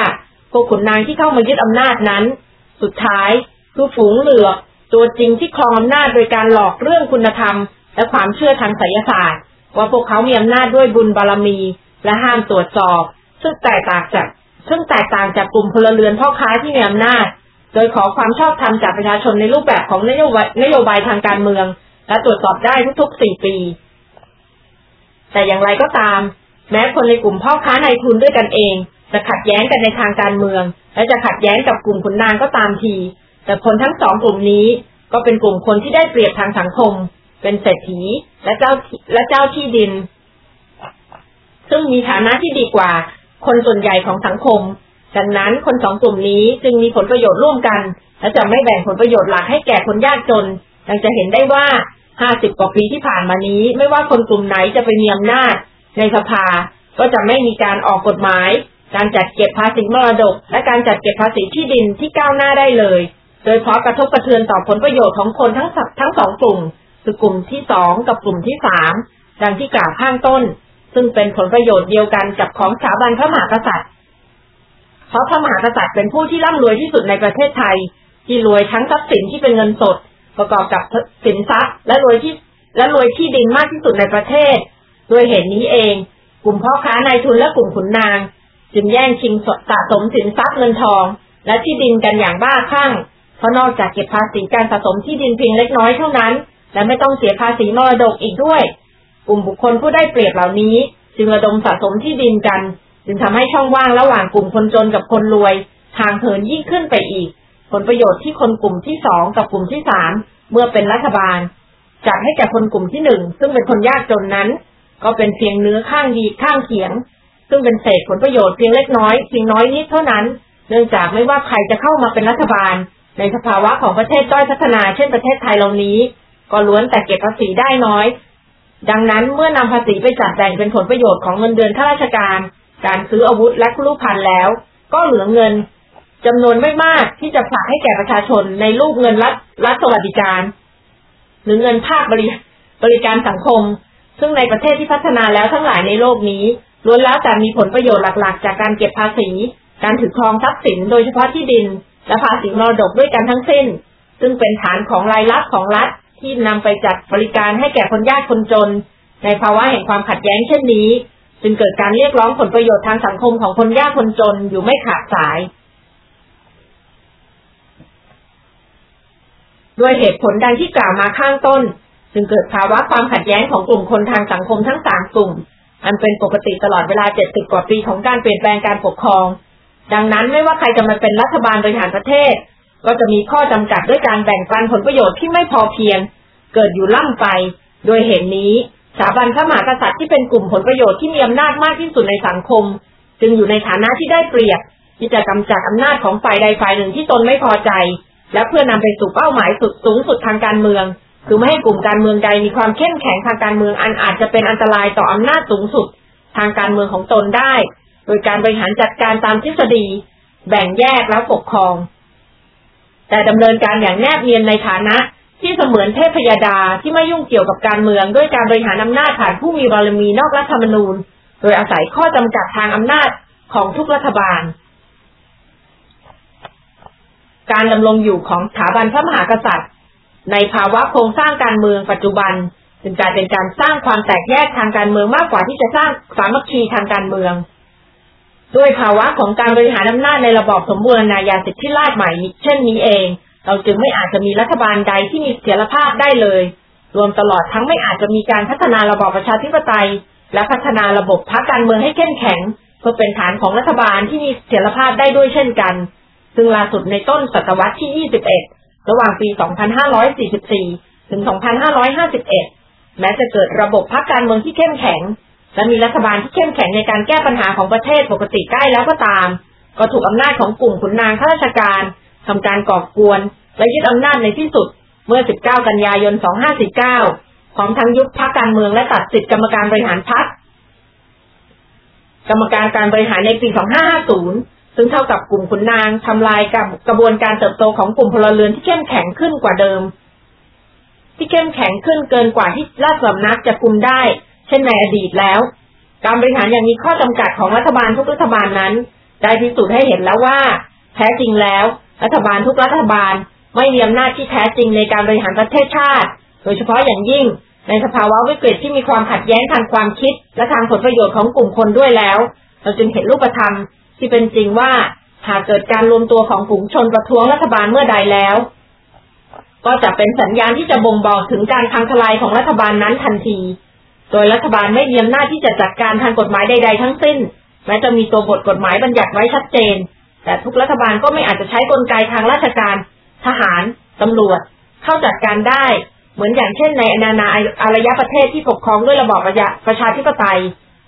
พวกขุนนางที่เข้ามายึดอำนาจนั้น สุดท้ายคือฝูงเหลือตัวจริงที่ครองอำนาจโดยการหลอกเรื่องคุณธรรม และความเชื่อทางไสยศาสตร์ ว่าพวกเขามีอำนาจด้วยบุญบารมี และห้ามตรวจสอบ ซึ่งแตกต่างจากซึ่งแตกต่างจากกลุ่มพลเรือนพ่อค้าที่มีอำนาจ โดยขอความชอบธรรมจากประชาชนในรูปแบบของนโยบายนโยบายทางการเมือง และตรวจสอบได้ทุกๆสี่ปี แต่อย่างไรก็ตาม แม้คนในกลุ่มพ่อค้าในทุนด้วยกันเอง จะขัดแย้งกันในทางการเมือง และจะขัดแย้งกับกลุ่มขุนนางก็ตามที แต่คนทั้งสองกลุ่มนี้ก็เป็นกลุ่มคนที่ได้เปรียบทางสังคม เป็นเศรษฐีและเจ้าและเจ้าที่ดิน ซึ่งมีฐานะที่ดีกว่า คนส่วนใหญ่ของสังคม ดังนั้นคนสองกลุ่มนี้จึงมีผลประโยชน์ร่วมกัน และจะไม่แบ่งผลประโยชน์หลักให้แก่คนยากจน ดังจะเห็นได้ว่าห้าสิบกว่าปีที่ผ่านมานี้ ไม่ว่าคนกลุ่มไหนจะไปมีอำนาจในสภา ก็จะไม่มีการออกกฎหมาย การจัดเก็บภาษีมรดก และการจัดเก็บภาษีที่ดินที่ก้าวหน้าได้เลย โดยเพราะกระทบกระเทือนต่อผลประโยชน์ของคนทั้งทั้งสองกลุ่ม คือกลุ่มที่สองกับกลุ่มที่สามดังที่กล่าวข้างต้น ซึ่งเป็นผลประโยชน์เดียวกันกับของสถาบันพระมหากษัตริย์ เพราะพระมหากษัตริย์เป็นผู้ที่ร่ำรวยที่สุดในประเทศไทย ที่รวยทั้งทรัพย์สินที่เป็นเงินสด ประกอบกับสินทรัพย์และรวยที่และรวยที่ดินมากที่สุดในประเทศด้วยเหตุนี้เอง กลุ่มพ่อค้านายทุนและกลุ่มขุนนาง จึงแย่งชิงสะสมสินทรัพย์เงินทอง และที่ดินกันอย่างบ้าคลั่ง เพราะนอกจากเก็บภาษีการสะสมที่ดินเพียงเล็กน้อยเท่านั้น และไม่ต้องเสียภาษีมรดกอีกด้วย กลุ่มบุคคลผู้ได้เปรียบเหล่านี้ จึงระดมสะสมที่ดินกัน จึงทำให้ช่องว่างระหว่างกลุ่มคนจนกับคนรวย ทางเหินยิ่งขึ้นไปอีก ผลประโยชน์ที่คนกลุ่มที่สองกับกลุ่มที่สามเมื่อเป็นรัฐบาลจากให้แก่คนกลุ่มที่หนึ่งซึ่งเป็นคนยากจนนั้น ก็เป็นเพียงเนื้อข้างดีข้างเขียง ซึ่งเป็นเศษผลประโยชน์เพียงเล็กน้อยเพียงน้อยนิดเท่านั้น เนื่องจากไม่ว่าใครจะเข้ามาเป็นรัฐบาล ในสภาวะของประเทศด้อยพัฒนาเช่นประเทศไทยเหล่านี้ ก็ล้วนแต่เก็บภาษีได้น้อย ดังนั้นเมื่อนำภาษีไปจัดแบ่งเป็นผลประโยชน์ของเงินเดือนข้าราชการ การซื้ออาวุธและลูกพันแล้ว ก็เหลือเงินจำนวนไม่มากที่จะฝากให้แก่ประชาชนในรูปเงินรัฐรัฐสวัสดิการ หรือเงินภาคบริบริการสังคม ซึ่งในประเทศที่พัฒนาแล้วทั้งหลายในโลกนี้ ล้วนแล้วแต่มีผลประโยชน์หลักๆ จากการเก็บภาษี การถือครองทรัพย์สินโดยเฉพาะที่ดิน และภาษีมรดกด้วยกันทั้งสิ้น ซึ่งเป็นฐานของรายรับของรัฐที่นำไปจัดบริการให้แก่คนยากคนจน ในภาวะแห่งความขัดแย้งเช่นนี้ จึงเกิดการเรียกร้องผลประโยชน์ทางสังคมของคนยากคนจนอยู่ไม่ขาดสายด้วยเหตุผลดังที่กล่าวมาข้างต้น จึงเกิดภาวะความขัดแย้งของกลุ่มคนทางสังคมทั้งสามกลุ่ม อันเป็นปกติตลอดเวลาเจ็ดสิบกว่าปีของการเปลี่ยนแปลงการปกครอง ดังนั้นไม่ว่าใครจะมาเป็นรัฐบาลบริหารประเทศ ก็จะมีข้อจำกัดด้วยการแบ่งปันผลประโยชน์ที่ไม่พอเพียง เกิดอยู่ล่ำไป โดยเหตุนนี้สถาบันพระมหากษัตริย์ที่เป็นกลุ่มผลประโยชน์ที่มีอำนาจมากที่สุดในสังคม จึงอยู่ในฐานะที่ได้เปรียบที่จะกำจัดอำนาจของฝ่ายใดฝ่ายหนึ่งที่ตนไม่พอใจ และเพื่อนำไปสู่เป้าหมายสุดสูงสุดทางการเมือง คือไม่ให้กลุ่มการเมืองใดมีความเข้มแข็งทางการเมืองอันอาจจะเป็นอันตรายต่ออำนาจสูงสุด ทางการเมืองของตนได้ โดยการบริหารจัดการตามทฤษฎี แบ่งแยกแล้วปกครอง แต่ดำเนินการอย่างแนบเนียนในฐานะที่เสมือนเทพยดาที่ไม่ยุ่งเกี่ยวกับการเมือง ด้วยการบริหารอำนาจผ่านผู้มีบารมีนอกรัฐธรรมนูญ โดยอาศัยข้อจำกัดทางอำนาจของทุกรัฐบาล การดำรงอยู่ของสถาบันพระมหากษัตริย์ ในภาวะโครงสร้างการเมืองปัจจุบันจึงกลายเป็นการสร้างความแตกแยกทางการเมืองมากกว่าที่จะสร้างสามัคคีทางการเมือง ด้วยภาวะของการบริหารอำนาจในระบอบสมบูรณาญาสิทธิราชใหม่เช่นนี้เอง เราจึงไม่อาจจะมีรัฐบาลใดที่มีเสถียรภาพได้เลย รวมตลอดทั้งไม่อาจจะมีการพัฒนาระบอบประชาธิปไตย และพัฒนาระบบพรรคการเมืองให้เข้มแข็ง เพื่อเป็นฐานของรัฐบาลที่มีเสถียรภาพได้ด้วยเช่นกัน ซึ่งล่าสุดในต้นศตวรรษที่ 21 ระหว่างปี 2544 ถึง 2551 แม้จะเกิดระบบพรรคการเมืองที่เข้มแข็ง และมีรัฐบาลที่เข้มแข็งในการแก้ปัญหาของประเทศปกติใกล้แล้วก็ตาม ก็ถูกอำนาจของกลุ่มขุนนางข้าราชการทำการก่อกวน และยึดอำนาจในที่สุดเมื่อ 19 กันยายน 2549 ของทั้งยุบพรรคการเมืองและตัดสิทธิกรรมการบริหารพรรคกรรมการการบริหารในปี 2550 ซึ่งเท่ากับกลุ่มขุนนางทำลายกับกระบวนการเติบโตของกลุ่มพลเรือนที่เข้มแข็งขึ้นกว่าเดิม ที่เข้มแข็งขึ้นเกินกว่าที่ราชสำนักจะคุมได้ เช่นในอดีตแล้ว การบริหารอย่างมีข้อจำกัดของรัฐบาลทุกรัฐบาลนั้น ได้พิสูจน์ให้เห็นแล้วว่า แท้จริงแล้ว รัฐบาลทุกรัฐบาล ไม่มีอำนาจที่แท้จริงในการบริหารประเทศชาติ โดยเฉพาะอย่างยิ่ง ในสภาวะวิกฤตที่มีความขัดแย้งทางความคิด และทางผลประโยชน์ของกลุ่มคนด้วยแล้ว เราจึงเห็นรูปธรรม ที่เป็นจริงว่าหากเกิดการรวมตัวของกลุ่มชนประท้วงรัฐบาลเมื่อใดแล้ว ก็จะเป็นสัญญาณที่จะบ่งบอกถึงการพังทลายของรัฐบาลนั้นทันที โดยรัฐบาลไม่มีอำนาจที่จะจัดการทางกฎหมายใด ๆ ทั้งสิ้นแม้จะมีตัวบทกฎหมายบัญญัติไว้ชัดเจน แต่ทุกรัฐบาลก็ไม่อาจจะใช้กลไกทางราชการ ทหารตำรวจ เข้าจัดการได้ เหมือนอย่างเช่นในนานาอารยประเทศที่ปกครองด้วยระบอบประชาธิปไตย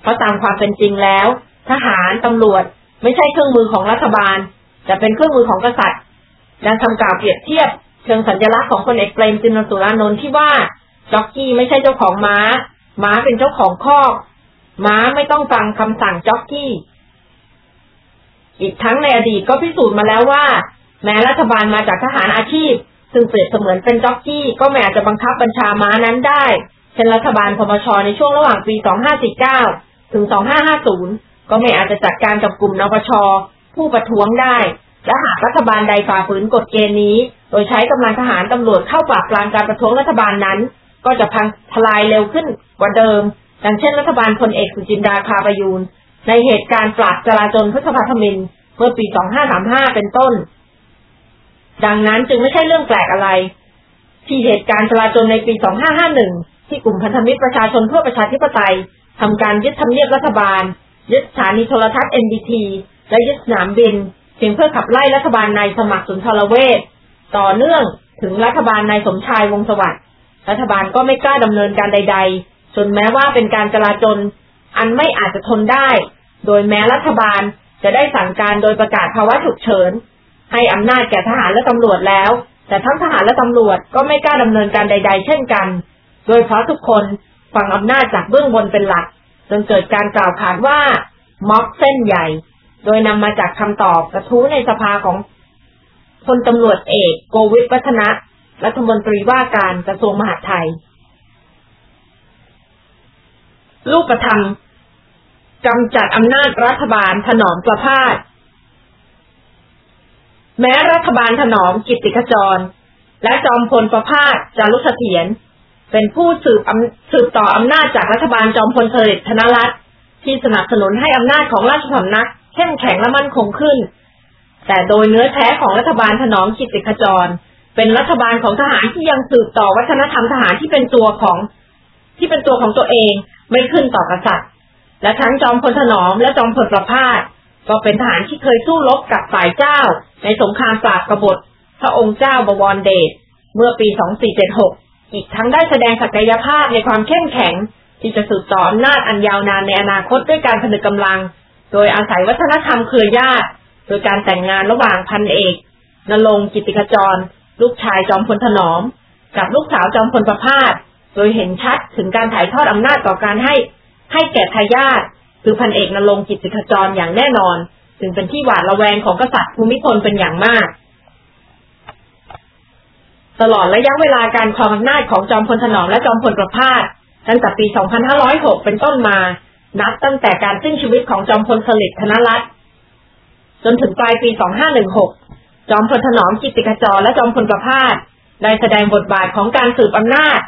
เพราะตามความเป็นจริงแล้ว ทหารตำรวจ ไม่ใช่เครื่องมือของรัฐบาล แต่เป็นเครื่องมือของกษัตริย์ดังคำกล่าวเปรียบเทียบ เชิงสัญลักษณ์ของคนเอกเปรมจินสุรานนท์ที่ว่าจ็อกกี้ไม่ใช่เจ้าของม้า ม้าเป็นเจ้าของคอกม้าไม่ต้องฟังคำสั่งจ็อกกี้ อีกทั้งในอดีตก็พิสูจน์มาแล้วว่า แม้รัฐบาลมาจากทหารอาชีพ ซึ่งเปรียบเสมือนเป็นจ็อกกี้ ก็ไม่อาจจะบังคับบัญชาม้านั้นได้ เช่นรัฐบาลพมชในช่วงระหว่างปี 2549 ถึง 2550 ก็ไม่อาจจะจัดการกับกลุ่มนปช ผู้ประท้วงได้ และหากรัฐบาลใดฝ่าฝืนกฎเกณฑ์นี้ โดยใช้กำลังทหารตำรวจเข้าปราบปรามการประท้วงรัฐบาลนั้น ก็จะพังทลายเร็วขึ้นกว่าเดิม ดังเช่นรัฐบาลพลเอกสุจินดาคาประยูนในเหตุการณ์ปราบจราจรพฤษภาธมินเมื่อปี 2535 เป็นต้น ดังนั้นจึงไม่ใช่เรื่องแปลกอะไร ที่เหตุการณ์จลาจลในปี 2551 ที่กลุ่มพันธมิตรประชาชนเพื่อประชาธิปไตยทำการยึดทำเนียบรัฐบาล ยึดสถานีโทรทัศน์ NBT และยึดสนามบินเพียงเพื่อขับไล่รัฐบาลนายสมัครสุนทรเวชต่อเนื่องถึงรัฐบาลนายสมชายวงสวัสดิ์รัฐบาลก็ไม่กล้าดำเนินการใด ๆ จนแม้ว่าเป็นการจลาจลอันไม่อาจจะทนได้ โดยแม้รัฐบาลจะได้สั่งการโดยประกาศภาวะฉุกเฉิน ให้อำนาจแก่ทหารและตำรวจแล้ว แต่ทั้งทหารและตำรวจก็ไม่กล้าดำเนินการใด ๆ เช่นกัน โดยเพราะทุกคนฟังอำนาจจากเบื้องบนเป็นหลัก จนเกิดการกล่าวขานว่าม็อบเส้นใหญ่ โดยนำมาจากคำตอบกระทู้ในสภาของพลตำรวจเอกโกวิทวัฒนะ รัฐมนตรีว่าการกระทรวงมหาดไทย ลูกประธรรมกำจัดอำนาจรัฐบาลถนอมประพาสแม้รัฐบาลถนอมกิติขจร และจอมพลประพาสจารุเสถียร เป็นผู้สืบสืบต่ออำนาจจากรัฐบาลจอมพลเสด็จธนรัตน์ที่สนับสนุนให้อำนาจของราชสำนักเข้มแข็งและมั่นคงขึ้น แต่โดยเนื้อแท้ของรัฐบาลถนอมกิติขจร เป็นรัฐบาลของทหารที่ยังสืบต่อวัฒนธรรมทหารที่เป็นตัวของ ที่เป็นตัวของตัวเองไม่ขึ้นต่อกษัตริย์ และทั้งจอมพลถนอมและจอมพลประพาสก็เป็นทหารที่เคยสู้รบกับฝ่ายเจ้า ในสงครามปราบกบฏพระองค์เจ้าบวรเดชเมื่อปี 2476 อีกทั้งได้แสดงศักยภาพในความเข้มแข็ง ที่จะสืบต่ออำนาจอันยาวนานในอนาคตด้วยการผนึกกำลัง โดยอาศัยวัฒนธรรมเครือญาติ โดยการแต่งงานระหว่างพันเอกนรงกิติขจร ลูกชายจอมพลถนอม กับลูกสาวจอมพลประพาสโดยเห็นชัดถึงการถ่ายทอดอำนาจต่อการให้ให้แก่ทายาทคือพันเอกนรงกิติขจรอย่างแน่นอน จึงเป็นที่หวาดระแวงของกษัตริย์ภูมิพลเป็นอย่างมาก ตลอดระยะเวลาการครองอำนาจของจอมพลถนอมและจอมพลประพาสตั้งแต่ปี 2506 เป็นต้นมา นับตั้งแต่การสิ้นชีวิตของจอมพลสฤษดิ์ธนรัตน์จนถึงปลายปี 2516 จอมพลถนอมกิติขจรและจอมพลประพาสได้แสดงบทบาทของการสืบอำนาจ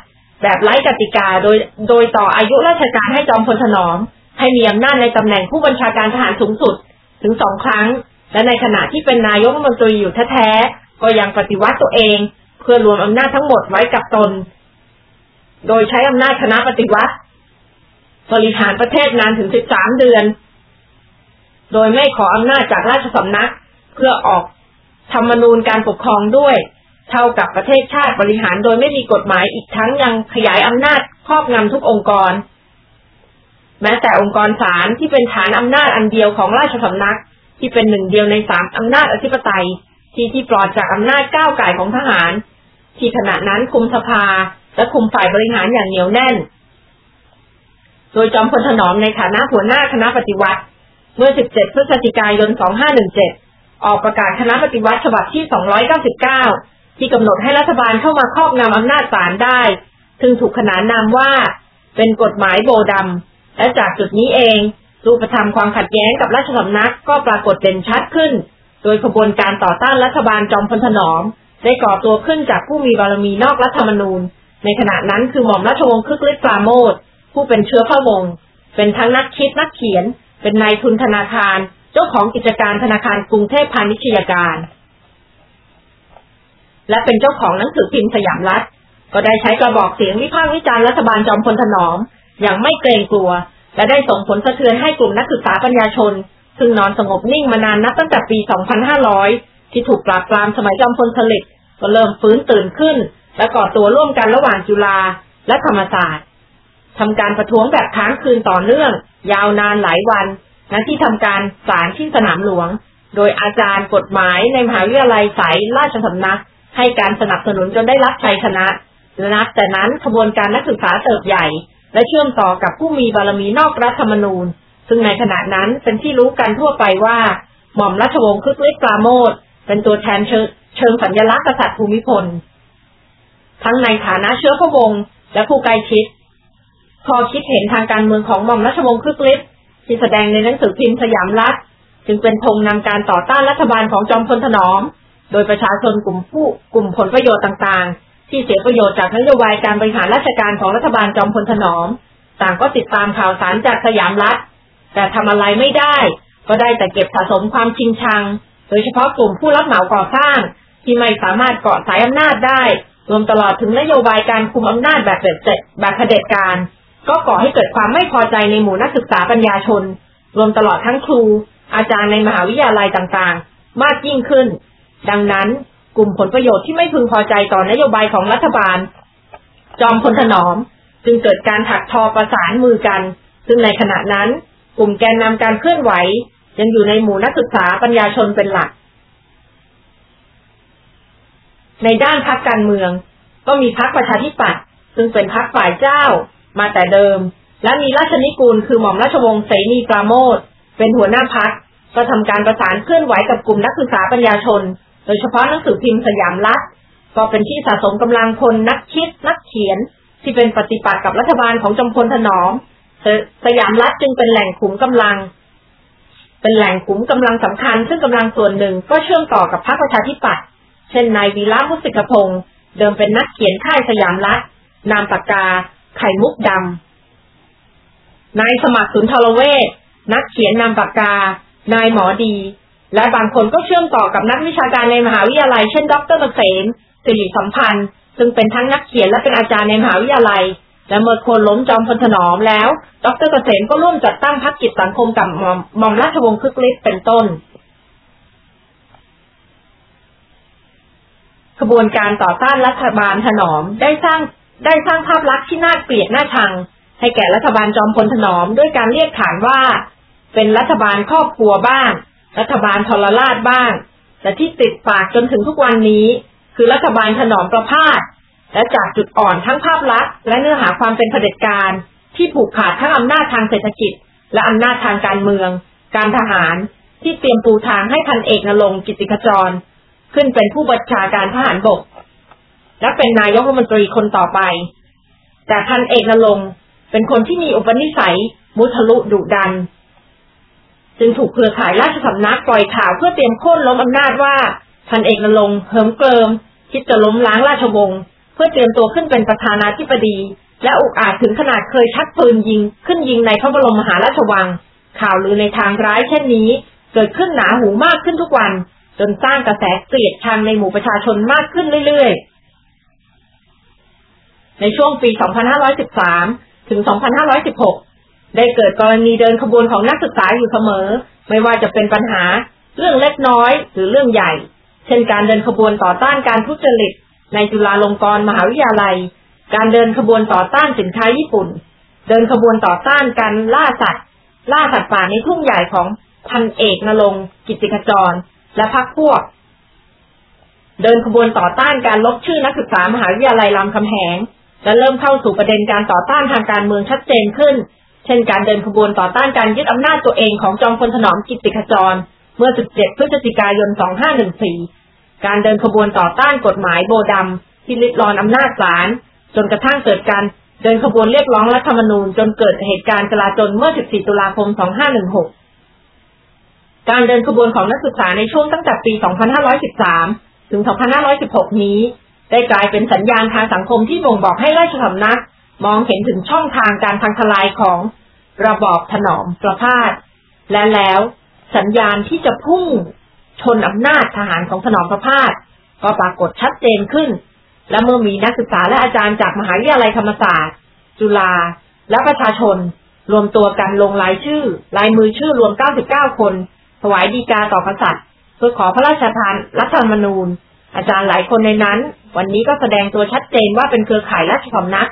แบบไร้กติกาโดยโดยต่ออายุราชการให้จอมพลถนอม ให้มีอำนาจในตำแหน่งผู้บัญชาการทหารสูงสุดถึงสองครั้ง และในขณะที่เป็นนายกรัฐมนตรีอยู่แท้ๆก็ยังปฏิวัติตัวเอง เพื่อรวมอำนาจทั้งหมดไว้กับตน โดยใช้อำนาจคณะปฏิวัติ บริหารประเทศนานถึงสิบสามเดือน โดยไม่ขออำนาจจากราชสำนัก เพื่อออกธรรมนูญการปกครองด้วย เท่ากับประเทศชาติบริหารโดยไม่มีกฎหมายอีกทั้งยังขยายอำนาจครอบงำทุกองค์กร แม้แต่องค์กรศาลที่เป็นฐานอำนาจอันเดียวของราชสำนัก ที่เป็นหนึ่งเดียวในสามอำนาจอธิปไตย ที่ที่ปลอดจากอำนาจก้าวไก่ของทหาร ที่ขณะนั้นคุมสภาและคุมฝ่ายบริหารอย่างเหนียวแน่น โดยจอมพลถนอมในฐานะหัวหน้าคณะปฏิวัติ เมื่อ 17 พฤศจิกายน 2517 ออกประกาศคณะปฏิวัติฉบับที่ 299 ที่กำหนดให้รัฐบาลเข้ามาครอบงำอำนาจศาลได้ ซึ่งถูกขนานนามว่าเป็นกฎหมายโบดำและจากจุดนี้เองรูปธรรมความขัดแย้งกับราชสำนักก็ปรากฏเด่นชัดขึ้น โดยขบวนการต่อต้านรัฐบาลจอมพลถนอม ได้ก่อตัวขึ้นจากผู้มีบารมีนอกรัฐธรรมนูญ ในขณะนั้นคือหม่อมราชวงศ์คึกฤทธิ์ปราโมทผู้เป็นเชื้อพระวงศ์เป็นทั้งนักคิดนักเขียน เป็นนายทุนธนาคาร เจ้าของกิจการธนาคารกรุงเทพพาณิชยการ และเป็นเจ้าของหนังสือพิมพ์สยามรัฐ ก็ได้ใช้กระบอกเสียงวิพากษ์วิจารณ์รัฐบาลจอมพลถนอม อย่างไม่เกรงกลัว และได้ส่งผลสะเทือนให้กลุ่มนักศึกษาปัญญาชน ซึ่งนอนสงบนิ่งมานานนับตั้งแต่ปี 2500 ที่ถูกปราบปรามสมัยจอมพลสฤษดิ์ก็เริ่มฟื้นตื่นขึ้น และก่อตัวร่วมกันระหว่างจุฬาและธรรมศาสตร์ทำการประท้วงแบบค้างคืนต่อเนื่อง ยาวนานหลายวันณที่ทำการศาลที่สนามหลวง โดยอาจารย์กฎหมายในมหาวิทยาลัยสายราชสำนัก ให้การสนับสนุนจนได้รับชัยชนะและนับแต่นั้นขบวนการนักศึกษาเติบใหญ่ และเชื่อมต่อกับผู้มีบารมีนอกรัฐธรรมนูญ ซึ่งในขณะนั้นเป็นที่รู้กันทั่วไปว่า หม่อมราชวงศ์คึกฤทธิ์ปราโมทเป็นตัวแทนเชิงเชิงสัญลักษณ์กษัตริย์ภูมิพล ทั้งในฐานะเชื้อพระวงศ์และผู้ใกล้ชิดพอคิดเห็นทางการเมืองของหม่อมราชวงศ์คึกฤทธิ์ที่แสดงในหนังสือพิมพ์สยามรัฐ จึงเป็นธงนำการต่อต้านรัฐบาลของจอมพลถนอม โดยประชาชนกลุ่มผู้กลุ่มผลประโยชน์ต่างๆ ที่เสียประโยชน์จากนโยบายการบริหารราชการของรัฐบาลจอมพลถนอม ต่างก็ติดตามข่าวสารจากสยามรัฐ แต่ทำอะไรไม่ได้ ก็ได้แต่เก็บสะสมความชิงชัง โดยเฉพาะกลุ่มผู้รับเหมาก่อสร้าง ที่ไม่สามารถเกาะสายอำนาจได้ รวมตลอดถึงนโยบายการคุมอำนาจแบบเด็ดแบบเผด็จการ ก็ก่อให้เกิดความไม่พอใจในหมู่นักศึกษาปัญญาชน รวมตลอดทั้งครู อาจารย์ในมหาวิทยาลัยต่างๆ มากยิ่งขึ้น ดังนั้นกลุ่มผลประโยชน์ที่ไม่พึงพอใจต่อนโยบายของรัฐบาล จอมพลถนอม จึงเกิดการถักทอประสานมือกัน ซึ่งในขณะนั้น กลุ่มแกนนำการเคลื่อนไหว ยังอยู่ในหมู่นักศึกษาปัญญาชนเป็นหลัก ในด้านพักการเมือง ก็มีพักประชาธิปัตย์ซึ่งเป็นพักฝ่ายเจ้า มาแต่เดิม และมีราชนิกูลคือหม่อมราชวงศ์เสนีปราโมทเป็นหัวหน้าพักก็ทำการประสานเคลื่อนไหวกับกลุ่มนักศึกษาปัญญาชน โดยเฉพาะหนังสือพิมพ์สยามรัฐ ก็เป็นที่สะสมกำลังคนนักคิดนักเขียน ที่เป็นปฏิปักษ์กับรัฐบาลของจอมพลถนอม สยามรัฐจึงเป็นแหล่งขุมกำลัง เป็นแหล่งขุมกำลังสำคัญ ซึ่งกำลังส่วนหนึ่งก็เชื่อมต่อกับพรรคประชาธิปัตย์เช่นนายวีระมุสิกพงศ์เดิมเป็นนักเขียนค่ายสยามรัฐนามปากกา ไข่มุกดำนายสมัครสุนทรเวชนักเขียนนามปากกา นายหมอดี และบางคนก็เชื่อมต่อกับนักวิชาการในมหาวิทยาลัย เช่น ดรเกษมสิริสัมพันธ์ ซึ่งเป็นทั้งนักเขียนและเป็นอาจารย์ในมหาวิทยาลัย และเมื่อคนล้มจอมพลถนอมแล้ว ดรเกษมก็ร่วมจัดตั้งพรรคกิจสังคมกับหม่อมราชวงศ์คึกฤทธิ์เป็นต้น ขบวนการต่อต้านรัฐบาลถนอมได้สร้างได้สร้างภาพลักษณ์ที่น่าเกลียดน่าชัง ให้แก่รัฐบาลจอมพลถนอมด้วยการเรียกขานว่า เป็นรัฐบาลครอบครัวบ้าง รัฐบาลทรราชบ้าง แต่ที่ติดปากจนถึงทุกวันนี้ คือรัฐบาลถนอมประพาส และจากจุดอ่อนทั้งภาพลักษณ์และเนื้อหาความเป็นเผด็จการ ที่ผูกขาดทั้งอำนาจทางเศรษฐกิจ และอำนาจทางการเมือง การทหารที่เตรียมปูทางให้พันเอกนรงกิติขจร ขึ้นเป็นผู้บัญชาการทหารบก และเป็นนายกรัฐมนตรีคนต่อไป แต่พันเอกนรงเป็นคนที่มีอุปนิสัย มุทะลุดุดัน จึงถูกเครือข่ายราชสำนักปล่อยข่าวเพื่อเตรียมโค่นล้มอำนาจว่าพันเอกนรงเหิมเกริมคิดจะล้มล้างราชวงศ์ เพื่อเตรียมตัวขึ้นเป็นประธานาธิบดี และอุกอาจถึงขนาดเคยชักปืนยิง ขึ้นยิงในพระบรมมหาราชวัง ข่าวลือในทางร้ายเช่นนี้ เกิดขึ้นหนาหูมากขึ้นทุกวัน จนสร้างกระแสเกลียดชังในหมู่ประชาชนมากขึ้นเรื่อยๆ ในช่วงปี 2513 ถึง 2516 ได้เกิดกรณีเดินขบวนของนักศึกษาอยู่เสมอ ไม่ว่าจะเป็นปัญหาเรื่องเล็กน้อยหรือเรื่องใหญ่ เช่นการเดินขบวนต่อต้านการทุจริต ในจุฬาลงกรณ์มหาวิทยาลัย การเดินขบวนต่อต้านสินค้าญี่ปุ่น เดินขบวนต่อต้านการล่าสัตว์ ล่าสัตว์ป่าในทุ่งใหญ่ของพันเอกนรงกิติขจร และพรรคพวก เดินขบวนต่อต้านการลบชื่อนักศึกษามหาวิทยาลัยรามคำแหง และเริ่มเข้าสู่ประเด็นการต่อต้านทางการเมืองชัดเจนขึ้น เช่นการเดินขบวนต่อต้านการยึดอำนาจตัวเองของจอมพลถนอมกิติขจร เมื่อ 17 พฤศจิกายน 2514 การเดินขบวนต่อต้านกฎหมายโบดำที่ลิดรอนอำนาจศาลจนกระทั่งเกิดการเดินขบวนเรียกร้องรัฐธรรมนูญจนเกิดเหตุการณ์จลาจลเมื่อ 14 ตุลาคม 2516 การเดินขบวนของนักศึกษาในช่วงตั้งแต่ปี 2513 ถึง 2516 นี้ ได้กลายเป็นสัญญาณทางสังคมที่บ่งบอกให้ราชสำนัก มองเห็นถึงช่องทางการพังทลายของระบอบถนอมประพาสและแล้วสัญญาณที่จะพุ่ง ชนอำนาจทหารของถนอมประพาสก็ปรากฏชัดเจนขึ้น และเมื่อมีนักศึกษาและอาจารย์จากมหาวิทยาลัยธรรมศาสตร์ จุฬาและประชาชน รวมตัวกันลงรายชื่อ ลายมือชื่อรวม 99 คน ถวายดีกาต่อกษัตริย์ เพื่อขอพระราชทานรัฐธรรมนูญ อาจารย์หลายคนในนั้น วันนี้ก็แสดงตัวชัดเจนว่าเป็นเครือข่ายราชสำนัก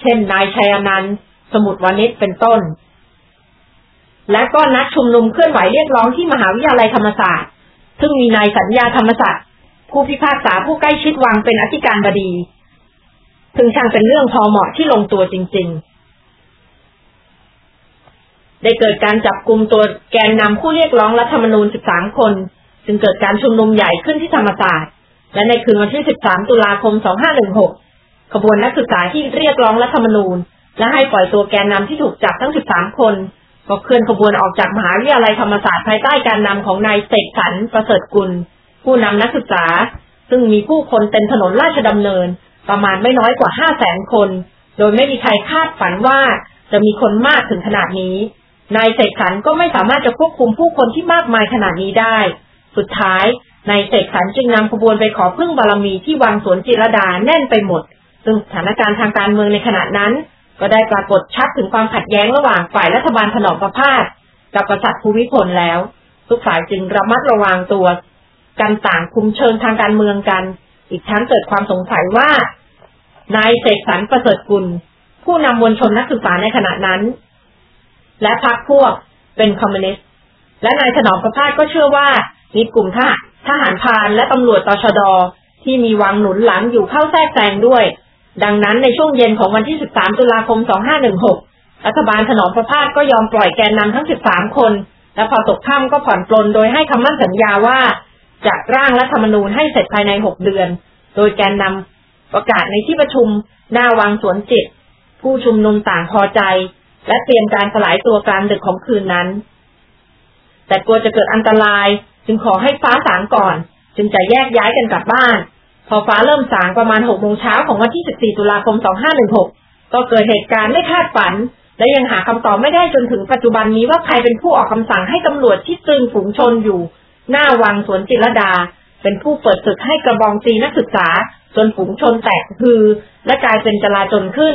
เช่น นายชัยนันท์สมุทรวานิชเป็นต้น และก็นัดชุมนุมเคลื่อนไหวเรียกร้องที่มหาวิทยาลัยธรรมศาสตร์ ซึ่งมีนายสัญญาธรรมศาสตร์ผู้พิพากษาผู้ใกล้ชิดวังเป็นอธิการบดีถึงช่างเป็นเรื่องพอเหมาะที่ลงตัวจริง ๆ ได้เกิดการจับกลุ่มตัวแกนนำผู้เรียกร้องรัฐธรรมนูญ 13 คน จึงเกิดการชุมนุมใหญ่ขึ้นที่ธรรมศาสตร์ และในคืนวันที่ 13 ตุลาคม 2516 ขบวนนักศึกษาที่เรียกร้องรัฐธรรมนูญ และให้ปล่อยตัวแกนนำที่ถูกจับทั้ง 13 คน ก็เคลื่อนขบวนออกจากมหาวิทยาลัยธรรมศาสตร์ภายใต้การนำของนายเสกสรรประเสริฐกุล ผู้นำนักศึกษา ซึ่งมีผู้คนเต็มถนนราชดำเนิน ประมาณไม่น้อยกว่าห้าแสนคน โดยไม่มีใครคาดฝันว่าจะมีคนมากถึงขนาดนี้ นายเสกสรรก็ไม่สามารถจะควบคุมผู้คนที่มากมายขนาดนี้ได้ สุดท้ายนายเสกสรรจึงนำขบวนไปขอพึ่งบารมีที่วังสวนจิรดาแน่นไปหมด ซึ่งสถานการณ์ทางการเมืองในขณะนั้น ก็ได้ปรากฏชัดถึงความขัดแย้งระหว่างฝ่ายรัฐบาลถนอมประพาสกับกษัตริย์ภูมิพลแล้ว ทุกฝ่ายจึงระมัดระวังตัวกันต่างคุมเชิงทางการเมืองกัน อีกทั้งเกิดความสงสัยว่านายเสกสรรประเสริฐกุล ผู้นำมวลชนนักศึกษาในขณะนั้น และพรรคพวกเป็นคอมมิวนิสต์และนายถนอมประพาสก็เชื่อว่ามีกลุ่มทหารทหารพานและตำรวจตชดที่มีวังหนุนหลังอยู่เข้าแทรกแซงด้วย ดังนั้นในช่วงเย็นของวันที่ 13 ตุลาคม 2516 รัฐบาลถนอมประพาสก็ยอมปล่อยแกนนำทั้ง 13 คน และพอตกค่ำก็ผ่อนปลนโดยให้คำมั่นสัญญาว่า จะร่างรัฐธรรมนูญให้เสร็จภายในหกเดือน โดยแกนนำประกาศในที่ประชุม หน้าวังสวนจิต ผู้ชุมนุมต่างพอใจ และเตรียมการสลายตัวกลางดึกของคืนนั้น แต่กลัวจะเกิดอันตรายจึงขอให้ฟ้าสางก่อน จึงจะแยกย้ายกันกลับบ้าน พอฟ้าเริ่มสางประมาณหกโมงเช้าของวันที่ 14 ตุลาคม 2516 ก็เกิดเหตุการณ์ไม่คาดฝัน และยังหาคำตอบไม่ได้จนถึงปัจจุบันนี้ว่าใครเป็นผู้ออกคำสั่งให้ตำรวจที่ตรึงฝูงชนอยู่ หน้าวังสวนจิรดา เป็นผู้เปิดศึกให้กระบองตีนักศึกษา จนฝูงชนแตกคือ และกลายเป็นจลาจลขึ้น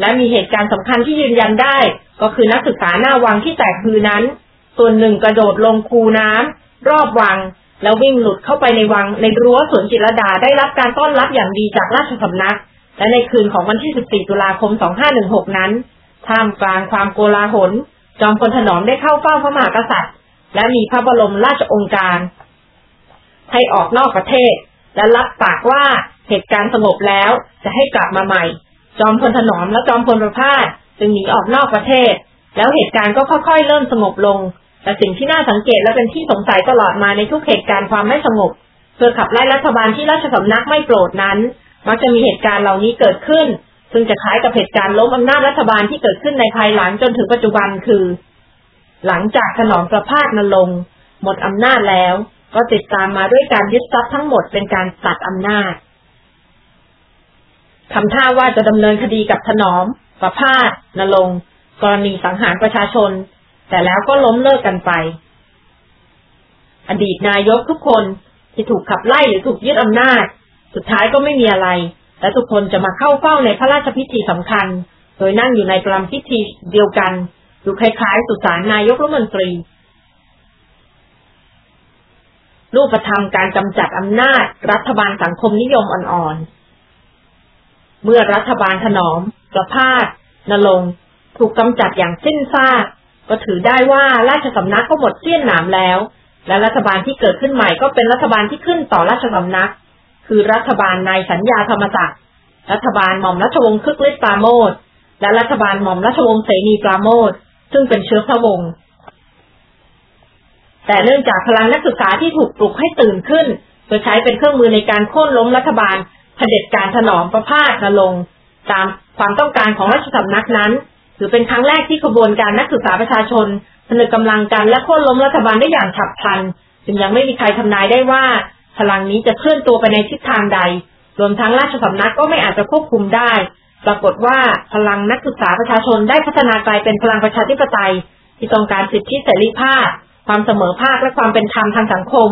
และมีเหตุการณ์สำคัญที่ยืนยันได้ ก็คือนักศึกษาหน้าวังที่แตกคือนั้น ส่วนหนึ่งกระโดดลงคูน้ำรอบวัง แล้ววิ่งหลุดเข้าไปในวังในรั้วสวนจิรดาได้รับการต้อนรับอย่างดีจากราชสำนัก และในคืนของวันที่ 14 ตุลาคม 2516 นั้น ท่ามกลางความโกลาหล จอมพลถนอมได้เข้าเฝ้าพระมหากษัตริย์ และมีพระบรมราชองค์การ ให้ออกนอกประเทศ และรับปากว่าเหตุการณ์สงบแล้วจะให้กลับมาใหม่ จอมพลถนอมและจอมพลประพาสจึงหนีออกนอกประเทศ แล้วเหตุการณ์ก็ค่อยๆเริ่มสงบลง แต่สิ่งที่น่าสังเกตและเป็นที่สงสัยตลอดมาในทุกเหตุการณ์ความไม่สงบเพื่อขับไล่รัฐบาลที่ราชสำนักไม่โปรดนั้น มักจะมีเหตุการณ์เหล่านี้เกิดขึ้น ซึ่งจะคล้ายกับเหตุการณ์ล้มอำนาจรัฐบาลที่เกิดขึ้นในภายหลังจนถึงปัจจุบันคือ หลังจากถนอมประพาสนลงหมดอำนาจแล้ว ก็ติดตามมาด้วยการยึดทรัพย์ทั้งหมดเป็นการตัดอำนาจทำท่าว่าจะดำเนินคดีกับถนอม ประพาสนรงกรณีสังหารประชาชน แต่แล้วก็ล้มเลิกกันไป อดีตนายกทุกคนที่ถูกขับไล่หรือถูกยึดอำนาจ สุดท้ายก็ไม่มีอะไร และทุกคนจะมาเข้าเฝ้าในพระราชพิธีสำคัญ โดยนั่งอยู่ในประลำพิธีเดียวกันดูคล้ายๆ สุสานนายกรัฐมนตรี รูปธรรมการกำจัดอำนาจ รัฐบาลสังคมนิยมอ่อนๆ เมื่อรัฐบาลถนอม ประพาสนลง ถูกกำจัดอย่างสิ้นซาก ก็ถือได้ว่าราชสำนักก็หมดเสี้ยนหนามแล้ว และรัฐบาลที่เกิดขึ้นใหม่ก็เป็นรัฐบาลที่ขึ้นต่อราชสำนัก คือรัฐบาลนายสัญญาธรรมศักดิ์รัฐบาลหม่อมราชวงศ์คึกฤทธิ์ปราโมทและรัฐบาลหม่อมราชวงศ์เสนีปราโมทซึ่งเป็นเชื้อพระวงศ์แต่เนื่องจากพลังนักศึกษาที่ถูกปลุกให้ตื่นขึ้นโดยใช้เป็นเครื่องมือในการโค่นล้มรัฐบาลเผด็จการถนอมประพาสนลง ตามความต้องการของราชสำนักนั้น ถือเป็นครั้งแรกที่ขบวนการนักศึกษาประชาชนผนึกกำลังกันและโค่นล้มรัฐบาลได้อย่างฉับพลันจึงยังไม่มีใครทำนายได้ว่า พลังนี้จะเคลื่อนตัวไปในทิศทางใด รวมทั้งราชสำนักก็ไม่อาจจะควบคุมได้ ปรากฏว่าพลังนักศึกษาประชาชนได้พัฒนากลายเป็นพลังประชาธิปไตย ที่ต้องการสิทธิเสรีภาพ ความเสมอภาคและความเป็นธรรมทางสังคม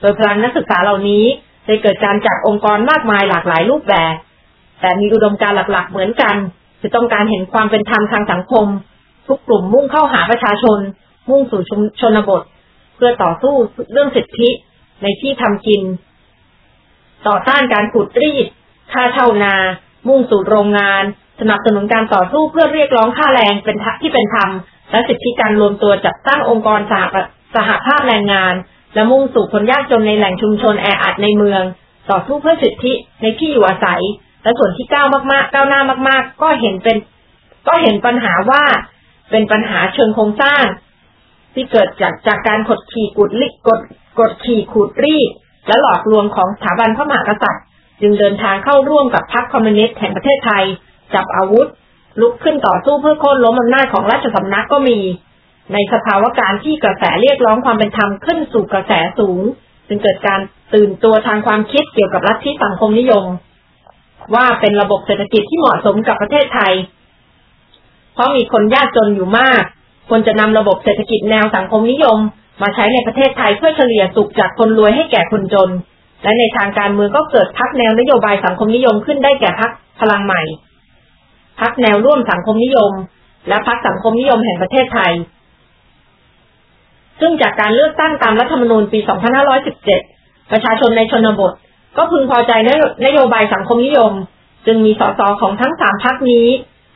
โดยพลังนักศึกษาเหล่านี้ได้เกิดการจัดองค์กรมากมายหลากหลายรูปแบบ แต่มีอุดมการหลักๆเหมือนกัน คือต้องการเห็นความเป็นธรรมทางสังคม ทุกกลุ่มมุ่งเข้าหาประชาชน มุ่งสู่ชชนบท เพื่อต่อสู้เรื่องสิทธิในที่ทำกิน ต่อต้านการขูดรีดค่าเช่านา มุ่งสู่โรงงาน สนับสนุนการต่อสู้เพื่อเรียกร้องค่าแรงเป็นที่เป็นธรรมและสิทธิการรวมตัวจัดตั้งองค์กรสหสหภาพแรงงาน และมุ่งสู่คนยากจนในแหล่งชุมชนแออัดในเมือง ต่อสู้เพื่อสิทธิในที่อยู่อาศัย และส่วนที่ก้าวมากๆก้าวหน้ามาก ๆ ก็เห็นเป็น ก็เห็นปัญหาว่าเป็นปัญหาเชิงโครงสร้าง ที่เกิดจากจากการกดขี่กุดลิกดกดขี่ขูดรีดและหลอกลวงของสถาบันพระมหากษัตริย์ จึงเดินทางเข้าร่วมกับพรรคคอมมิวนิสต์แห่งประเทศไทย จับอาวุธ ลุกขึ้นต่อสู้เพื่อโค่นล้มอำนาจของราชสำนักก็มี ในสภาวะการที่กระแสเรียกร้องความเป็นธรรมขึ้นสู่กระแสสูง จึงเกิดการตื่นตัวทางความคิดเกี่ยวกับลัทธิสังคมนิยม ว่าเป็นระบบเศรษฐกิจที่เหมาะสมกับประเทศไทย เพราะมีคนยากจนอยู่มาก ควรจะนำระบบเศรษฐกิจแนวสังคมนิยม มาใช้ในประเทศไทยเพื่อเฉลี่ยสุขจากคนรวยให้แก่คนจน และในทางการเมืองก็เกิดพักแนวนโยบายสังคมนิยมขึ้นได้แก่พักพลังใหม่ พักแนวร่วมสังคมนิยม และพักสังคมนิยมแห่งประเทศไทย ซึ่งจากการเลือกตั้งตามรัฐธรรมนูญปี 2517 ประชาชนในชนบท ก็พึงพอใจนโยบายสังคมนิยม จึงมีสสของทั้งสามพักนี้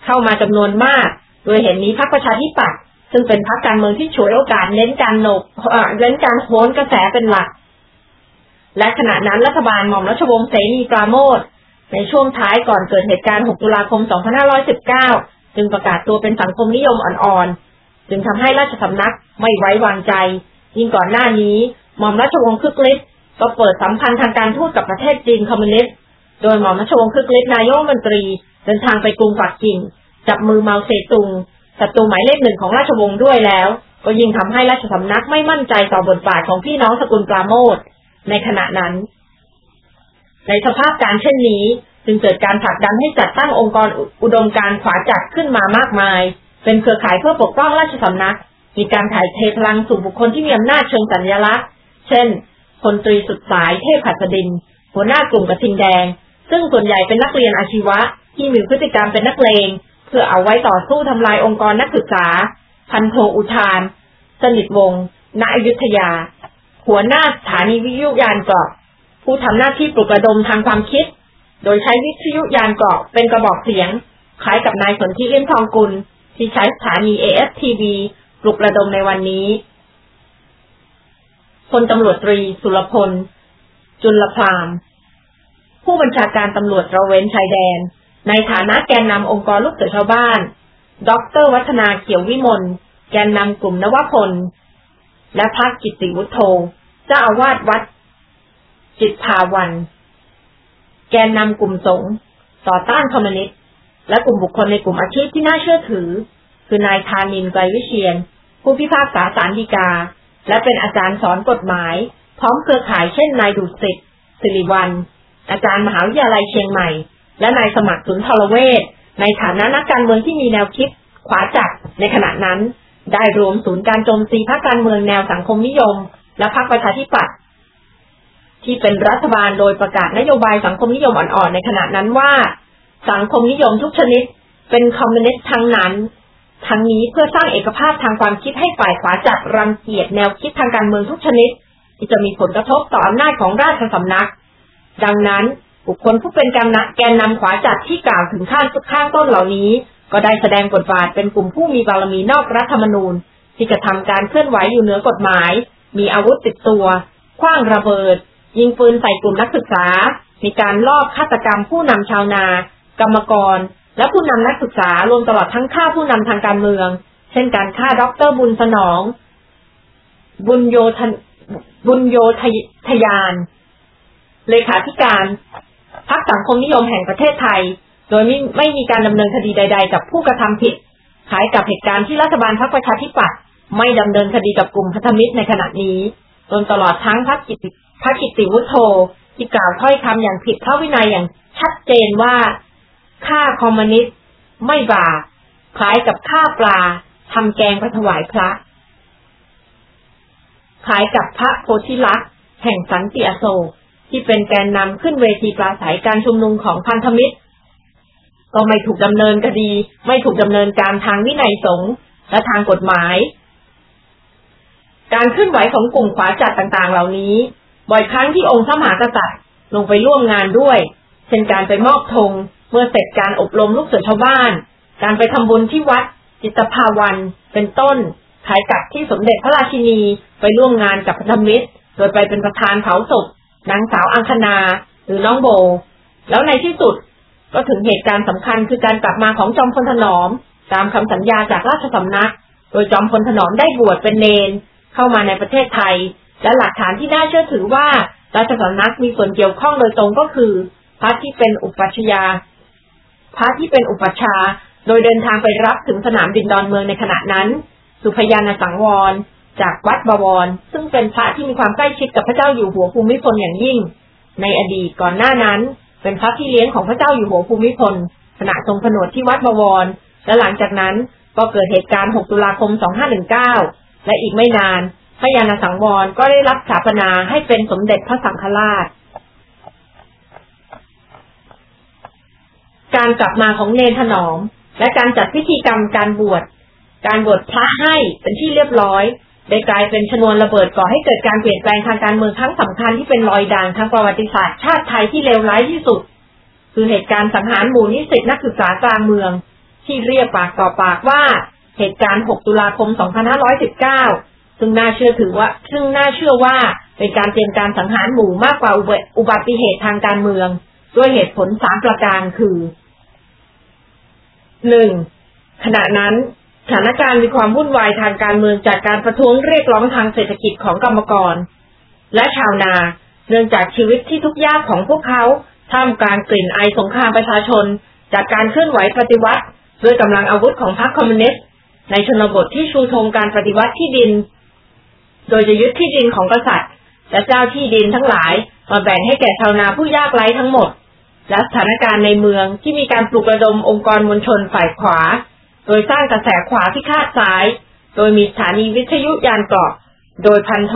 เข้ามาจำนวนมาก โดยเห็นนี้พักประชาธิปัตย์ซึ่งเป็นพักการเมืองที่ฉวยโอกาสเน้นการโนกเน้นการโค้นกระแสเป็นหลัก และขณะนั้นรัฐบาลหม่อมราชวงศ์เสนีปราโมทในช่วงท้ายก่อนเกิดเหตุการณ์ 6 ตุลาคม 2519 จึงประกาศตัวเป็นสังคมนิยมอ่อนๆ จึงทำให้ราชสำนักไม่ไว้วางใจ ยิ่งก่อนหน้านี้หม่อมราชวงศ์คึกฤทธิ์ ก็เปิดสัมพันธ์ทางการทูตกับประเทศจีนคอมมิวนิสต์โดยหม่อมชวงคึกฤทธิ์นายกมนตรี เดินทางไปกรุงปักกิ่ง จับมือเมาเซตุงศัตรูหมายเลขหนึ่งของราชวงศ์ด้วยแล้ว ก็ยิ่งทำให้ราชสำนักไม่มั่นใจต่อบทบาทของพี่น้องสกุลปราโมทในขณะนั้น ในสภาพการเช่นนี้ จึงเกิดการผลักดันให้จัดตั้งองค์กรอุดมการขวาจัดขึ้นมามากมาย เป็นเครือข่ายเพื่อปกป้องราชสำนัก มีการถ่ายเทพลังสู่บุคคลที่มีอำนาจเชิงสัญลักษณ์ เช่น พลตรีสุดสายเทพหัสดิน หัวหน้ากลุ่มกระทิงแดง ซึ่งส่วนใหญ่เป็นนักเรียนอาชีวะ ที่มีพฤติกรรมเป็นนักเลงเพื่อเอาไว้ต่อสู้ทำลายองค์กรนักศึกษา พันโทอุทาน สนิทวงศ์ณอยุธยา หัวหน้าสถานีวิทยุยานเกาะ ผู้ทำหน้าที่ปลุกระดมทางความคิด โดยใช้วิทยุยานเกาะเป็นกระบอกเสียงคล้ายกับนายสนธิเลี่ยมทองกุล ที่ใช้สถานี AFTV ปลุกระดมในวันนี้ พลตำรวจตรี สุรพล จุลพราม ผู้บัญชาการตำรวจระเวนชายแดน ในฐานะแกนนำองค์กรลูกเสือชาวบ้าน ดร วัฒนาเขียววิมล แกนนำกลุ่มนวพล และพระกิติวุฒโธเจ้าอาวาสวัด จิตภาวัน แกนนำกลุ่มสงฆ์ต่อต้านคอมมิวนิสต์ และกลุ่มบุคคลในกลุ่มอาชีพที่น่าเชื่อถือ คือนายธานินไกรวิเชียน ผู้พิพากษาสารดีกา และเป็นอาจารย์สอนกฎหมาย พร้อมเครือข่ายเช่นนายดุสิตสิริวัลอาจารย์มหาวิทยาลัยเชียงใหม่ และนายสมัครสุนทรเวชในฐานะนักการเมืองที่มีแนวคิด ขวาจัดในขณะนั้น ได้รวมศูนย์การโจมตีพรรคการเมืองแนวสังคมนิยม และพรรคประชาธิปัตย์ที่เป็นรัฐบาลโดยประกาศนโยบายสังคมนิยมอ่อนๆในขณะนั้นว่า สังคมนิยมทุกชนิด เป็นคอมมิวนิสต์ทั้งนั้น ทั้งนี้เพื่อสร้างเอกภาพทางความคิดให้ฝ่ายขวาจัดรังเกียจแนวคิดทางการเมืองทุกชนิด ที่จะมีผลกระทบต่ออำนาจของราชสำนัก ดังนั้นบุคคลผู้เป็นแกนแกนนำขวาจัดที่กล่าวถึงข้างข้างต้นเหล่านี้ ก็ได้แสดงบทบาทเป็นกลุ่มผู้มีบารมีนอกรัฐธรรมนูญ ที่จะทำการเคลื่อนไหวอยู่เหนือกฎหมาย มีอาวุธติดตัวคว้างระเบิด ยิงปืนใส่กลุ่มนักศึกษา มีการลอบฆาตกรรมผู้นำชาวนากรรมกร และผู้นำนักศึกษารวมตลอดทั้งฆ่าผู้นำทางการเมือง เช่นการฆ่าดรบุญสนอง บุญโยธบุญโยทยาน เลขาธิการพรรคสังคมนิยมแห่งประเทศไทย โดยไม่ไม่มีการดำเนินคดีใด ๆ กับผู้กระทำผิดคล้ายกับเหตุการณ์ที่รัฐบาลพรรคประชาธิปัตย์ไม่ดำเนินคดีกับกลุ่มพันธมิตรในขณะนี้จนตลอดทั้งพรรคกิติพรรคกิติวุฒโธที่กล่าวถ้อยคำอย่างผิดพระวินัยอย่างชัดเจนว่า ฆ่าคอมมิวนิสต์ไม่บาปคล้ายกับฆ่าปลาทำแกงไปถวายพระคล้ายกับพระโพธิลักษณ์แห่งสันติอโศกที่เป็นแกนนำขึ้นเวทีปราศัยการชุมนุมของพันธมิตร ก็ไม่ถูกดำเนินคดี ไม่ถูกดำเนินการทางวินัยสงฆ์และทางกฎหมาย การเคลื่อนไหวของกลุ่มขวาจัดต่างๆ เหล่านี้ บ่อยครั้งที่องค์พระมหากษัตริย์ลงไปร่วมงานด้วย เช่นการไปมอบธง เมื่อเสร็จการอบรมลูกเสือชาวบ้าน การไปทำบุญที่วัด จิตภาวันเป็นต้นขายกับที่สมเด็จพระราชินีไปร่วมงานกับพันธมิตร โดยไปเป็นประธานเผาศพนางสาวอังคณาหรือน้องโบ แล้วในที่สุดก็ถึงเหตุการณ์สำคัญคือการกลับมาของจอมพลถนอม ตามคำสัญญาจากราชสำนัก โดยจอมพลถนอมได้บวชเป็นเนน เข้ามาในประเทศไทย และหลักฐานที่น่าเชื่อถือว่าราชสำนักมีส่วนเกี่ยวข้องโดยตรงก็คือพระที่เป็นอุปัชญา พระที่เป็นอุปชา โดยเดินทางไปรับถึงสนามบินดอนเมืองในขณะนั้น สุพยานสังวร จากวัดบวร ซึ่งเป็นพระที่มีความใกล้ชิดกับพระเจ้าอยู่หัวภูมิพลอย่างยิ่ง ในอดีตก่อนหน้านั้น เป็นพระที่เลี้ยงของพระเจ้าอยู่หัวภูมิพลขณะทรงผนวดที่วัดบวร และหลังจากนั้นก็เกิดเหตุการณ์ 6 ตุลาคม 2519 และอีกไม่นานพระยาณสังวรก็ได้รับสถาปนาให้เป็นสมเด็จพระสังฆราช การกลับมาของเนนถนอม และการจัดพิธีกรรมการบวช การบวชพระให้เป็นที่เรียบร้อยได้กลายเป็นชนวนระเบิดก่อให้เกิดการเปลี่ยนแปลงทางการเมืองครั้งสำคัญที่เป็นรอยด่างทางประวัติศาสตร์ชาติไทยที่เลวร้ายที่สุด คือเหตุการณ์สังหารหมู่นิสิตนักศึกษากลางเมือง ที่เรียกปากต่อปากว่า เหตุการณ์ 6 ตุลาคม 2519 ซึ่งน่าเชื่อถือว่า ซึ่งน่าเชื่อว่าเป็นการเตรียมการสังหารหมู่มากกว่าอุบัติเหตุทางการเมือง ด้วยเหตุผลสามประการคือ หนึ่งขณะนั้นสถานการณ์มีความวุ่นวายทางการเมืองจากการประท้วงเรียกร้องทางเศรษฐกิจของกรรมกร และชาวนาเนื่องจากชีวิตที่ทุกข์ยากของพวกเขาท่ามกลางกลิ่นไอสงครามประชาชน จากการเคลื่อนไหวปฏิวัติ ด้วยกำลังอาวุธของพรรคคอมมิวนิสต์ในชนบทที่ชูธงการปฏิวัติที่ดิน โดยจะยึดที่ดินของกษัตริย์ และเจ้าที่ดินทั้งหลายมาแบ่งให้แก่ชาวนาผู้ยากไร้ทั้งหมด และสถานการณ์ในเมืองที่มีการปลุกระดมองค์กรมวลชนฝ่ายขวา โดยสร้างกระแสขวาที่คาดซ้าย โดยมีสถานีวิทยุยานเกาะ โดยพันโท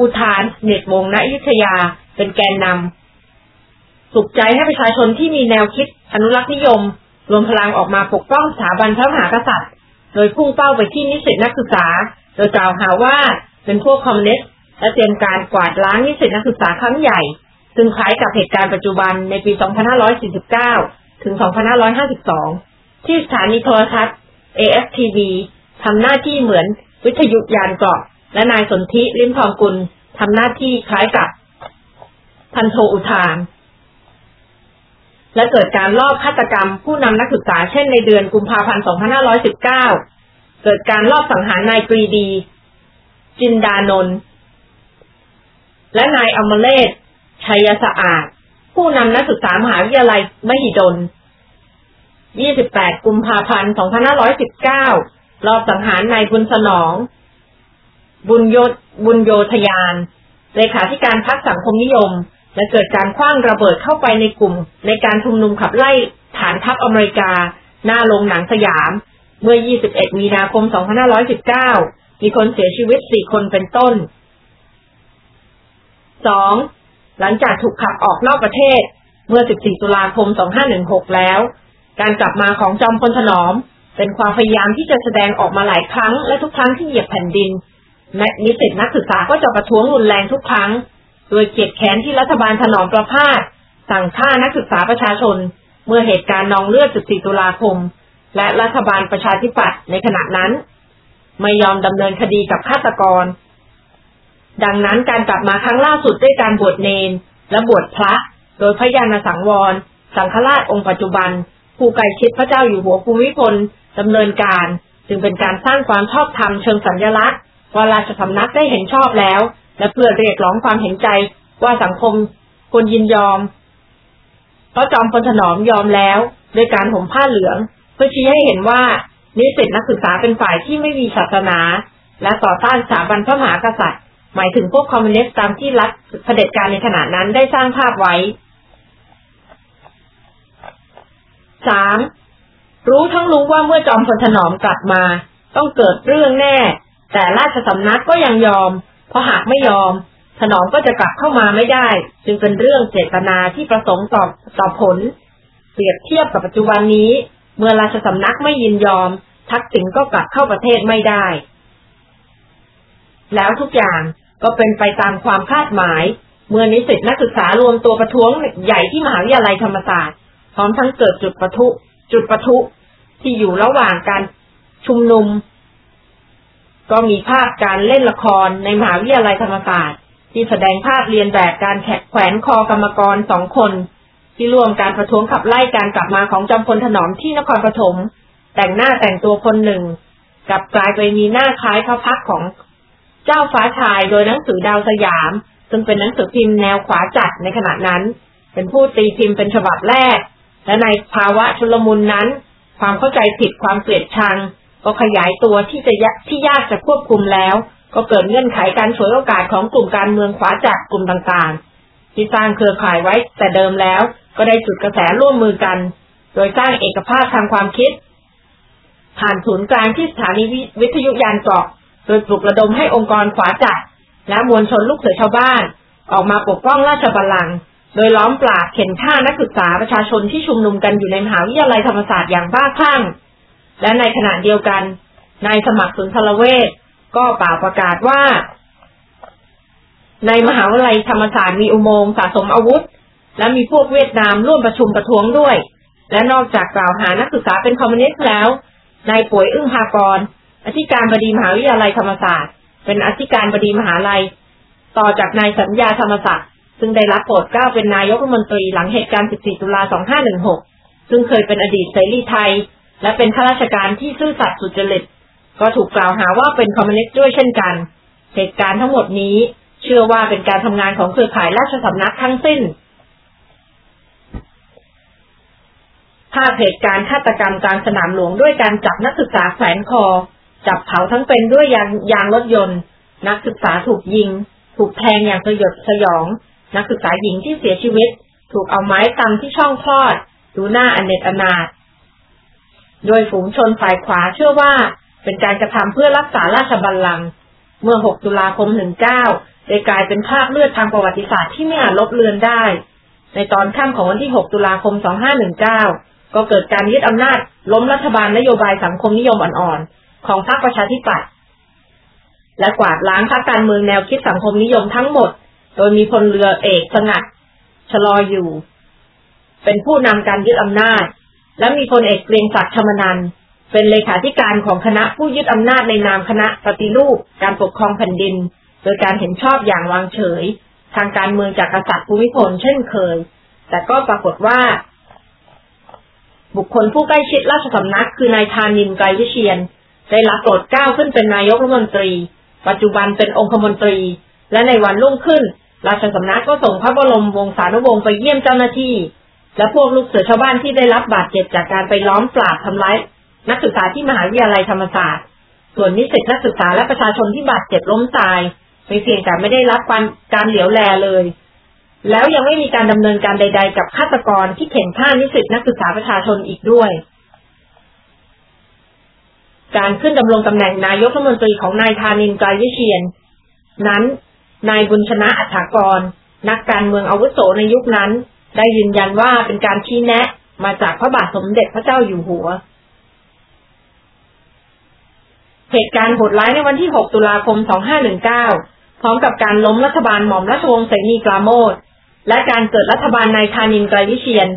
อุทาน เนตวงณยุทธยา เป็นแกนนำสุขใจให้ประชาชนที่มีแนวคิดอนุรักษ์นิยม รวมพลังออกมาปกป้องสถาบันพระมหากษัตริย์ โดยพุ่งเป้าไปที่นิสิตนักศึกษา โดยกล่าวหาว่าเป็นพวกคอมมิวนิสต์และเตรียมการกวาดล้างนิสิตนักศึกษาครั้งใหญ่ ซึ่งคล้ายกับเหตุการณ์ปัจจุบันในปี 2549 ถึง 2552 ที่สถานีโทรทัศน์ AFTV ทำหน้าที่เหมือนวิทยุยานเกาะ และนายสนธิลิ้มทองกุลทำหน้าที่คล้ายกับพันโทอุทาน และเกิดการลอบฆาตกรรมผู้นำนักศึกษาเช่นในเดือนกุมภาพันธ์ 2519 เกิดการลอบสังหารนายปรีดี จินดานนท์และนายอมเลศ ชัยสะอาด ผู้นำนักศึกษามหาวิทยาลัยมหิดล 28 กุมภาพันธ์ 2519 รอบสังหารนายบุญสนอง บุญโยบุญโยธยาน เลขาธิการพรรคสังคมนิยม และเกิดการคว้างระเบิดเข้าไปในกลุ่ม ในการชุมนุมขับไล่ฐานทัพอเมริกา หน้าโรงหนังสยาม เมื่อ 21 มีนาคม 2519 มีคนเสียชีวิต 4 คนเป็นต้น 2. หลังจากถูกขับออกนอกประเทศ เมื่อ 14 ตุลาคม 2516 แล้ว การกลับมาของจอมพลถนอม เป็นความพยายามที่จะแสดงออกมาหลายครั้ง และทุกครั้งที่เหยียบแผ่นดินและนิสิตนักศึกษาก็จะประท้วงรุนแรงทุกครั้ง โดยเกียดแค้นที่รัฐบาลถนอมประพาสสั่งฆ่านักศึกษาประชาชน เมื่อเหตุการณ์นองเลือด 14 ตุลาคม และรัฐบาลประชาธิปัตย์ในขณะนั้น ไม่ยอมดำเนินคดีกับฆาตกร ดังนั้นการกลับมาครั้งล่าสุดด้วยการบวชเนน และบวชพระ โดยพระยาณสังวร สังฆราชองค์ปัจจุบัน ผู้ไกลชิดพระเจ้าอยู่หัวภูมิพลดำเนินการ จึงเป็นการสร้างความชอบธรรมเชิงสัญลักษณ์ว่าราชสำนักได้เห็นชอบแล้ว และเพื่อเรียกร้องความเห็นใจว่าสังคมควรยินยอมเพราะจอมพลถนอมยอมแล้วด้วยการห่มผ้าเหลือง เพื่อชี้ให้เห็นว่านิสิตนักศึกษาเป็นฝ่ายที่ไม่มีศาสนา และต่อต้านสถาบันพระมหากษัตริย์ หมายถึงพวกคอมมิวนิสต์ตามที่รัฐเผด็จการในขณะนั้นได้สร้างภาพไว้ สามรู้ทั้งรู้ว่าเมื่อจอมพลถนอมกลับมา ต้องเกิดเรื่องแน่ แต่ราชสำนักก็ยังยอม เพราะหากไม่ยอม ถนอมก็จะกลับเข้ามาไม่ได้ จึงเป็นเรื่องเจตนาที่ประสงค์ต่อต่อผล เปรียบเทียบกับปัจจุบันนี้ เมื่อราชสำนักไม่ยินยอม ทักษิณก็กลับเข้าประเทศไม่ได้ แล้วทุกอย่าง ก็เป็นไปตามความคาดหมาย เมื่อนิสิตนักศึกษารวมตัวประท้วงใหญ่ที่มหาวิทยาลัยธรรมศาสตร์พร้อมทั้งเกิดจุดประทุ จุดประทุที่อยู่ระหว่างการชุมนุม ก็มีภาพการเล่นละครในมหาวิทยาลัยธรรมศาสตร์ ที่แสดงภาพเรียนแบบการแขกแขวนคอกรรมกรสองคน ที่ร่วมการประท้วงขับไล่การกลับมาของจอมพลถนอมที่นครปฐมแต่งหน้าแต่งตัวคนหนึ่ง กับกลายไปมีหน้าคล้ายพระพักของ เจ้าฟ้าชายโดยหนังสือดาวสยาม ซึ่งเป็นหนังสือพิมพ์แนวขวาจัดในขณะนั้น เป็นผู้ตีพิมพ์เป็นฉบับแรก และในภาวะชุลมุนนั้น ความเข้าใจผิดความเกลียดชัง ก็ขยายตัวที่จะที่ยากจะควบคุมแล้ว ก็เกิดเงื่อนไขการฉวยโอกาสของกลุ่มการเมืองขวาจากกลุ่มต่างๆ ที่สร้างเครือข่ายไว้แต่เดิมแล้ว ก็ได้จุดกระแสร่วมมือกัน โดยสร้างเอกภาพทางความคิด ผ่านศูนย์กลางที่สถานีวิทยุยานเกาะ โดยปลุกระดมให้องค์กรขวาจัด และมวลชนลูกเสือชาวบ้าน ออกมาปกป้องราชบัลลังก์โดยล้อมปราบเข็นฆ่านักศึกษาประชาชนที่ชุมนุมกันอยู่ในมหาวิทยาลัยธรรมศาสตร์อย่างบ้าคลั่ง และในขณะเดียวกัน นายสมัครสุนทรเวชก็ป่าประกาศว่า ในมหาวิทยาลัยธรรมศาสตร์มีอุโมงค์สะสมอาวุธ และมีพวกเวียดนามร่วมประชุมประท้วงด้วย และนอกจากกล่าวหานักศึกษาเป็นคอมมิวนิสต์แล้วนายป่วยอึ้งพากร อธิการบดีมหาวิทยาลัยธรรมศาสตร์ เป็นอธิการบดีมหาลัย ต่อจากนายสัญญาธรรมศาสตร์ซึ่งได้รับโปรดเกล้าเป็นนายกรัฐมนตรีหลังเหตุการณ์ 14 ตุลา 2516 ซึ่งเคยเป็นอดีตเสรีไทย และเป็นข้าราชการที่ซื่อสัตย์สุจริต ก็ถูกกล่าวหาว่าเป็นคอมมิวนิสต์ด้วยเช่นกัน เหตุการณ์ทั้งหมดนี้เชื่อว่าเป็นการทำงานของเครือข่ายราชสำนักทั้งสิ้นภาพเหตุการณ์ฆาตกรรมกลางสนามหลวงด้วยการจับนักศึกษาแขวนคอ จับเผาทั้งเป็นด้วยยางยางรถยนต์ นักศึกษาถูกยิง ถูกแทงอย่างสยดสยอง นักศึกษาหญิงที่เสียชีวิต ถูกเอาไม้ตำที่ช่องคลอด ดูหน้าอเนจอนาถโดยฝูงชนฝ่ายขวาเชื่อว่าเป็นการกระทำเพื่อรักษาราชบัลลังก์เมื่อ 6 ตุลาคม 19 ได้กลายเป็นภาพเลือดทางประวัติศาสตร์ที่ไม่อาจลบเลือนได้ ในตอนค่ำของวันที่ 6 ตุลาคม 2519 ก็เกิดการยึดอำนาจล้มรัฐบาลนโยบายสังคมนิยมอ่อนๆ ของพรรคประชาธิปัตย์และกวาดล้างพรรคการเมืองแนวคิดสังคมนิยมทั้งหมด โดยมีพลเรือเอกสงัดชะลออยู่ เป็นผู้นำการยึดอำนาจ และมีพลเอกเกรียงศักดิ์ธรรมนันเป็นเลขาธิการของคณะผู้ยึดอำนาจในนามคณะปฏิรูปการปกครองแผ่นดิน โดยการเห็นชอบอย่างวางเฉย ทางการเมืองจากกษัตริย์ภูมิพลเช่นเคย แต่ก็ปรากฏว่า บุคคลผู้ใกล้ชิดราชสำนักคือนายธานินไกรวิเชียน ได้รับโปรดเกล้าขึ้นเป็นนายกรัฐมนตรี ปัจจุบันเป็นองคมนตรี และในวันรุ่งขึ้น ราชสำนักก็ส่งพระบรมวงศานุวงศ์ไปเยี่ยมเจ้าหน้าที่ และพวกลูกเสือชาวบ้านที่ได้รับบาดเจ็บจากการไปล้อมปราบทำร้ายนักศึกษาที่มหาวิทยาลัยธรรมศาสตร์ ส่วนนิสิตนักศึกษาและประชาชนที่บาดเจ็บล้มตายไม่เพียงแต่ไม่ได้รับการการเหลียวแลเลย แล้วยังไม่มีการดำเนินการใด ๆ กับฆาตกรที่เข็นฆ่านิสิตนักศึกษาประชาชนอีกด้วย การขึ้นดำรงตำแหน่งนายกรัฐมนตรีของนายธานินไกรวิเชียน นั้น นายบุญชนะอัฐากร นักการเมืองอาวุโสในยุคนั้น ได้ยืนยันว่าเป็นการชี้แนะ มาจากพระบาทสมเด็จพระเจ้าอยู่หัว เหตุการณ์โหดร้ายในวันที่ 6 ตุลาคม 2519 พร้อมกับการล้มรัฐบาลหม่อมราชวงศ์เสนีกลาโมดและการเกิดรัฐบาลนายธานินไกรวิเชียน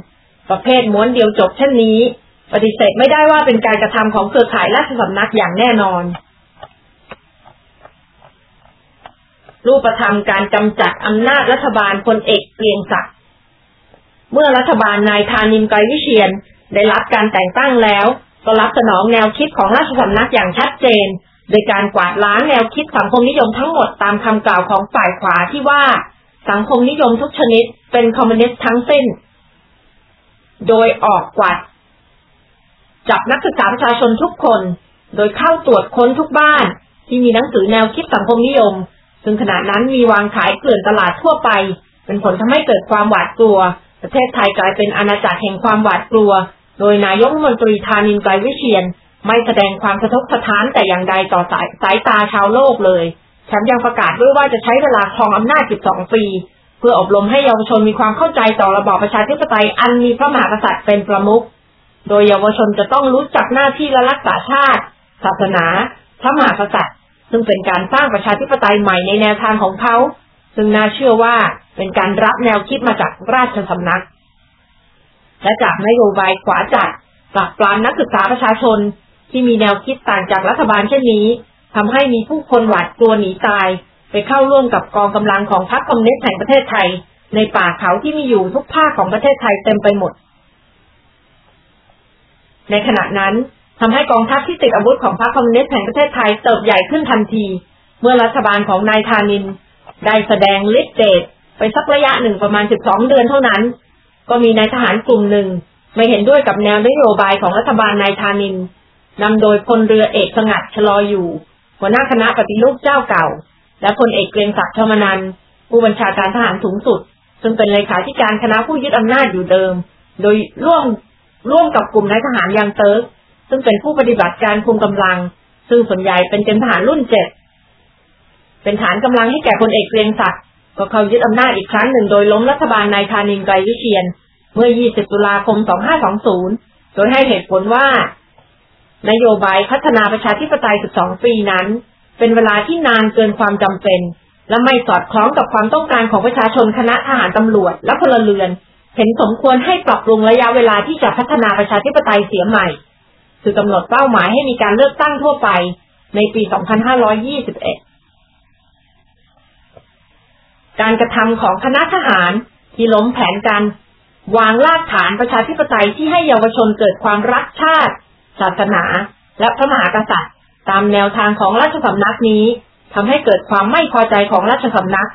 ประเภทม้วนเดียวจบเช่นนี้ ปฏิเสธไม่ได้ว่าเป็นการกระทำของเครือข่ายราชสำนักอย่างแน่นอน รูปธรรมการกำจัดอำนาจรัฐบาลพลเอกเกรียงศักดิ์เมื่อรัฐบาลนายธานินไกรวิเชียนได้รับการแต่งตั้งแล้ว ก็รับสนองแนวคิดของราชสำนักอย่างชัดเจน โดยการกวาดล้างแนวคิดสังคมนิยมทั้งหมดตามคำกล่าวของฝ่ายขวาที่ว่าสังคมนิยมทุกชนิดเป็นคอมมิวนิสต์ทั้งสิ้น โดยออกกวาด จับนักศึกษาประชาชนทุกคน โดยเข้าตรวจค้นทุกบ้าน ที่มีหนังสือแนวคิดสังคมนิยม ซึ่งขณะนั้นมีวางขายเกลื่อนตลาดทั่วไป เป็นผลทำให้เกิดความหวาดกลัว ประเทศไทยกลายเป็นอาณาจักรแห่งความหวาดกลัว โดยนายกรัฐมนตรีธานินไกรวิเชียน ไม่แสดงความสะทกสะท้านแต่อย่างใดต่อสายสายตาชาวโลกเลยแถมยังประกาศด้วยว่าจะใช้เวลาครองอำนาจ 12 ปี เพื่ออบรมให้เยาวชนมีความเข้าใจต่อระบอบประชาธิปไตยอันมีพระมหากษัตริย์เป็นประมุข โดยเยาวชนจะต้องรู้จักหน้าที่และรักษาชาติ ศาสนาพระมหากษัตริย์ ซึ่งเป็นการสร้างประชาธิปไตยใหม่ในแนวทางของเขา ซึ่งน่าเชื่อว่าเป็นการรับแนวคิดมาจากราชสำนัก และจากนโยบายขวาจัดปรับปรามนักศึกษาประชาชนที่มีแนวคิดต่างจากรัฐบาลเช่นนี้ทำให้มีผู้คนหวาดกลัวหนีตาย ไปเข้าร่วมกับกองกำลังของพรรคคอมมิวนิสต์แห่งประเทศไทย ในป่าเขาที่มีอยู่ทุกภาคของประเทศไทยเต็มไปหมด ในขณะนั้นทำให้กองทัพที่ติดอาวุธของพรรคคอมมิวนิสต์แห่งประเทศไทยเติบใหญ่ขึ้นทันที เมื่อรัฐบาลของนายธานิน ได้แสดงฤทธิ์เดชไปสักระยะหนึ่งประมาณ 12 เดือนเท่านั้น ก็มีนายทหารกลุ่มหนึ่ง ไม่เห็นด้วยกับแนวนโยบายของรัฐบาลนายธานินนำโดยพลเรือเอกสงัดชลออยู่ หัวหน้าคณะปฏิรูปเจ้าเก่า และพลเอกเกรียงศักดิ์ธรรมนันผู้บัญชาการทหารสูงสุด ซึ่งเป็นเลขาธิการคณะผู้ยึดอำนาจอยู่เดิม โดยร่วม ร่วมกับกลุ่มนายทหารยังเติร์กซึ่งเป็นผู้ปฏิบัติการคุมกำลัง ซึ่งส่วนใหญ่เป็นเกณฑ์ทหารรุ่นเจ็ดเป็นฐานกำลังให้แก่พลเอกเกรียงศักดิ์ก็เขายึดอำนาจอีกครั้งหนึ่งโดยล้มรัฐบาลนายธานินไกรวิเชียน เมื่อ 20 ตุลาคม 2520 โดยให้เหตุผลว่า นโยบายพัฒนาประชาธิปไตย 12 ปีนั้น เป็นเวลาที่นานเกินความจำเป็น และไม่สอดคล้องกับความต้องการของประชาชนคณะทหารตำรวจและพลเรือน เห็นสมควรให้ปรับปรุงระยะเวลาที่จะพัฒนาประชาธิปไตยเสียใหม่ คือกำหนดเป้าหมายให้มีการเลือกตั้งทั่วไปในปี 2521 การกระทำของคณะทหารที่ล้มแผนกันวางรากฐานประชาธิปไตยที่ให้เยาวชนเกิดความรักชาติ ศาสนา และพระมหากษัตริย์ ตามแนวทางของราชสำนักนี้ทำให้เกิดความไม่พอใจของราชสำนัก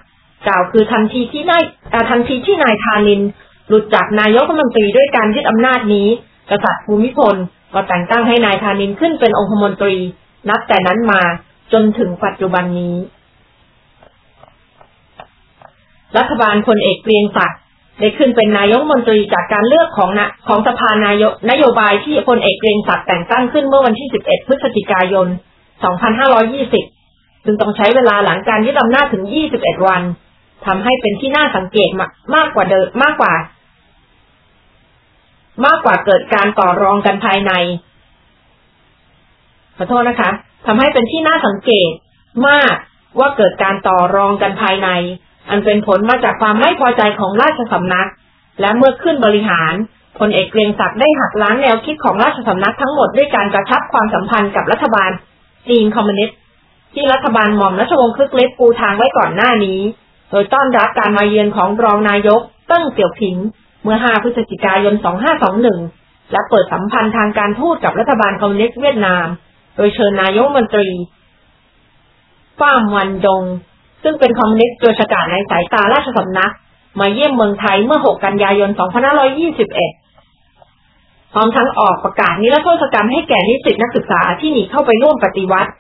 กล่าวคือทันทีที่นายทันทีที่นายธานิน หลุดจากนายกรัฐมนตรีด้วยการยึดอำนาจนี้ กษัตริย์ภูมิพลก็แต่งตั้งให้นายธานินขึ้นเป็นองคมนตรี นับแต่นั้นมาจนถึงปัจจุบันนี้ รัฐบาลพลเอกเกรียงศักดิ์ได้ขึ้นเป็นนายกมนตรีจากการเลือกของนะของสภานายกนโยบายที่พลเอกเกรียงศักดิ์แต่งตั้งขึ้นเมื่อวันที่ 11 พฤศจิกายน 2520 ซึ่งต้องใช้เวลาหลังการยึดอำนาจถึง 21 วัน ทำให้เป็นที่น่าสังเกตมากกว่าเดิมมากกว่า มากกว่าเกิดการต่อรองกันภายใน ขอโทษนะคะทำให้เป็นที่น่าสังเกตมากว่าเกิดการต่อรองกันภายใน อันเป็นผลมาจากความไม่พอใจของราชสำนัก และเมื่อขึ้นบริหารพลเอกเกรียงศักดิ์ได้หักล้างแนวคิดของราชสำนักทั้งหมดด้วยการกระชับความสัมพันธ์กับรัฐบาลจีนคอมมิวนิสต์ที่รัฐบาลหม่อมราชวงศ์คึกฤทธิ์ปูทางไว้ก่อนหน้านี้ โดยต้อนรับการมาเยือนของรองนายกเติ้งเสี่ยวผิง เมื่อ 5 พฤศจิกายน 2521 และเปิดสัมพันธ์ทางการทูตกับรัฐบาลคอมมิวนิสต์เวียดนาม โดยเชิญนายกรัฐมนตรีฟามวันดง ซึ่งเป็นคอมมิวนิสต์ตัวฉกาจในสายตาราชสำนัก มาเยี่ยมเมืองไทยเมื่อ 6 กันยายน 2521 พร้อมทั้งออกประกาศนิรโทษกรรมให้แก่นิสิตนักศึกษาที่หนีเข้าไปร่วมปฏิวัติ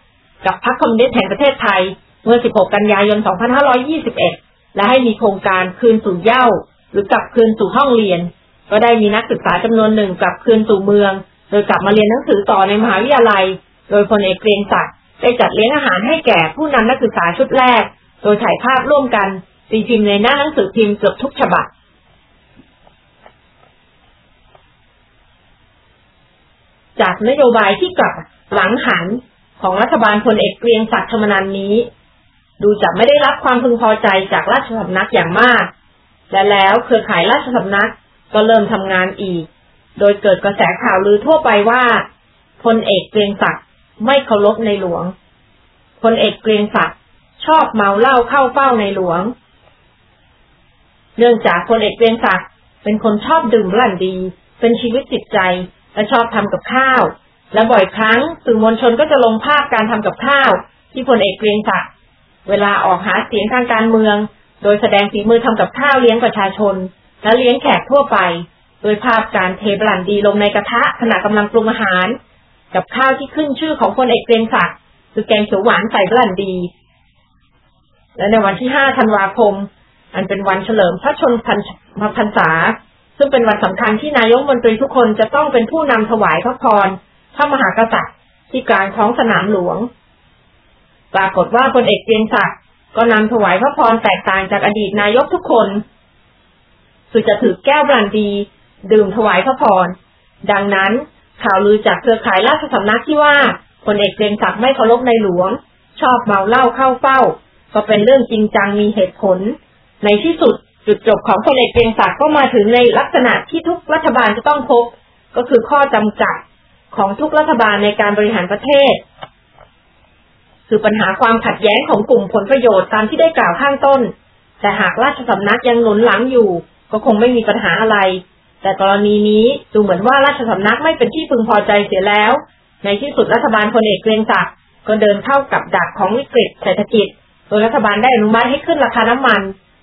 กับพรรคคอมมิวนิสต์แห่งประเทศไทย เมื่อ 16 กันยายน 2521 และให้มีโครงการคืนสู่เหย้าหรือกลับคืนสู่ห้องเรียน ก็ได้มีนักศึกษาจำนวนหนึ่งกลับคืนสู่เมือง โดยกลับมาเรียนหนังสือต่อในมหาวิทยาลัย โดยพลเอกเกรียงศักดิ์ได้จัดเลี้ยงอาหารให้แก่ผู้นำนักศึกษาชุดแรก โดยถ่ายภาพร่วมกันตีพิมพ์ในหน้าหนังสือพิมพ์เกือบทุกฉบับจากนโยบายที่กลับหลังหันของรัฐบาลพลเอกเกรียงศักดิ์ธรรมนันนี้ ดูจะไม่ได้รับความพึงพอใจจากราชสำนักอย่างมาก และแล้วเครือข่ายราชสำนักก็เริ่มทำงานอีก โดยเกิดกระแสข่าวลือทั่วไปว่าพลเอกเกรียงศักดิ์ไม่เคารพในหลวงพลเอกเกรียงศักดิ์ชอบเมาเหล้าเข้าเฝ้าในหลวง เนื่องจากพลเอกเกรียงศักดิ์เป็นคนชอบดื่มรั่นดี เป็นชีวิตจิตใจ และชอบทำกับข้าว และบ่อยครั้งสื่อมวลชนก็จะลงภาพการทำกับข้าว ที่พลเอกเกรียงศักดิ์ เวลาออกหาเสียงทางการเมือง โดยแสดงฝีมือทำกับข้าวเลี้ยงประชาชน และเลี้ยงแขกทั่วไป โดยภาพการเทบรันดีลงในกระทะขณะกำลังปรุงอาหาร กับข้าวที่ขึ้นชื่อของพลเอกเรียงศักดิ์คือแกงเขียวหวานใส่บรันดี และในวันที่ 5 ธันวาคม อันเป็นวันเฉลิมพระชนมพรรษา ซึ่งเป็นวันสำคัญที่นายกมนตรีทุกคนจะต้องเป็นผู้นำถวายพระพรพระมหากษัตริย์ที่กลางท้องสนามหลวง ปรากฏว่าพลเอกเกรียงศักดิ์ก็นำถวายพระพรแตกต่างจากอดีตนายกทุกคนคือจะถือแก้วบรันดี ดื่มถวายพระพร ดังนั้นข่าวลือจากเครือข่ายราชสำนักที่ว่าพลเอกเกรียงศักดิ์ไม่เคารพในหลวง ชอบเมาเหล้าเข้าเฝ้า ก็เป็นเรื่องจริงจังมีเหตุผล ในที่สุดจุดจบของพลเอกเกรียงศักดิ์ก็มาถึงในลักษณะที่ทุกรัฐบาลจะต้องพบ ก็คือข้อจำกัดของทุกรัฐบาลในการบริหารประเทศ คือปัญหาความขัดแย้งของกลุ่มผลประโยชน์ตามที่ได้กล่าวข้างต้น แต่หากราชสำนักยังหนุนหลังอยู่ ก็คงไม่มีปัญหาอะไร แต่กรณีนี้ดูเหมือนว่าราชสำนักไม่เป็นที่พึงพอใจเสียแล้ว ในที่สุดรัฐบาลพลเอกเกรียงศักดิ์ก็เดินเข้ากับดักของวิกฤตเศรษฐกิจ โดยรัฐบาลได้อนุมัติให้ขึ้นราคาน้ำมัน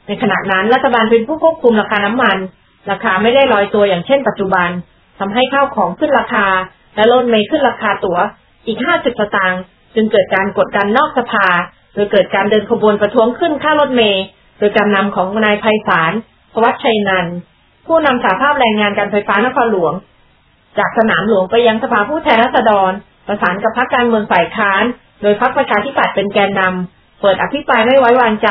ในขณะนั้นรัฐบาลเป็นผู้ควบคุมราคาน้ำมัน ราคาไม่ได้ลอยตัวอย่างเช่นปัจจุบันทำให้ข้าวของขึ้นราคา และรถเมย์ขึ้นราคาตั๋วอีกห้าสิบสตางค์ จึงเกิดการกดดันนอกสภา โดยเกิดการเดินขบวนประท้วงขึ้นค่ารถเมย์โดยการนำของนายไพศาลพวัชชัยนันผู้นำสาภาพแรงงานการไฟฟ้านครหลวง จากสนามหลวงไปยังสภาผู้แทนราษฎร ประสานกับพรรคการเมืองฝ่ายค้าน โดยพรรคประชาธิปัตย์เป็นแกนนำเปิดอภิปรายไม่ไว้วางใจ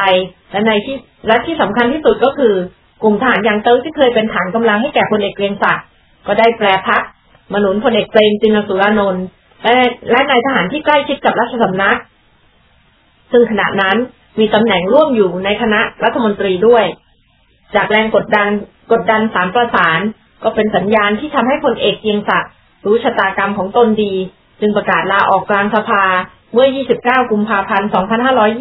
และในที่และที่สำคัญที่สุดก็คือกลุ่มทหารยังเติร์ที่เคยเป็นฐานกำลังให้แก่พลเอกเกรียงศักดิ์ก็ได้แปรพักมาหนุนพลเอกเปรมจินสุรานนท์ และนายทหารที่ใกล้ชิดกับราชสำนัก ซึ่งขณะนั้นมีตำแหน่งร่วมอยู่ในคณะรัฐมนตรีด้วย จากแรงกดดันกดดันสารประสาน ก็เป็นสัญญาณที่ทำให้พลเอกเกียงศักดิ์รู้ชะตากรรมของตนดี จึงประกาศลาออกกลางสภาเมื่อ 29 กุมภาพันธ์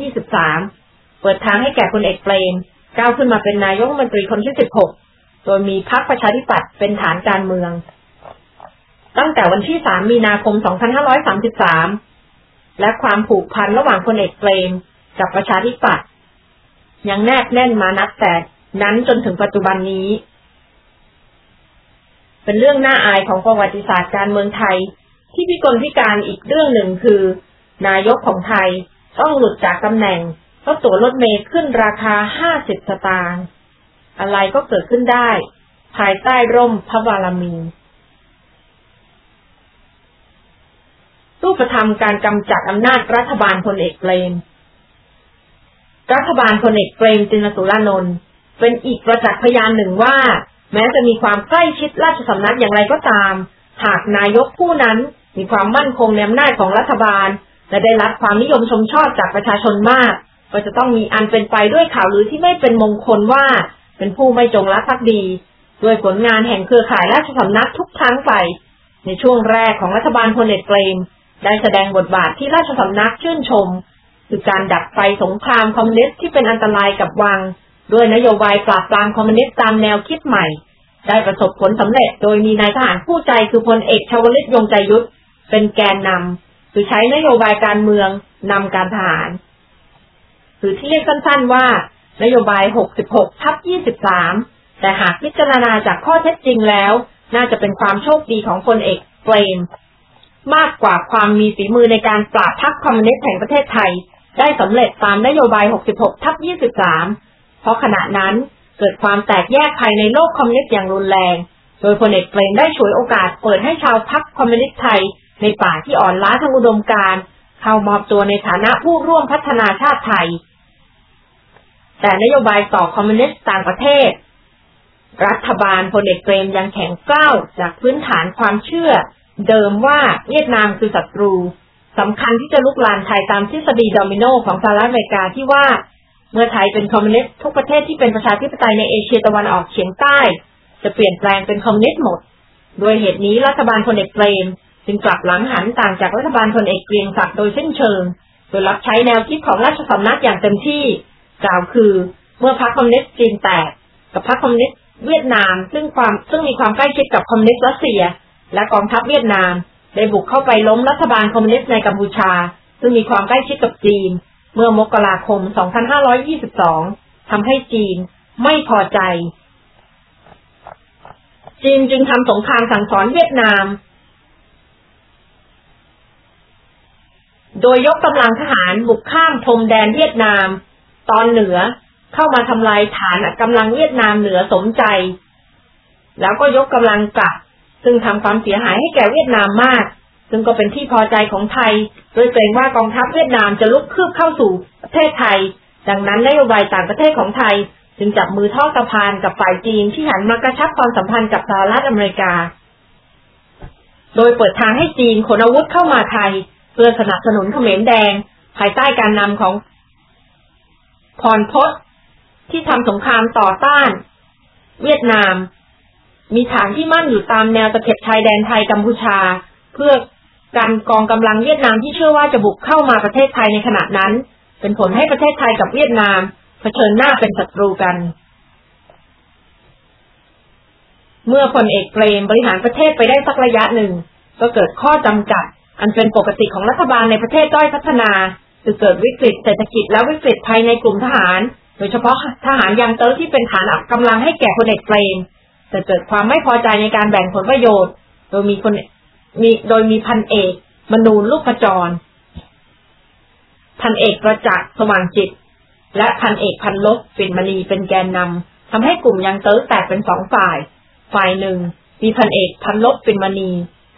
2523 เปิดทางให้แก่พลเอกเปรมก้าวขึ้นมาเป็นนายกรัฐมนตรีคนที่ 16 โดยมีพรรคประชาธิปัตย์เป็นฐานการเมือง ตั้งแต่วันที่ 3 มีนาคม 2533 และความผูกพันระหว่างพลเอกเปรม กับประชาธิปัตย์ยังแนบแน่นมานับแต่นั้นจนถึงปัจจุบันนี้ เป็นเรื่องน่าอายของประวัติศาสตร์การเมืองไทย ที่พิกลพิการอีกเรื่องหนึ่งคือ นายกของไทยต้องหลุดจากตำแหน่งเพราะตั๋วรถเมล์ขึ้นราคาห้าสิบสตางค์อะไรก็เกิดขึ้นได้ ภายใต้ร่มพระบารมี รูปธรรมการกำจัดอำนาจรัฐบาลพลเอกเปรม รัฐบาลพลเอกเปรมจินสุรานนท์เป็นอีกประจักษ์พยานหนึ่งว่า แม้จะมีความใกล้ชิดราชสำนักอย่างไรก็ตาม หากนายกผู้นั้นมีความมั่นคงในอำนาจของรัฐบาล และได้รับความนิยมชมชอบจากประชาชนมาก ก็จะต้องมีอันเป็นไปด้วยข่าวลือที่ไม่เป็นมงคลว่า เป็นผู้ไม่จงรักภักดีด้วยผลงานแห่งเครือข่ายราชสำนักทุกครั้งไป ในช่วงแรกของรัฐบาลพลเอกเปรม ได้แสดงบทบาทที่ราชสำนักชื่นชม คือการดับไฟสงครามคอมมิวนิสต์ที่เป็นอันตรายกับวัง ด้วยนโยบายปราบปรามคอมมิวนิสต์ตามแนวคิดใหม่ ได้ประสบผลสำเร็จ โดยมีนายทหารผู้ใจคือพลเอกชวลิตยงใจยุทธเป็นแกนนำคือใช้นโยบายการเมืองนำการทหาร หรือที่เรียกสั้นๆว่า นโยบาย 66 ทับ 23 แต่หากพิจารณาจากข้อเท็จจริงแล้ว น่าจะเป็นความโชคดีของพลเอกเฟรม มากกว่าความมีฝีมือในการปราบพรรคคอมมิวนิสต์แห่งประเทศไทย ได้สำเร็จตามนโยบาย 66 ทับ 23 เพราะขณะนั้นเกิดความแตกแยกภายในโลกคอมมิวนิสต์อย่างรุนแรง โดยพลเอกเปรมได้ฉวยโอกาสเปิดให้ชาวพรรคคอมมิวนิสต์ไทย ในป่าที่อ่อนล้าทางอุดมการณ์เข้ามอบตัวในฐานะผู้ร่วมพัฒนาชาติไทย แต่นโยบายต่อคอมมิวนิสต์ต่างประเทศ รัฐบาลพลเอกเปรมยังแข็งกร้าวจากพื้นฐานความเชื่อ เดิมว่าเวียดนามคือศัตรูสำคัญที่จะรุกรานไทยตามทฤษฎีโดมิโนของสหรัฐอเมริกาที่ว่า เมื่อไทยเป็นคอมมิวนิสต์ทุกประเทศที่เป็นประชาธิปไตยในเอเชียตะวันออกเฉียงใต้ จะเปลี่ยนแปลงเป็นคอมมิวนิสต์หมด โดยเหตุนี้รัฐบาลพลเอกเปรมจึงกลับหลังหันต่างจากรัฐบาลพลเอกเกรียงศักดิ์โดยสิ้นเชิง โดยรับใช้แนวคิดของราชสำนักอย่างเต็มที่ กล่าวคือ เมื่อพรรคคอมมิวนิสต์จีนแตกกับพรรคคอมมิวนิสต์เวียดนาม ซึ่งความซึ่งมีความใกล้ชิดกับคอมมิวนิสต์รัสเซีย และกองทัพเวียดนาม ได้บุกเข้าไปล้มรัฐบาลคอมมิวนิสต์ในกัมพูชา ซึ่งมีความใกล้ชิดกับจีน เมื่อมกราคม 2522 ทำให้จีนไม่พอใจ จีนจึงทำสงครามสั่งสอนเวียดนาม โดยยกกำลังทหารบุกข้ามพรมแดนเวียดนาม ตอนเหนือเข้ามาทำลายฐานกำลังเวียดนามเหนือสมใจ แล้วก็ยกกำลังกลับ ซึ่งทำความเสียหายให้แก่เวียดนามมาก ซึ่งก็เป็นที่พอใจของไทย โดยเกรงว่ากองทัพเวียดนามจะลุกคืบเข้าสู่ประเทศไทย ดังนั้นนโยบายต่างประเทศของไทย จึงจับมือทอดสะพานกับฝ่ายจีนที่หันมากระชับความสัมพันธ์กับสหรัฐอเมริกา โดยเปิดทางให้จีนขนอาวุธเข้ามาไทย เพื่อสนับสนุนเขมรแดง ภายใต้การนำของพรพศที่ทำสงครามต่อต้าน เวียดนาม มีฐานที่มั่นอยู่ตามแนวตะเข็บชายแดนไทยกัมพูชา เพื่อการกองกำลังเวียดนามที่เชื่อว่าจะบุกเข้ามาประเทศไทยในขณะนั้น เป็นผลให้ประเทศไทยกับเวียดนามเผชิญหน้าเป็นศัตรูกัน เมื่อพลเอกเปรมบริหารประเทศไปได้สักระยะหนึ่ง ก็เกิดข้อจำกัด อันเป็นปกติของรัฐบาลในประเทศด้อยพัฒนาจะเกิดวิกฤตเศรษฐกิจและวิกฤตภายในกลุ่มทหาร โดยเฉพาะทหารยังเติร์กที่เป็นฐานกำลังให้แก่พลเอกเปรม จะเกิดความไม่พอใจในการแบ่งผลประโยชน์ โดยมีคนมีโดยมีพันเอกมนูนลูกประจร พันเอกประจักษ์สว่างจิตร และพันเอกพัลลภปิ่นมณีเป็นแกนนำทำให้กลุ่มยังเติร์กแตกเป็นสองฝ่าย ฝ่ายหนึ่ง มีพันเอกพัลลภปิ่นมณี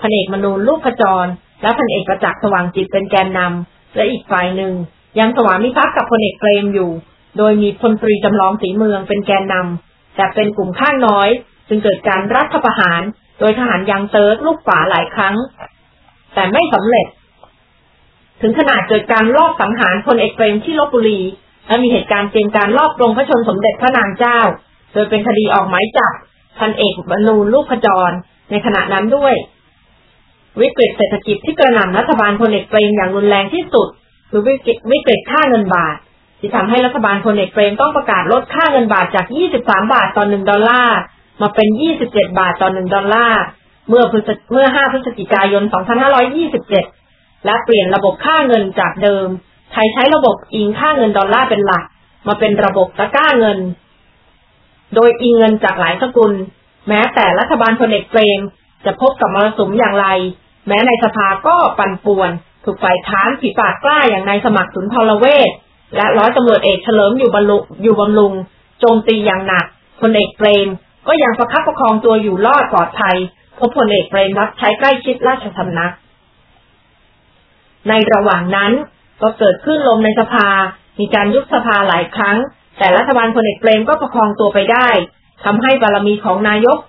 พันเอกมนูนลูกประจร และพันเอกประจักษ์สว่างจิตเป็นแกนนำและอีกฝ่ายหนึ่ง ยังสวามิภักดิ์กับพลเอกเปรมอยู่ โดยมีพลตรีจำลองศรีเมืองเป็นแกนนำแต่เป็นกลุ่มข้างน้อย จึงเกิดการรัฐประหาร โดยทหารยังเติร์กลูกป๋าหลายครั้ง แต่ไม่สำเร็จ ถึงขนาดเกิดการลอบสังหารพลเอกเปรมที่ลพบุรี และมีเหตุการณ์เตรียมการลอบปลงพระชนม์สมเด็จพระนางเจ้า โดยเป็นคดีออกหมายจับพันเอกบรรลูลูกขจร ในขณะนั้นด้วย วิกฤตเศรษฐกิจที่กระหน่ำรัฐบาลพลเอกเปรมอย่างรุนแรงที่สุดคือวิกฤตวิกฤตค่าเงินบาทที่ทำให้รัฐบาลพลเอกเปรมต้องประกาศลดค่าเงินบาทจาก 23 บาทต่อ 1 ดอลลาร์ มาเป็น 27 บาทต่อ 1 ดอลลาร์ เมื่อเมื่อ 5 พฤศจิกายน 2527 และเปลี่ยนระบบค่าเงินจากเดิม ไทยใช้ระบบอิงค่าเงินดอลลาร์เป็นหลัก มาเป็นระบบตะก้าเงิน โดยอิงเงินจากหลายสกุล แม้แต่รัฐบาลพลเอกเปรม จะพบกับมรสุมอย่างไร แม้ในสภาก็ปั่นป่วน ถูกฝ่ายค้านผีปากกล้าอย่างนายสมัครสุนทรเวชและร้อยตำรวจเอกเฉลิมอยู่บรรลุอยู่บำรุง โจมตีอย่างหนักพลเอกเปรม ก็ยังประคับประคองตัวอยู่รอดปลอดภัยพราะพลเอกเปรมรับใช้ใกล้ชิดราชสำนัก ในระหว่างนั้นก็เกิดขึ้นลมในสภา มีการยุบสภาหลายครั้ง แต่รัฐบาลพลเอกเปรมก็ประคองตัวไปได้ทำให้บารมีของนายก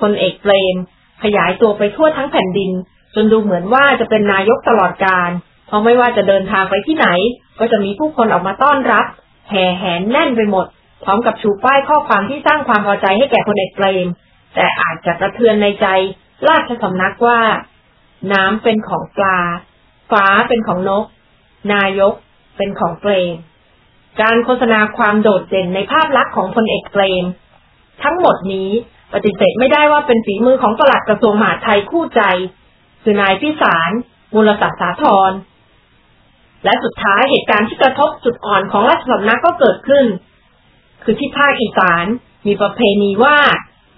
พลเอกเปรม ขยายตัวไปทั่วทั้งแผ่นดิน จนดูเหมือนว่าจะเป็นนายกตลอดการ เพราะไม่ว่าจะเดินทางไปที่ไหน ก็จะมีผู้คนออกมาต้อนรับ แห่แหนแน่นไปหมด พร้อมกับชูป้ายข้อความที่สร้างความพอใจให้แก่พลเอกเปรม แต่อาจจะกระเทือนในใจ ราชสำนักว่า น้ำเป็นของปลา ฟ้าเป็นของนก นายกเป็นของเปรม การโฆษณาความโดดเด่นในภาพลักษณ์ของพลเอกเปรม ทั้งหมดนี้ปฏิเสธไม่ได้ว่าเป็นฝีมือของปลัดกระทรวงมหาดไทยคู่ใจ คือนายพิสาร มูลศักดิ์สาธรและสุดท้ายเหตุการณ์ที่กระทบจุดอ่อนของราชสำนักก็เกิดขึ้น คือที่ภาคอีสานมีประเพณีว่า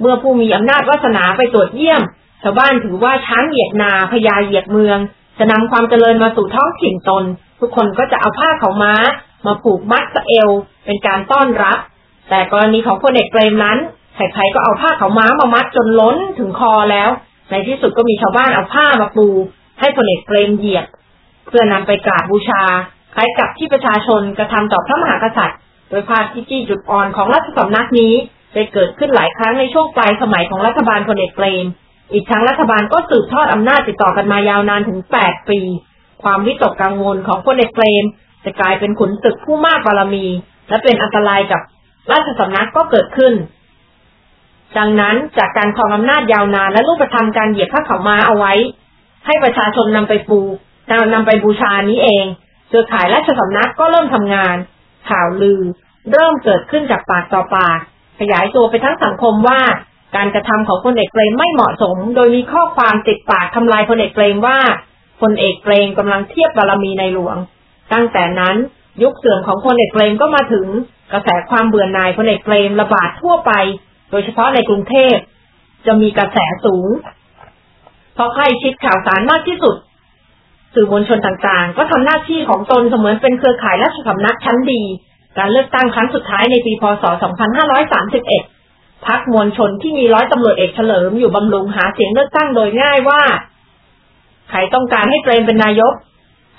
เมื่อผู้มีอำนาจวาสนาไปตรวจเยี่ยม ชาวบ้านถือว่าช้างเหยียดนาพญาเหยียดเมือง จะนำความเจริญมาสู่ท้องถิ่นตน ทุกคนก็จะเอาผ้าของม้า มาผูกมัดสะเอว เป็นการต้อนรับ แต่กรณีของพลเอกเปรมนั้นใครๆก็เอาผ้าเขาม้ามามัดจนล้นถึงคอแล้ว ในที่สุดก็มีชาวบ้านเอาผ้ามาปู ให้พลเอกเปรมเหยียบเพื่อนำไปกราบบูชาคล้ายกับที่ประชาชนกระทำต่อพระมหากษัตริย์ โดยภาพที่จี้จุดอ่อนของรัฐสำนักนี้ได้เกิดขึ้นหลายครั้งในช่วงปลายสมัยของรัฐบาลพลเอกเปรม อีกทั้งรัฐบาลก็สืบทอดอำนาจติดต่อกันมายาวนานถึงแปดปี ความวิตกกังวลของพลเอกเปรม จะกลายเป็นขุนศึกผู้มากบารมี และเป็นอันตรายกับราชสำนักก็เกิดขึ้น ดังนั้นจากการครองอำนาจยาวนานและรูปธรรมการเหยียบผ้าเขามาเอาไว้ ให้ประชาชนนำไปปูนำไปบูชานี้เองเครือข่ายราชสำนักก็เริ่มทำงาน ข่าวลือ เริ่มเกิดขึ้นจากปากต่อปาก ขยายตัวไปทั้งสังคมว่า การกระทำของพลเอกเปรมไม่เหมาะสม โดยมีข้อความติดปากทำลายพลเอกเปรมว่าพลเอกเปรมกำลังเทียบบารมีในหลวง ตั้งแต่นั้นยุคเสื่อมของพลเอกเปรมก็มาถึงกระแสความเบื่อหน่ายพลเอกเปรมระบาดทั่วไป โดยเฉพาะในกรุงเทพจะมีกระแสสูง เพราะใกล้ชิดข่าวสารมากที่สุด สื่อมวลชนต่างๆ ก็ทำหน้าที่ของตนเสมือนเป็นเครือข่ายราชสำนักชั้นดี การเลือกตั้งครั้งสุดท้ายในปีพศ 2531พักมวลชนที่มีร้อยตำรวจเอกเฉลิมอยู่บำรุงหาเสียงเลือกตั้งโดยง่ายว่า ใครต้องการให้เปรมเป็นนายก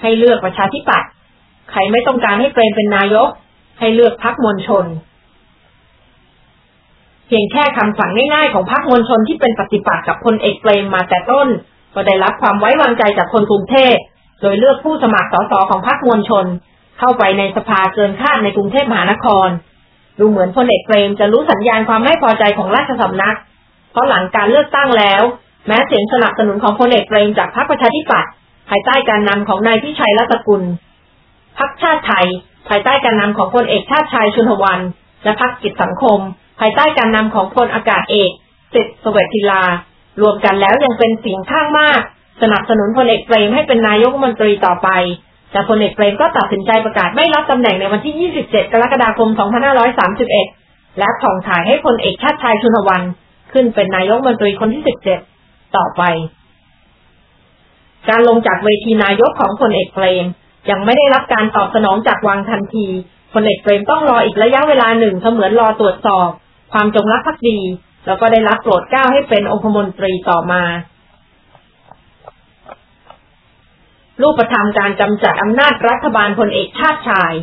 ให้เลือกประชาธิปัตย์ ใครไม่ต้องการให้เปรมเป็นนายก ให้เลือกพักมวลชน เพียงแค่คำสั่งง่ายๆของพรรคมวลชนที่เป็นปฏิปักษ์กับพลเอกเปรมมาแต่ต้น ก็ได้รับความไว้วางใจจากคนกรุงเทพโดยเลือกผู้สมัครสสของพรรคมวลชน เข้าไปในสภาเกินคาดในกรุงเทพมหานคร ดูเหมือนพลเอกเปรมจะรู้สัญญาณความไม่พอใจของราชสำนัก เพราะหลังการเลือกตั้งแล้ว แม้เสียงสนับสนุนของพลเอกเปรมจากพรรคประชาธิปัตย์ภายใต้การนำของนายพิชัยรัตกุลพรรคชาติไทย ภายใต้การนำของพลเอกชาติชายชุนวัน และพรรคกิจสังคม ภายใต้การนำของพลอากาศเอกสิทธิสวัสดิลา รวมกันแล้วยังเป็นเสียงข้างมาก สนับสนุนพลเอกเปรมให้เป็นนายกรัฐมนตรีต่อไป แต่พลเอกเปรมก็ตัดสินใจประกาศไม่รับตำแหน่งในวันที่ 27 กรกฎาคม 2531 และถ่องถ่ายให้พลเอกชาติชายชุนวัน ขึ้นเป็นนายกรัฐมนตรีคนที่ 17 ต่อไป การลงจากเวทีนายกของพลเอกเปรมยังไม่ได้รับการตอบสนองจากวังทันทีพลเอกเปรมต้องรออีกระยะเวลาหนึ่งเสมือนรอตรวจสอบ ความจงรักภักดี แล้วก็ได้รับโปรดเกล้าให้เป็นองคมนตรีต่อมา รูปธรรมการกำจัดอำนาจรัฐบาลพลเอกชาติชาย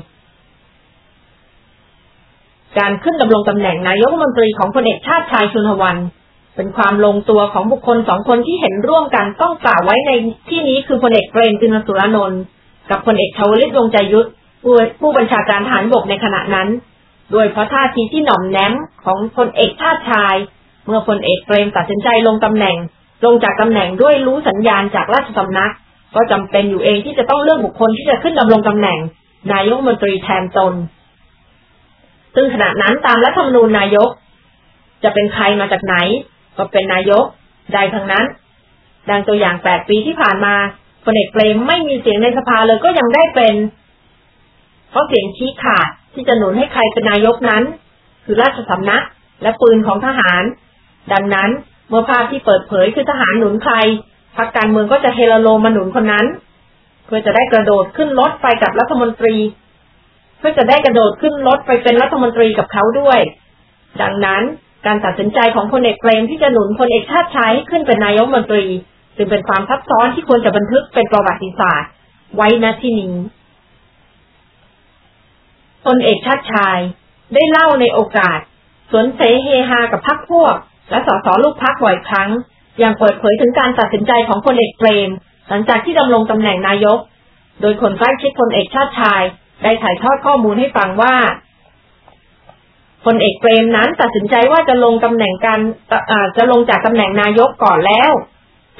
การขึ้นดำรงตำแหน่งนายกรัฐมนตรีของพลเอกชาติชายชุนวันเป็นความลงตัวของบุคคลสองคนที่เห็นร่วมกันต้องกล่าวไว้ในที่นี้คือพลเอกเปรมตินสุรานนท์กับพลเอกชวลิตวงใจยุทธผู้บัญชาการฐานบกในขณะนั้น โดยเพราะท่าทีที่หน่อมแนมของพลเอกชาติชาย เมื่อพลเอกเปรมตัดสินใจลงตำแหน่ง ลงจากตำแหน่งด้วยรู้สัญญาณจากราชสำนัก ก็จำเป็นอยู่เองที่จะต้องเลือกบุคคลที่จะขึ้นดำรงตำแหน่ง นายกมนตรีแทนตน ซึ่งขณะนั้นตามรัฐธรรมนูญนายก จะเป็นใครมาจากไหน ก็เป็นนายกใดทั้งนั้น ดังตัวอย่างแปดปีที่ผ่านมาพลเอกเปรมไม่มีเสียงในสภาเลยก็ยังได้เป็น เพราะเสียงชี้ขาด ที่จะหนุนให้ใครเป็นนายกนั้น คือราชสำนักและปืนของทหาร ดังนั้นเมื่อภาพที่เปิดเผยคือทหารหนุนใครพรรคการเมืองก็จะเฮลโลมาหนุนคนนั้น เพื่อจะได้กระโดดขึ้นรถไปกับรัฐมนตรี เพื่อจะได้กระโดดขึ้นรถไปเป็นรัฐมนตรีกับเขาด้วย ดังนั้นการตัดสินใจของพลเอกเปรมที่จะหนุนพลเอกชาติชายให้ขึ้นเป็นนายกมนตรี จึงเป็นความซับซ้อนที่ควรจะบันทึกเป็นประวัติศาสตร์ ไว้ณที่นี้ ตนเอกชาติชาย ได้เล่าในโอกาส สวนเสเฮฮากับพักพวก และสสลูกพักบ่อยครั้ง อย่างเปิดเผยถึงการตัดสินใจของพลเอกเปรม หลังจากที่ดำรงตำแหน่งนายก โดยคนใกล้ชิดพลเอกชาติชาย ได้ถ่ายทอดข้อมูลให้ฟังว่าพลเอกเปรมนั้นตัดสินใจว่าจะลงตำแหน่งการจะลงจากตำแหน่งนายกก่อนแล้ว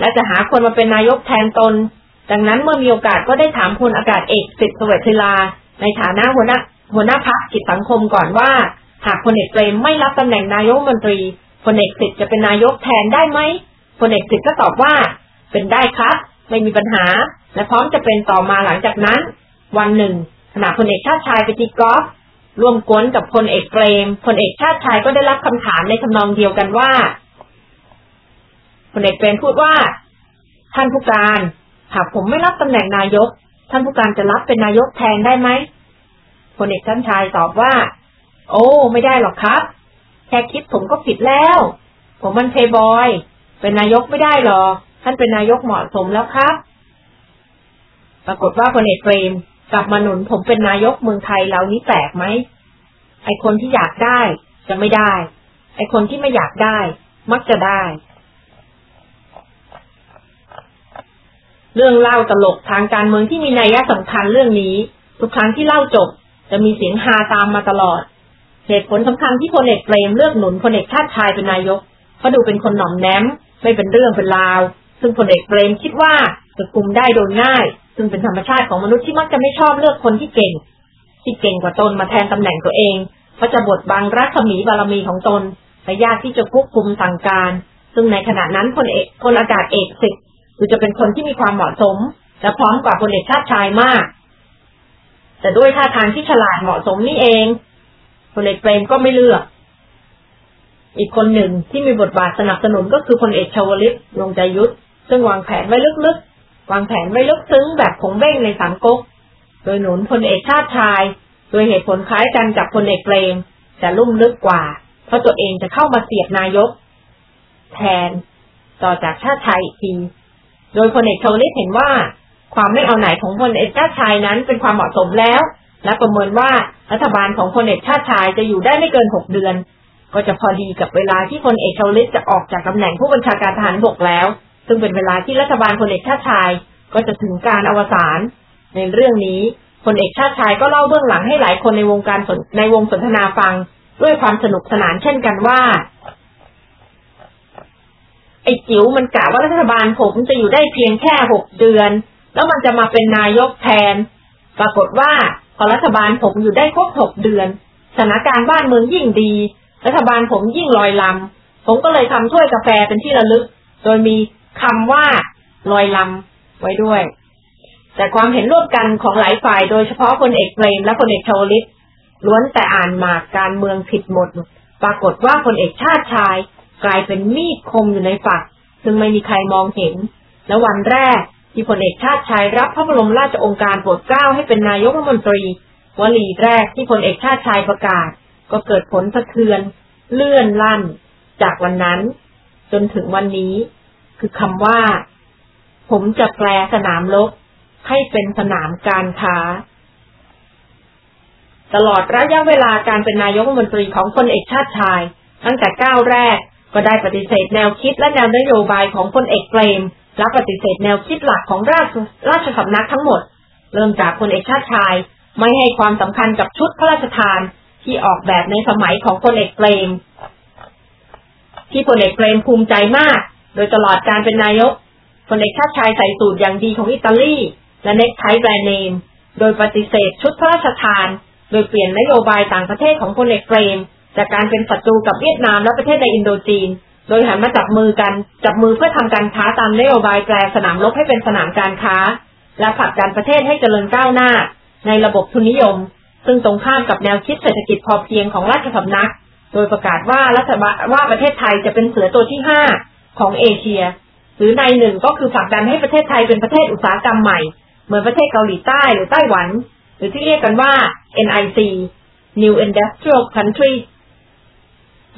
และจะหาคนมาเป็นนายกแทนตน ดังนั้นเมื่อมีโอกาสก็ได้ถามพลอากาศเอกสิทธิ์สวัสดิลา ในฐานะหัวหน้า หัวหน้าพักกิจสังคมก่อนว่า หากพลเอกเปรมไม่รับตำแหน่งนายกมนตรีพลเอกสิทธิ์จะเป็นนายกแทนได้ไหมพลเอกสิทธิ์ก็ตอบว่า เป็นได้ครับ ไม่มีปัญหา และพร้อมจะเป็นต่อมาหลังจากนั้น วันหนึ่งขณะพลเอกชาติชายไปตีกอล์ฟร่วมกวนกับพลเอกเปรมพลเอกชาติชายก็ได้รับคำถามในทำนองเดียวกันว่าพลเอกเปรมพูดว่า ท่านผู้การ หากผมไม่รับตำแหน่งนายก ท่านผู้การจะรับเป็นนายกแทนได้ไหม พลเอกท่านชายตอบว่า โอ้ ไม่ได้หรอกครับ แค่คิดผมก็ผิดแล้ว ผมมันเพย์บอย เป็นนายกไม่ได้หรอ ท่านเป็นนายกเหมาะสมแล้วครับ ปรากฏว่าพลเอกเปรมกลับมาหนุนผมเป็นนายกเมืองไทยเรานี้แปลกไหม ไอคนที่อยากได้จะไม่ได้ ไอคนที่ไม่อยากได้ มักจะได้ เรื่องเล่าตลกทางการเมืองที่มีนัยสำคัญเรื่องนี้ ทุกครั้งที่เล่าจบ จะมีเสียงฮาตามมาตลอด เหตุผลสำคัญที่พลเอกเปรมเลือกหนุนพลเอกชาติชายเป็นนายก เพราะดูเป็นคนหน่อมแนมไม่เป็นเรื่องเป็นราว ซึ่งพลเอกเปรมคิดว่าจะกลุ่มได้โดยง่าย ซึ่งเป็นธรรมชาติของมนุษย์ที่มักจะไม่ชอบเลือกคนที่เก่ง ที่เก่งกว่าตนมาแทนตำแหน่งตัวเองเพราะจะบดบังรัศมีบารมีของตนและยากที่จะควบคุมสั่งการ ซึ่งในขณะนั้นพลเอกพลอากาศเอกสิทธิ์จะเป็นคนที่มีความเหมาะสม และพร้อมกว่าพลเอกชาติชายมาก แต่ด้วยท่าทางที่ฉลาดเหมาะสมนี่เองพลเอกเปรมก็ไม่เลือก อีกคนหนึ่งที่มีบทบาทสนับสนุนก็คือพลเอกชวลิตลงใจยุทธซึ่งวางแผนไว้ลึกๆ วางแผนไว้ลึกซึ้งแบบผงเบ้งในสามก๊ก โดยหนุนพลเอกชาติชาย โดยเหตุผลคล้ายกันกับพลเอกเปรมแต่ลุ่มลึกกว่า เพราะตัวเองจะเข้ามาเสียบนายก แทน ต่อจากชาติชายอีกที โดยพลเอกชวลิตเห็นว่า ความไม่เอาไหนของพลเอกชาติชายนั้นเป็นความเหมาะสมแล้ว และประเมินว่ารัฐบาลของพลเอกชาติชายจะอยู่ได้ไม่เกินหกเดือน ก็จะพอดีกับเวลาที่พลเอกชาวลิตจะออกจากตำแหน่งผู้บัญชาการทหารบกแล้ว ซึ่งเป็นเวลาที่รัฐบาลพลเอกชาติชายก็จะถึงการอวสานในเรื่องนี้พลเอกชาติชายก็เล่าเบื้องหลังให้หลายคนในวงการในวงสนทนาฟัง ด้วยความสนุกสนานเช่นกันว่า ไอ้จิ๋วมันกะว่ารัฐบาลผมจะอยู่ได้เพียงแค่หกเดือน แล้วมันจะมาเป็นนายกแทน ปรากฏว่าพอรัฐบาลผมอยู่ได้ครบหกเดือนสถานการณ์บ้านเมืองยิ่งดี รัฐบาลผมยิ่งลอยลำผมก็เลยทำถ้วยกาแฟเป็นที่ระลึก โดยมีคำว่าลอยลำไว้ด้วย แต่ความเห็นร่วมกันของหลายฝ่าย โดยเฉพาะพลเอกเปรมและพลเอกชวลิตล้วนแต่อ่านหมากการเมืองผิดหมด ปรากฏว่าพลเอกชาติชาย กลายเป็นมีดคมอยู่ในฝัก ซึ่งไม่มีใครมองเห็น และวันแรก ที่พลเอกชาติชายรับพระบรมราชองค์การโปรดเกล้าให้เป็นนายกรัฐมนตรี วลีแรกที่พลเอกชาติชายประกาศ ก็เกิดผลสะเทือน เลื่อนลั่น จากวันนั้น จนถึงวันนี้ คือคำว่า ผมจะแปลสนามลบให้เป็นสนามการค้า ตลอดระยะเวลาการเป็นนายกรัฐมนตรีของพลเอกชาติชาย ตั้งแต่ก้าวแรกก็ได้ปฏิเสธแนวคิดและแนวนโยบายของพลเอกเปรม และปฏิเสธแนวคิดหลักของราชราชสำนักทั้งหมด เริ่มจากพลเอกชาติชาย ไม่ให้ความสำคัญกับชุดพระราชทานที่ออกแบบในสมัยของพลเอกเปรม ที่พลเอกเปรมภูมิใจมาก โดยตลอดการเป็นนายกพลเอกชาติชายใส่สูตรอย่างดีของอิตาลีและเน็กไทแบรนด์เนม โดยปฏิเสธชุดพระราชทาน โดยเปลี่ยนนโยบายต่างประเทศของพลเอกเปรม จากการเป็นศัตรูกับเวียดนามและประเทศในอินโดจีน โดยหันมาจับมือกันจับมือเพื่อทำการค้าตามนโยบายแปลสนามรบให้เป็นสนามการค้า และผลักดันประเทศให้เจริญก้าวหน้า ในระบบทุนนิยม ซึ่งตรงข้ามกับแนวคิดเศรษฐกิจพอเพียงของราชสำนัก โดยประกาศว่ารัฐบาลว่าประเทศไทยจะเป็นเสือตัวที่ห้าของเอเชีย หรือในหนึ่งก็คือผลักดันให้ประเทศไทยเป็นประเทศอุตสาหกรรมใหม่ เหมือนประเทศเกาหลีใต้หรือไต้หวัน หรือที่เรียกกันว่า NIC New Industrial Country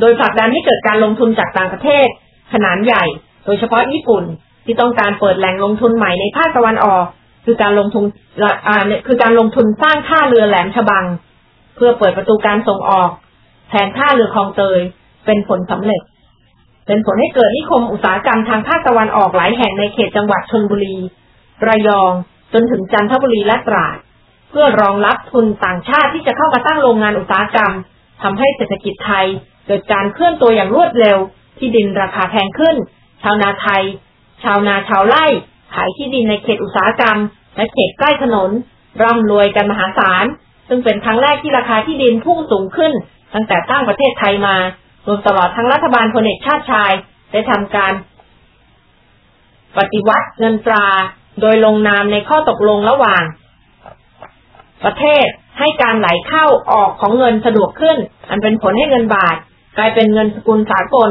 โดยผลักดันให้เกิดการลงทุนจากต่างประเทศ ขนาดใหญ่ โดยเฉพาะญี่ปุ่น ที่ต้องการเปิดแหล่งลงทุนใหม่ในภาคตะวันออก คือการลงทุนคือการลงทุนสร้างท่าเรือแหลมฉบัง เพื่อเปิดประตูการส่งออกแทนท่าเรือคลองเตย เป็นผลสำเร็จ เป็นผลให้เกิดนิคมอุตสาหกรรมทางภาคตะวันออกหลายแห่งในเขตจังหวัดชนบุรี ระยอง จนถึงจันทบุรีและตราด เพื่อรองรับทุนต่างชาติที่จะเข้ามาตั้งโรงงานอุตสาหกรรมทำให้เศรษฐกิจไทย เกิดการเคลื่อนตัวอย่างรวดเร็ว ที่ดินราคาแพงขึ้น ชาวนาไทย ชาวนาชาวไร่ ขายที่ดินในเขตอุตสาหกรรม และเขตใกล้ถนน ร่ำรวยกันมหาศาล ซึ่งเป็นครั้งแรกที่ราคาที่ดินพุ่งสูงขึ้น ตั้งแต่ตั้งประเทศไทยมา รวมตลอดทั้งรัฐบาลพลเอกชาติชาย ได้ทำการ ปฏิวัติเงินตรา โดยลงนามในข้อตกลงระหว่าง ประเทศให้การไหลเข้าออกของเงินสะดวกขึ้น อันเป็นผลให้เงินบาท กลายเป็นเงินสกุลสากล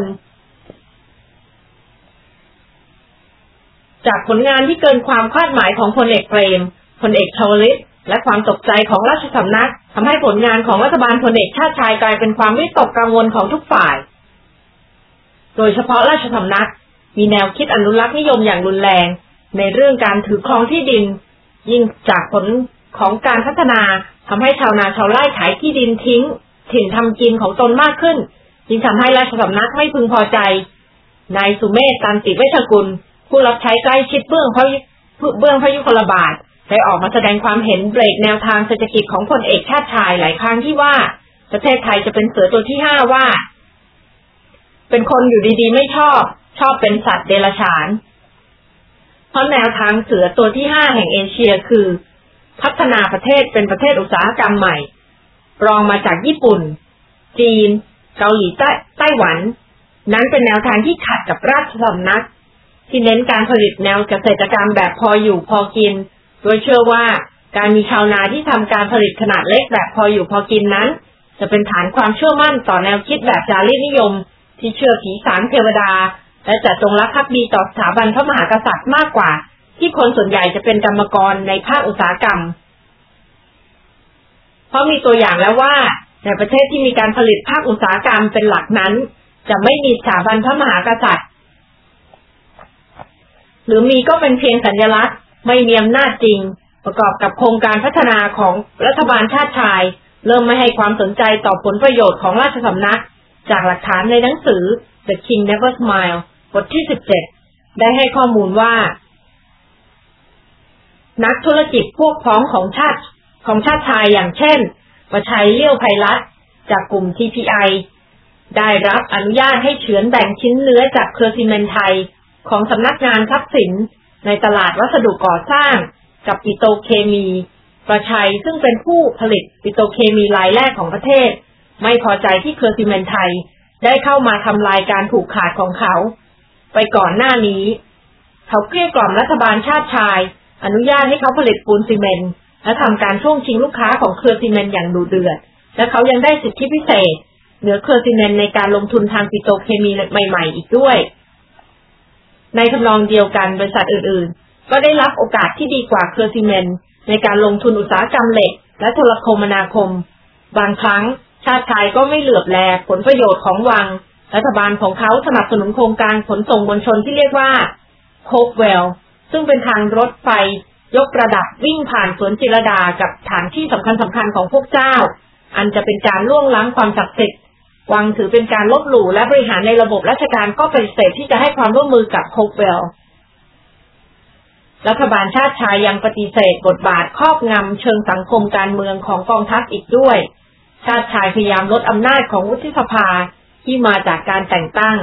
จากผลงานที่เกินความคาดหมายของพลเอกเปรมพลเอกชวลิตและความตกใจของราชสำนักทำให้ผลงานของรัฐบาลพลเอกชาติชายกลายเป็นความวิตกกังวลของทุกฝ่าย โดยเฉพาะราชสำนัก มีแนวคิดอนุรักษ์นิยมอย่างรุนแรง ในเรื่องการถือครองที่ดิน ยิ่งจากผลของการพัฒนาทำให้ชาวนาชาวไร่ขายที่ดินทิ้ง ถิ่นทำกินของตนมากขึ้น จึงทำให้ราชสำนักไม่พึงพอใจ นายสุเมธตันติเวชกุล ผู้รับใช้ใกล้ชิดเบื้องพระเบื้องพระยุคลบาทได้ออกมาแสดงความเห็นเบรกแนวทางเศรษฐกิจของพลเอกชาติชายหลายครั้งที่ว่า ประเทศไทยจะเป็นเสือตัวที่ห้าว่า เป็นคนอยู่ดีๆ ไม่ชอบ ชอบเป็นสัตว์เดรัจฉาน เพราะแนวทางเสือตัวที่ห้าแห่งเอเชียคือ พัฒนาประเทศเป็นประเทศอุตสาหกรรมใหม่ รองมาจากญี่ปุ่น จีน เกาหลีใต้ไต้หวัน นั้นเป็นแนวทางที่ขัดกับราชสำนัก ที่เน้นการผลิตแนวเกษตรกรรมแบบพออยู่พอกิน โดยเชื่อว่าการมีชาวนาที่ทำการผลิตขนาดเล็กแบบพออยู่พอกินนั้น จะเป็นฐานความเชื่อมั่นต่อแนวคิดแบบจารีตนิยม ที่เชื่อผีสารเทวดา และจะจงรักภักดีต่อสถาบันพระมหากษัตริย์มากกว่า ที่คนส่วนใหญ่จะเป็นกรรมกรในภาคอุตสาหกรรม เพราะมีตัวอย่างแล้วว่า ในประเทศที่มีการผลิตภาคอุตสาหกรรมเป็นหลักนั้น จะไม่มีสถาบันพระมหากษัตริย์ หรือมีก็เป็นเพียงสัญลักษณ์ ไม่มีอำนาจจริง ประกอบกับโครงการพัฒนาของรัฐบาลชาติชาย เริ่มไม่ให้ความสนใจต่อผลประโยชน์ของราชสำนัก จากหลักฐานในหนังสือ The King Never Smile บทที่ 17 ได้ให้ข้อมูลว่า นักธุรกิจพวกพ้องของชาติของชาติชายอย่างเช่น ประชัยเลี้ยวไพรัตจากกลุ่ม TPI ได้รับอนุญาตให้เฉือนแบ่งชิ้นเนื้อจากเครือซีเมนไทย ของสำนักงานทรัพย์สิน ในตลาดวัสดุก่อสร้าง กับปิโตเคมีประชัยซึ่งเป็นผู้ผลิตปิโตเคมีรายแรกของประเทศ ไม่พอใจที่เครือซีเมนไทย ได้เข้ามาทำลายการผูกขาดของเขา ไปก่อนหน้านี้ เขาเกลี้ยกล่อมรัฐบาลชาติชาย อนุญาตให้เขาผลิตปูนซีเมนต์ และทำการช่วงชิงลูกค้าของเครือซีเมนต์อย่างดุเดือด และเขายังได้สิทธิพิเศษ เหนือเครือซีเมนต์ในการลงทุนทางปิโตรเคมีใหม่ ๆ อีกด้วย ในทำนองเดียวกันบริษัทอื่น ๆ ก็ได้รับโอกาสที่ดีกว่าเครือซีเมนต์ในการลงทุนอุตสาหกรรมเหล็ก และโทรคมนาคม บางครั้งชาติชายก็ไม่เหลือบแลผลประโยชน์ของวัง รัฐบาลของเขาสนับสนุนโครงการขนส่งมวลชนที่เรียกว่าโคกเวลซึ่งเป็นทางรถไฟ ยกระดับวิ่งผ่านสวนจิรดากับฐานที่สำคัญสำคัญของพวกเจ้า อันจะเป็นการล่วงล้างความศักดิ์สิทธิ์วังถือเป็นการลบหลู่และบริหารในระบบราชการก็ปฏิเสธที่จะให้ความร่วมมือกับโคกเวลรัฐบาลชาติชายยังปฏิเสธบทบาทครอบงำเชิงสังคมการเมืองของกองทัพอีกด้วย ชาติชายพยายามลดอำนาจของวุฒิสภาที่มาจากการแต่งตั้ง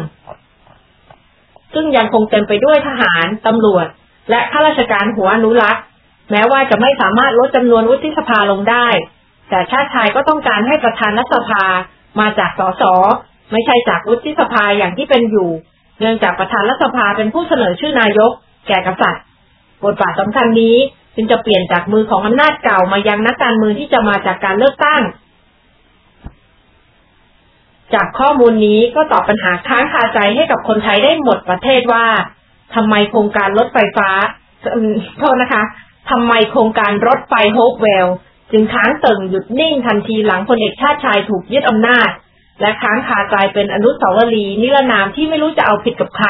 ซึ่งยังคงเต็มไปด้วยทหาร ตำรวจ และข้าราชการหัวอนุรักษ์แม้ว่าจะไม่สามารถลดจำนวนวุฒิสภาลงได้ แต่ชาติชายก็ต้องการให้ประธานรัฐสภามาจากสสไม่ใช่จากวุฒิสภาอย่างที่เป็นอยู่ เนื่องจากประธานรัฐสภาเป็นผู้เสนอชื่อนายก แก่กษัตริย์บทบาทสำคัญนี้จึงจะเปลี่ยนจากมือของอำนาจเก่ามายังนักการเมืองที่จะมาจากการเลือกตั้ง จากข้อมูลนี้ก็ตอบปัญหาค้างคาใจให้กับคนไทยได้หมดประเทศว่า ทำไมโครงการรถไฟฟ้าโทษนะคะทำไมโครงการรถไฟโฮปเวลล์จึงค้างเติ่งหยุดนิ่งทันทีหลังพลเอกชาติชายถูกยึดอำนาจ และค้างคากลายเป็นอนุสาวรีย์นิรนามที่ไม่รู้จะเอาผิดกับใคร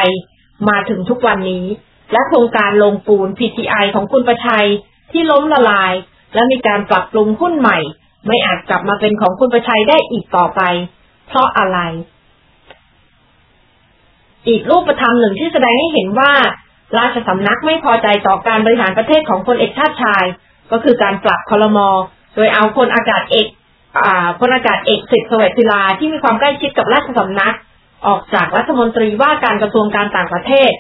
มาถึงทุกวันนี้ และโครงการลงปูน PTI ของคุณประชัยที่ล้มละลาย และมีการปรับปรุงหุ้นใหม่ ไม่อาจกลับมาเป็นของคุณประชัยได้อีกต่อไป เพราะอะไร อีกรูปธรรมหนึ่งที่แสดงให้เห็นว่า ราชสำนักไม่พอใจต่อการบริหารประเทศของพลเอกชาติชาย ก็คือการปรับคลมอโดยเอาพลอากาศเอกพลอากาศเอกสิทธิ์สวัสดิลาที่มีความใกล้ชิดกับราชสำนัก ออกจากรัฐมนตรีว่าการกระทรวงการต่างประเทศ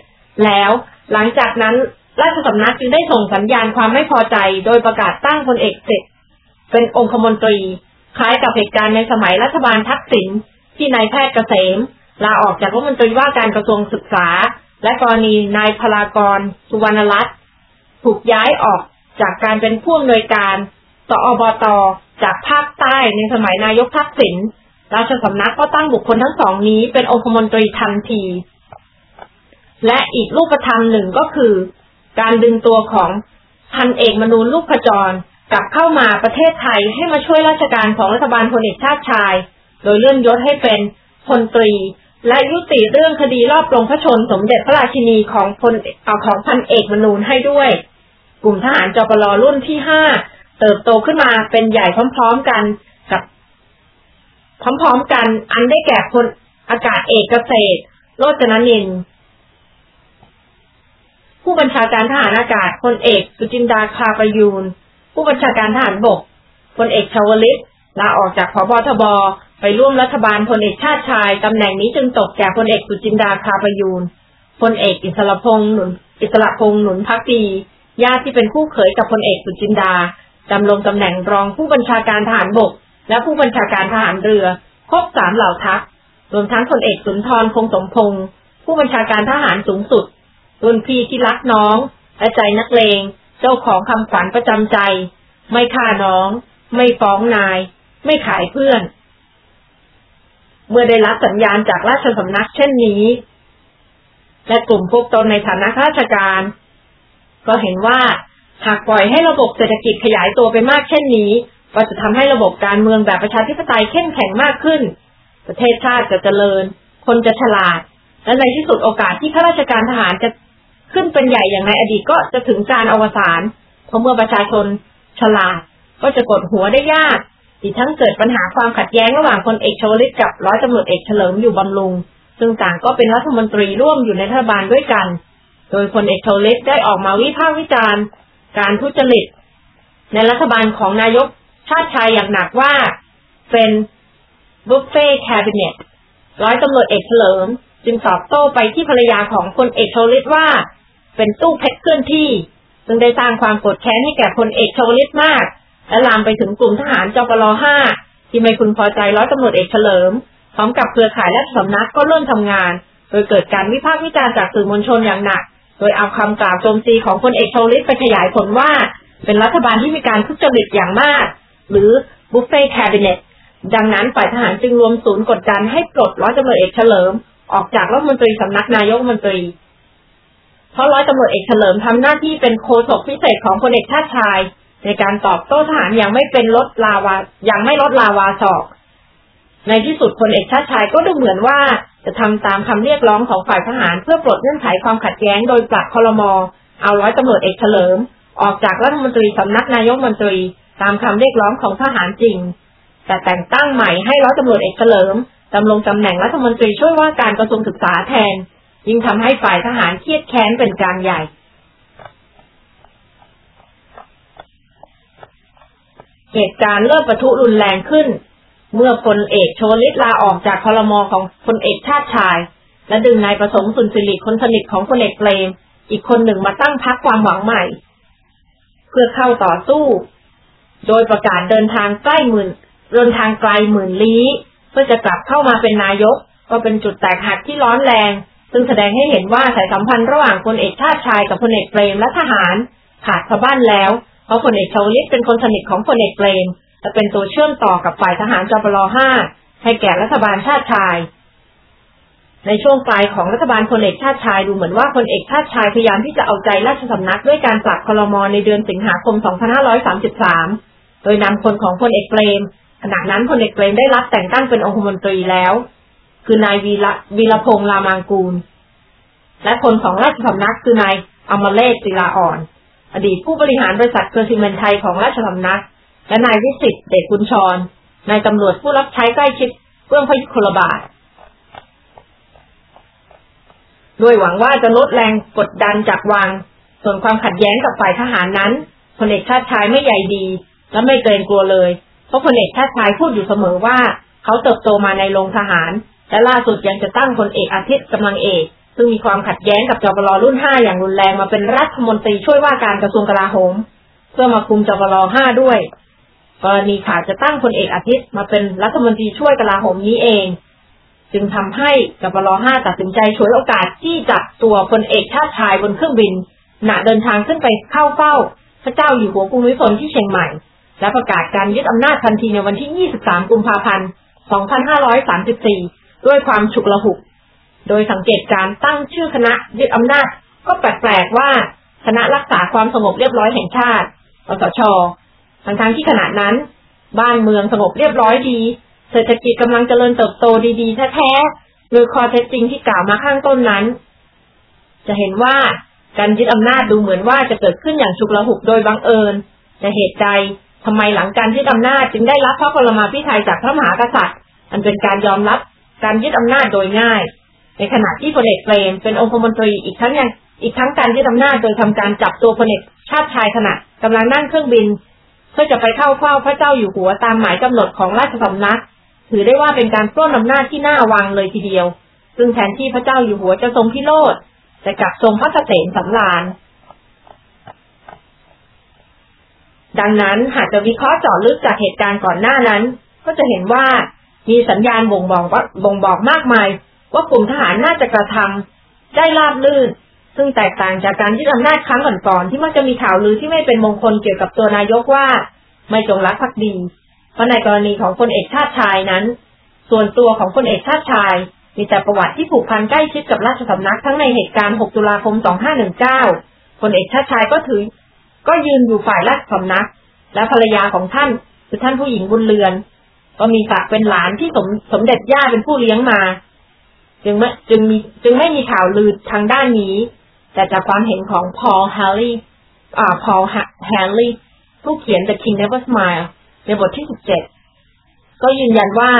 แล้วหลังจากนั้นราชสำนักจึงได้ส่งสัญญาณความไม่พอใจ โดยประกาศตั้งพลเอกสิทธิ์เป็นองคมนตรี คล้ายกับเหตุการณ์ในสมัยรัฐบาลทักษิณที่นายแพทย์เกษม ลาออกจากรัฐมนตรีว่าการกระทรวงศึกษา และกรณีนายพลากร สุวรรณรัตน์ถูกย้ายออกจากการเป็นผู้อำนวยการสอบตจากภาคใต้ในสมัยนายกทักษิณราชสำนักก็ตั้งบุคคลทั้งสองนี้เป็นองคมนตรีทันที และอีกรูปธรรมหนึ่งก็คือ การดึงตัวของพันเอกมนูลลูกขจรกลับเข้ามาประเทศไทยให้มาช่วยราชการของรัฐบาลพลเอกชาติชาย โดยเลื่อนยศให้เป็นพลตรี และยุติเรื่องคดีรอบปรงพระชนสมเด็จพระราชินีของพลเอาของพันเอกมนูนให้ด้วย กลุ่มทหารจปรรุ่นที่ห้าเติบโตขึ้นมาเป็นใหญ่พร้อมๆกันกับ พร้อมๆกัน อันได้แก่พลอากาศเอกเกษตรโรจนนิน ผู้บัญชาการทหารอากาศพลเอกสุจินดาคาประยูนผู้บัญชาการทหารบกพลเอกชาวลิตลาออกจากพบทบ ไปร่วมรัฐบาลพลเอกชาติชายตำแหน่งนี้จึงตกแก่พลเอกสุจินดาคาประยูนพลเอกอิสระพงษ์หนุนอิสระพงษ์หนุนพักดีญาติที่เป็นคู่เขยกับพลเอกสุจินดาดำรงตำแหน่งรองผู้บัญชาการทหารบก และผู้บัญชาการทหารเรือครบสามเหล่าทัพรวมทั้งพลเอกสุนทรคงสมพงศ์ผู้บัญชาการทหารสูงสุดรุ่นพี่ที่รักน้องและใจนักเลง เจ้าของคำขวัญประจำใจ ไม่ฆ่าน้อง ไม่ฟ้องนาย ไม่ขายเพื่อน เมื่อได้รับสัญญาณจากราชสำนักเช่นนี้ และกลุ่มพวกตนในฐานะข้าราชการ ก็เห็นว่าหากปล่อยให้ระบบเศรษฐกิจขยายตัวไปมากเช่นนี้ ก็จะทำให้ระบบการเมืองแบบประชาธิปไตยเข้มแข็งมากขึ้น ประเทศชาติจะเจริญ คนจะฉลาด และในที่สุดโอกาสที่ข้าราชการทหารจะขึ้นเป็นใหญ่อย่างในอดีตก็จะถึงการอวสานเพราะเมื่อประชาชนฉลาดก็จะกดหัวได้ยาก อีกทั้งเกิดปัญหาความขัดแย้งระหว่างพลเอกชวลิตกับร้อยตำรวจเอกเฉลิมอยู่บำรุง ซึ่งต่างก็เป็นรัฐมนตรีร่วมอยู่ในรัฐบาลด้วยกัน โดยพลเอกชวลิตได้ออกมาวิพากษ์วิจารณ์ การทุจริต ในรัฐบาลของนายกชาติชายอย่างหนักว่าเป็นบุฟเฟ่แคบิเนตร้อยตำรวจเอกเฉลิม จึงตอบโต้ไปที่ภรรยาของพลเอกโชลิตว่า เป็นตู้เพชรเคลื่อนที่ ซึ่งได้สร้างความโกรธแค้นให้แก่พลเอกโชลิตมาก และลามไปถึงกลุ่มทหารจปรห้าที่ไม่พึงพอใจร้อยตำรวจเอกเฉลิมพร้อมกับเครือข่ายและสำนักก็เริ่มทำงาน โดยเกิดการวิพากษ์วิจารณ์จากสื่อมวลชนอย่างหนัก โดยเอาคำกล่าวโจมตีของพลเอกชวลิตไปขยายผลว่า เป็นรัฐบาลที่มีการทุจริตอย่างมาก หรือบุฟเฟ่แคบิเนตดังนั้นฝ่ายทหารจึงรวมศูนย์กดดันให้ปลดร้อยตำรวจเอกเฉลิม ออกจากรัฐมนตรีสำนักนายกมนตรี เพราะร้อยตำรวจเอกเฉลิมทำหน้าที่เป็นโฆษกพิเศษของพลเอกชาติชาย ในการตอบโต้ทหารย่างไม่เป็นลดลาวาย่างไม่ลดลาวาศอก ในที่สุดพลเอกชาติชายก็ดูเหมือนว่าจะทำตามคำเรียกร้องของฝ่ายทหารเพื่อปลดเงื่อนไขความขัดแย้งโดยปรับคลมอเอาร้อยตำรวจเอกเฉลิม ออกจากรัฐมนตรีสำนักนายกมนตรีตามคำเรียกร้องของทหารจริง แต่แต่งตั้งใหม่ให้ร้อยตำรวจเอกเฉลิมดำรงตำแหน่งรัฐมนตรีช่วยว่าการกระทรวงศึกษาแทน ยิ่งทำให้ฝ่ายทหารเครียดแค้นเป็นการใหญ่ เหตุการณ์เริ่มประทุรุนแรงขึ้น เมื่อพลเอกโชลิตลาออกจากคลมของพลเอกชาติชาย และดึงนายประสงค์สุนทริคนสนิทของพลเอกเปรม อีกคนหนึ่งมาตั้งพักความหวังใหม่ เพื่อเข้าต่อสู้ โดยประกาศเดินทางใกล้หมื่นเดินทางไกลหมื่นลี้เพื่อจะกลับเข้ามาเป็นนายก ก็เป็นจุดแตกหักที่ร้อนแรง ซึ่งแสดงให้เห็นว่าสายสัมพันธ์ระหว่างพลเอกชาติชายกับพลเอกเปรมและทหารขาดสะบั้นแล้ว ราะพลเอกชวลิตเป็นคนสนิทของพลเอกเปรมจะเป็นตัวเชื่อมต่อกับฝ่ายทหารจปรห้าให้แก่รัฐบาลชาติชาย ในช่วงปลายของรัฐบาลพลเอกชาติชายดูเหมือนว่าพลเอกชาติชายพยายามที่จะเอาใจราชสำนักด้วยการปรับคลมในเดือนสิงหาคม 2533 โดยนำคนของพลเอกเปรมขณะนั้นพลเอกเปรมได้รับแต่งตั้งเป็นองคมนตรีแล้ว คือนายวีระวีรพงษ์รามางกูล และคนของราชสำนักคือนายอมรเลศศิลาอ่อน อดีตผู้บริหารบริษัทเครือซีเมนไทยของราชสำนัก และนายวิสิตเดชกุญชรนายตำรวจผู้รับใช้ใกล้ชิดเพื่องพยุคลบาทด้วยหวังว่าจะลดแรงกดดันจากวัง ส่วนความขัดแย้งกับฝ่ายทหารนั้นพลเอกชาติชายไม่ใหญ่ดี และไม่เกรงกลัวเลย เพราะพลเอกชาติชายพูดอยู่เสมอว่า เขาเติบโตมาในโรงทหาร และล่าสุดยังจะตั้งพลเอกอาทิตย์กำลังเอก ซึ่งมีความขัดแย้งกับจปรรุ่นห้าอย่างรุนแรงมาเป็นรัฐมนตรีช่วยว่าการกระทรวงกลาโหม เพื่อมาคุมจปรห้าด้วยกรณีขาดจะตั้งพลเอกอาทิตย์มาเป็นรัฐมนตรีช่วยกลาโหมนี้เอง จึงทำให้กปรห้าตัดสินใจฉวยโอกาสที่จับตัวพลเอกชาติชายบนเครื่องบินหณะเดินทางขึ้นไปเข้าเฝ้า พระเจ้าอยู่หัวกรุงวิพลที่เชียงใหม่ และประกาศการยึดอำนาจทันทีในวันที่ 23 กุมภาพันธ์ 2534 ด้วยความฉุกละหุก โดยสังเกตการตั้งชื่อคณะยึดอำนาจ ก็แปลกๆว่าคณะรักษาความสงบเรียบร้อยแห่งชาติปสชทั้งทที่ขณะนั้น บ้านเมืองสงบเรียบร้อยดี เศรษฐกิจกำลังเจริญเติบโตดีๆแท้ๆโดยคอเท็จจริงที่กล่าวมาข้างต้นนั้น จะเห็นว่าการยึดอำนาจดูเหมือนว่าจะเกิดขึ้นอย่างฉุกละหุกโดยบังเอิญแต่เหตุใจทำไมหลังการยึดอำนาจจึงได้รับพระพลมาพิไทยจากพระมหากษัตริย์ อันเป็นการยอมรับการยึดอำนาจโดยง่าย ในขณะที่พลเอกเปรมเป็นองคมนตรีอีกทั้งยังอีกทั้งการยึดอำนาจโดยทำการจับตัวพลเอกชาติชายขณะกำลังนั่งเครื่องบิน เพื่อจะไปเข้าเฝ้าพระเจ้าอยู่หัวตามหมายกำหนดของราชสำนัก ถือได้ว่าเป็นการปล้นอำนาจที่น่าวังเลยทีเดียว ซึ่งแทนที่พระเจ้าอยู่หัวจะทรงพิโรธแต่กลับทรงพระเสถรสำราญดังนั้นหากจะวิเคราะห์เจาะลึกจากเหตุการณ์ก่อนหน้านั้น ก็จะเห็นว่ามีสัญญาณบ่งบอกว่าบ่งบอกมากมาย ว่ากลุ่มทหารน่าจะกระทำได้ราบลื่น ซึ่งแตกต่างจากการยึดอำนาจครั้งก่อนๆที่มักจะมีข่าวลือที่ไม่เป็นมงคลเกี่ยวกับตัวนายกว่า ไม่จงรักภักดี เพราะในกรณีของพลเอกชาติชายนั้น ส่วนตัวของพลเอกชาติชาย มีแต่ประวัติที่ผูกพันใกล้ชิดกับราชสำนักทั้งในเหตุการณ์ 6 ตุลาคม 2519พลเอกชาติชายก็ถือ ก็ยืนอยู่ฝ่ายราชสำนัก และภรรยาของท่านคือท่านผู้หญิงบุญเรือน ก็มีศักดิ์เป็นหลานที่สมสมเด็จย่าเป็นผู้เลี้ยงมา จึงไม่จึงมีจึงไม่มีข่าวลือทางด้านนี้ แต่จากความเห็นของพอลแฮนด์ลีย์อ่าพอลแฮนด์ลีย์ผู้เขียน The King Never Smile ในบทที่สิบเจ็ดก็ยืนยันว่า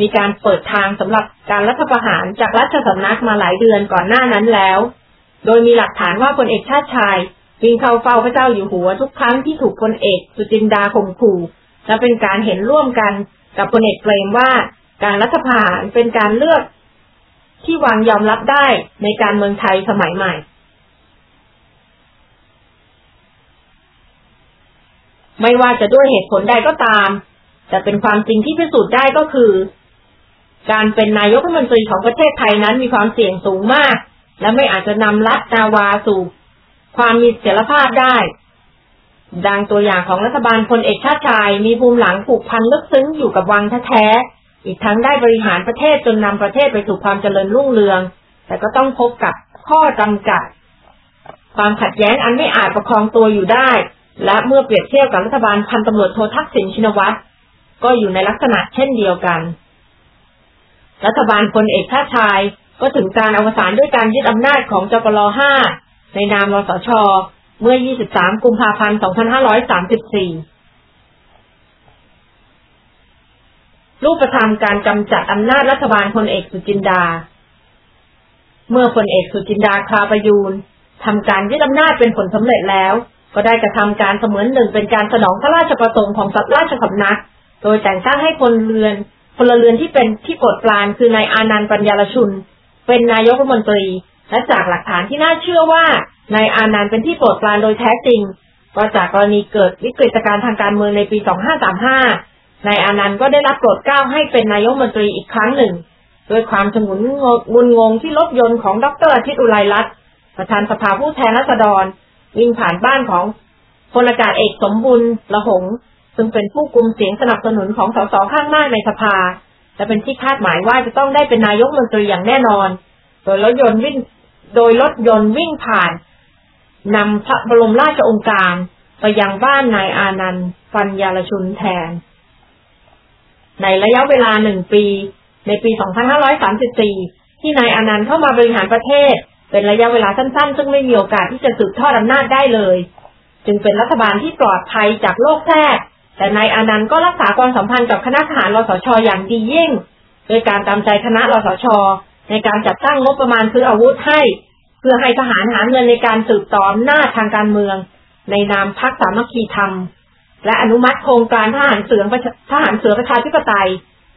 มีการเปิดทางสำหรับการรัฐประหารจากรัชสำนักมาหลายเดือนก่อนหน้านั้นแล้ว โดยมีหลักฐานว่าพลเอกชาติชายวิ่งเข้าเฝ้าพระเจ้าอยู่หัวทุกครั้งที่ถูกพลเอกสุจินดาข่มขู่และเป็นการเห็นร่วมกันกับพลเอกเปรมว่าการรัฐประหารเป็นการเลือก ที่วางยอมรับได้ในการเมืองไทยสมัยใหม่ ไม่ว่าจะด้วยเหตุผลใดก็ตาม แต่เป็นความจริงที่พิสูจน์ได้ก็คือ การเป็นนายกรัฐมนตรีของประเทศไทยนั้นมีความเสี่ยงสูงมาก และไม่อาจจะนำรัฐนาวาสู่ ความมีเสถียรภาพได้ ดังตัวอย่างของรัฐบาลพลเอกชาติชาย มีภูมิหลังผูกพันลึกซึ้งอยู่กับวังแท้ อีกทั้งได้บริหารประเทศจนนำประเทศไปสู่ความเจริญรุ่งเรือง แต่ก็ต้องพบกับข้อจำกัด ความขัดแย้งอันไม่อาจประคองตัวอยู่ได้ และเมื่อเปรียบเทียบกับรัฐบาลพันตำรวจโททักษิณชินวัตรก็อยู่ในลักษณะเช่นเดียวกัน รัฐบาลพลเอกชาติชายก็ถึงการอวสานด้วยการยึดอำนาจของจปลห้าในนามรสช เมื่อ 23 กุมภาพันธ์ 2534 รูปธรรมการกำจัดอำนาจรัฐบาลพลเอกสุจินดา เมื่อพลเอกสุจินดาคลาประยูนทำการยึดอำนาจเป็นผลสำเร็จแล้ว ก็ได้กระทำการเสมือนหนึ่งเป็นการสนองพระราชประสงค์ของสัตว์ราชสำนัก โดยแต่งตั้งให้พลเรือนพลเรือนที่เป็นที่โปรดปรานคือนายอานันต์ปัญญาลชุน เป็นนายกรัฐมนตรี และจากหลักฐานที่น่าเชื่อว่านายอานันต์เป็นที่โปรดปรานโดยแท้จริง ก็จากกรณีเกิดวิกฤตการณ์ทางการเมืองในปี 2535 นายอานันต์ก็ได้รับโปรดเกล้าให้เป็นนายกมนตรีอีกครั้งหนึ่งด้วยความสมุนงุนงงที่รถยนต์ของดรอาทิตย์อุไรรัตน์ประธานสภาผู้แทนราษฎร วิ่งผ่านบ้านของพลอากาศเอกสมบุญละหง ซึ่งเป็นผู้กุมเสียงสนับสนุนของสสข้างมากในสภา และเป็นที่คาดหมายว่าจะต้องได้เป็นนายกมนตรีอย่างแน่นอน โดยรถยนต์วิ่งโดยรถยนต์วิ่งผ่านนำพระบรมราชองค์การ ไปยังบ้านนายอานันต์ฟันยาลชุนแทน ในระยะเวลาหนึ่งปี ในปี 2534 ที่นายอนันต์เข้ามาบริหารประเทศ เป็นระยะเวลาสั้นๆ ซึ่งไม่มีโอกาสที่จะสืบทอดอำนาจได้เลย จึงเป็นรัฐบาลที่ปลอดภัยจากโรคแทรก แต่นายอนันต์ก็รักษาความสัมพันธ์กับคณะทหารรสชอย่างดียิ่ง โดยการตามใจคณะรสชในการจัดตั้งงบประมาณซื้ออาวุธให้ เพื่อให้ทหารหาเงินในการสืบต่อหน้าทางการเมือง ในนามพรรคสามัคคีธรรม และอนุมัติโครงการทหารเสือทหารเสือประชาธิปไตย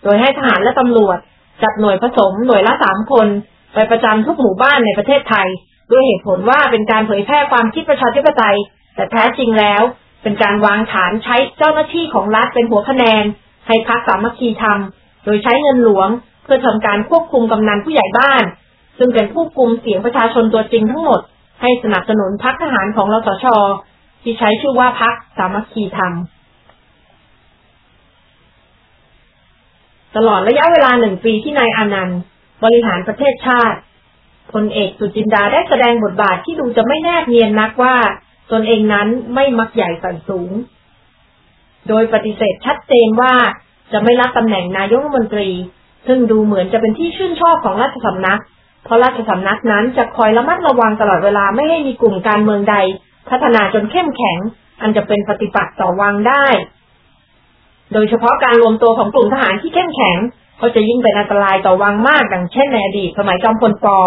โดยให้ทหารและตำรวจ จัดหน่วยผสมหน่วยละสามคน ไปประจำทุกหมู่บ้านในประเทศไทย ด้วยเหตุผลว่าเป็นการเผยแพร่ความคิดประชาธิปไตย แต่แท้จริงแล้ว เป็นการวางฐานใช้เจ้าหน้าที่ของรัฐเป็นหัวคะแนน ให้พรรคสามัคคีธรรมโดยใช้เงินหลวง เพื่อทำการควบคุมกำนันผู้ใหญ่บ้าน ซึ่งเป็นผู้กุมเสียงประชาชนตัวจริงทั้งหมด ให้สนับสนุนพรรคทหารของรสช ที่ใช้ชื่อว่าพรรคสามัคคีธรรม ตลอดระยะเวลาหนึ่งปีที่นายอานันต์ บริหารประเทศชาติพลเอกสุจินดาได้แสดงบทบาทที่ดูจะไม่แนบเนียนนักว่าตนเองนั้นไม่มักใหญ่สันสูง โดยปฏิเสธชัดเจนว่าจะไม่รับตำแหน่งนายกรัฐมนตรี ซึ่งดูเหมือนจะเป็นที่ชื่นชอบของราชสำนัก เพราะราชสำนักนั้นจะคอยระมัดระวังตลอดเวลาไม่ให้มีกลุ่มการเมืองใด พัฒนาจนเข้มแข็ง อันจะเป็นปฏิปักษ์ต่อวังได้ โดยเฉพาะการรวมตัวของกลุ่มทหารที่เข้มแข็งเขาจะยิ่งเป็นอันตรายต่อวังมากดังเช่นในอดีตสมัยจอมพลปอ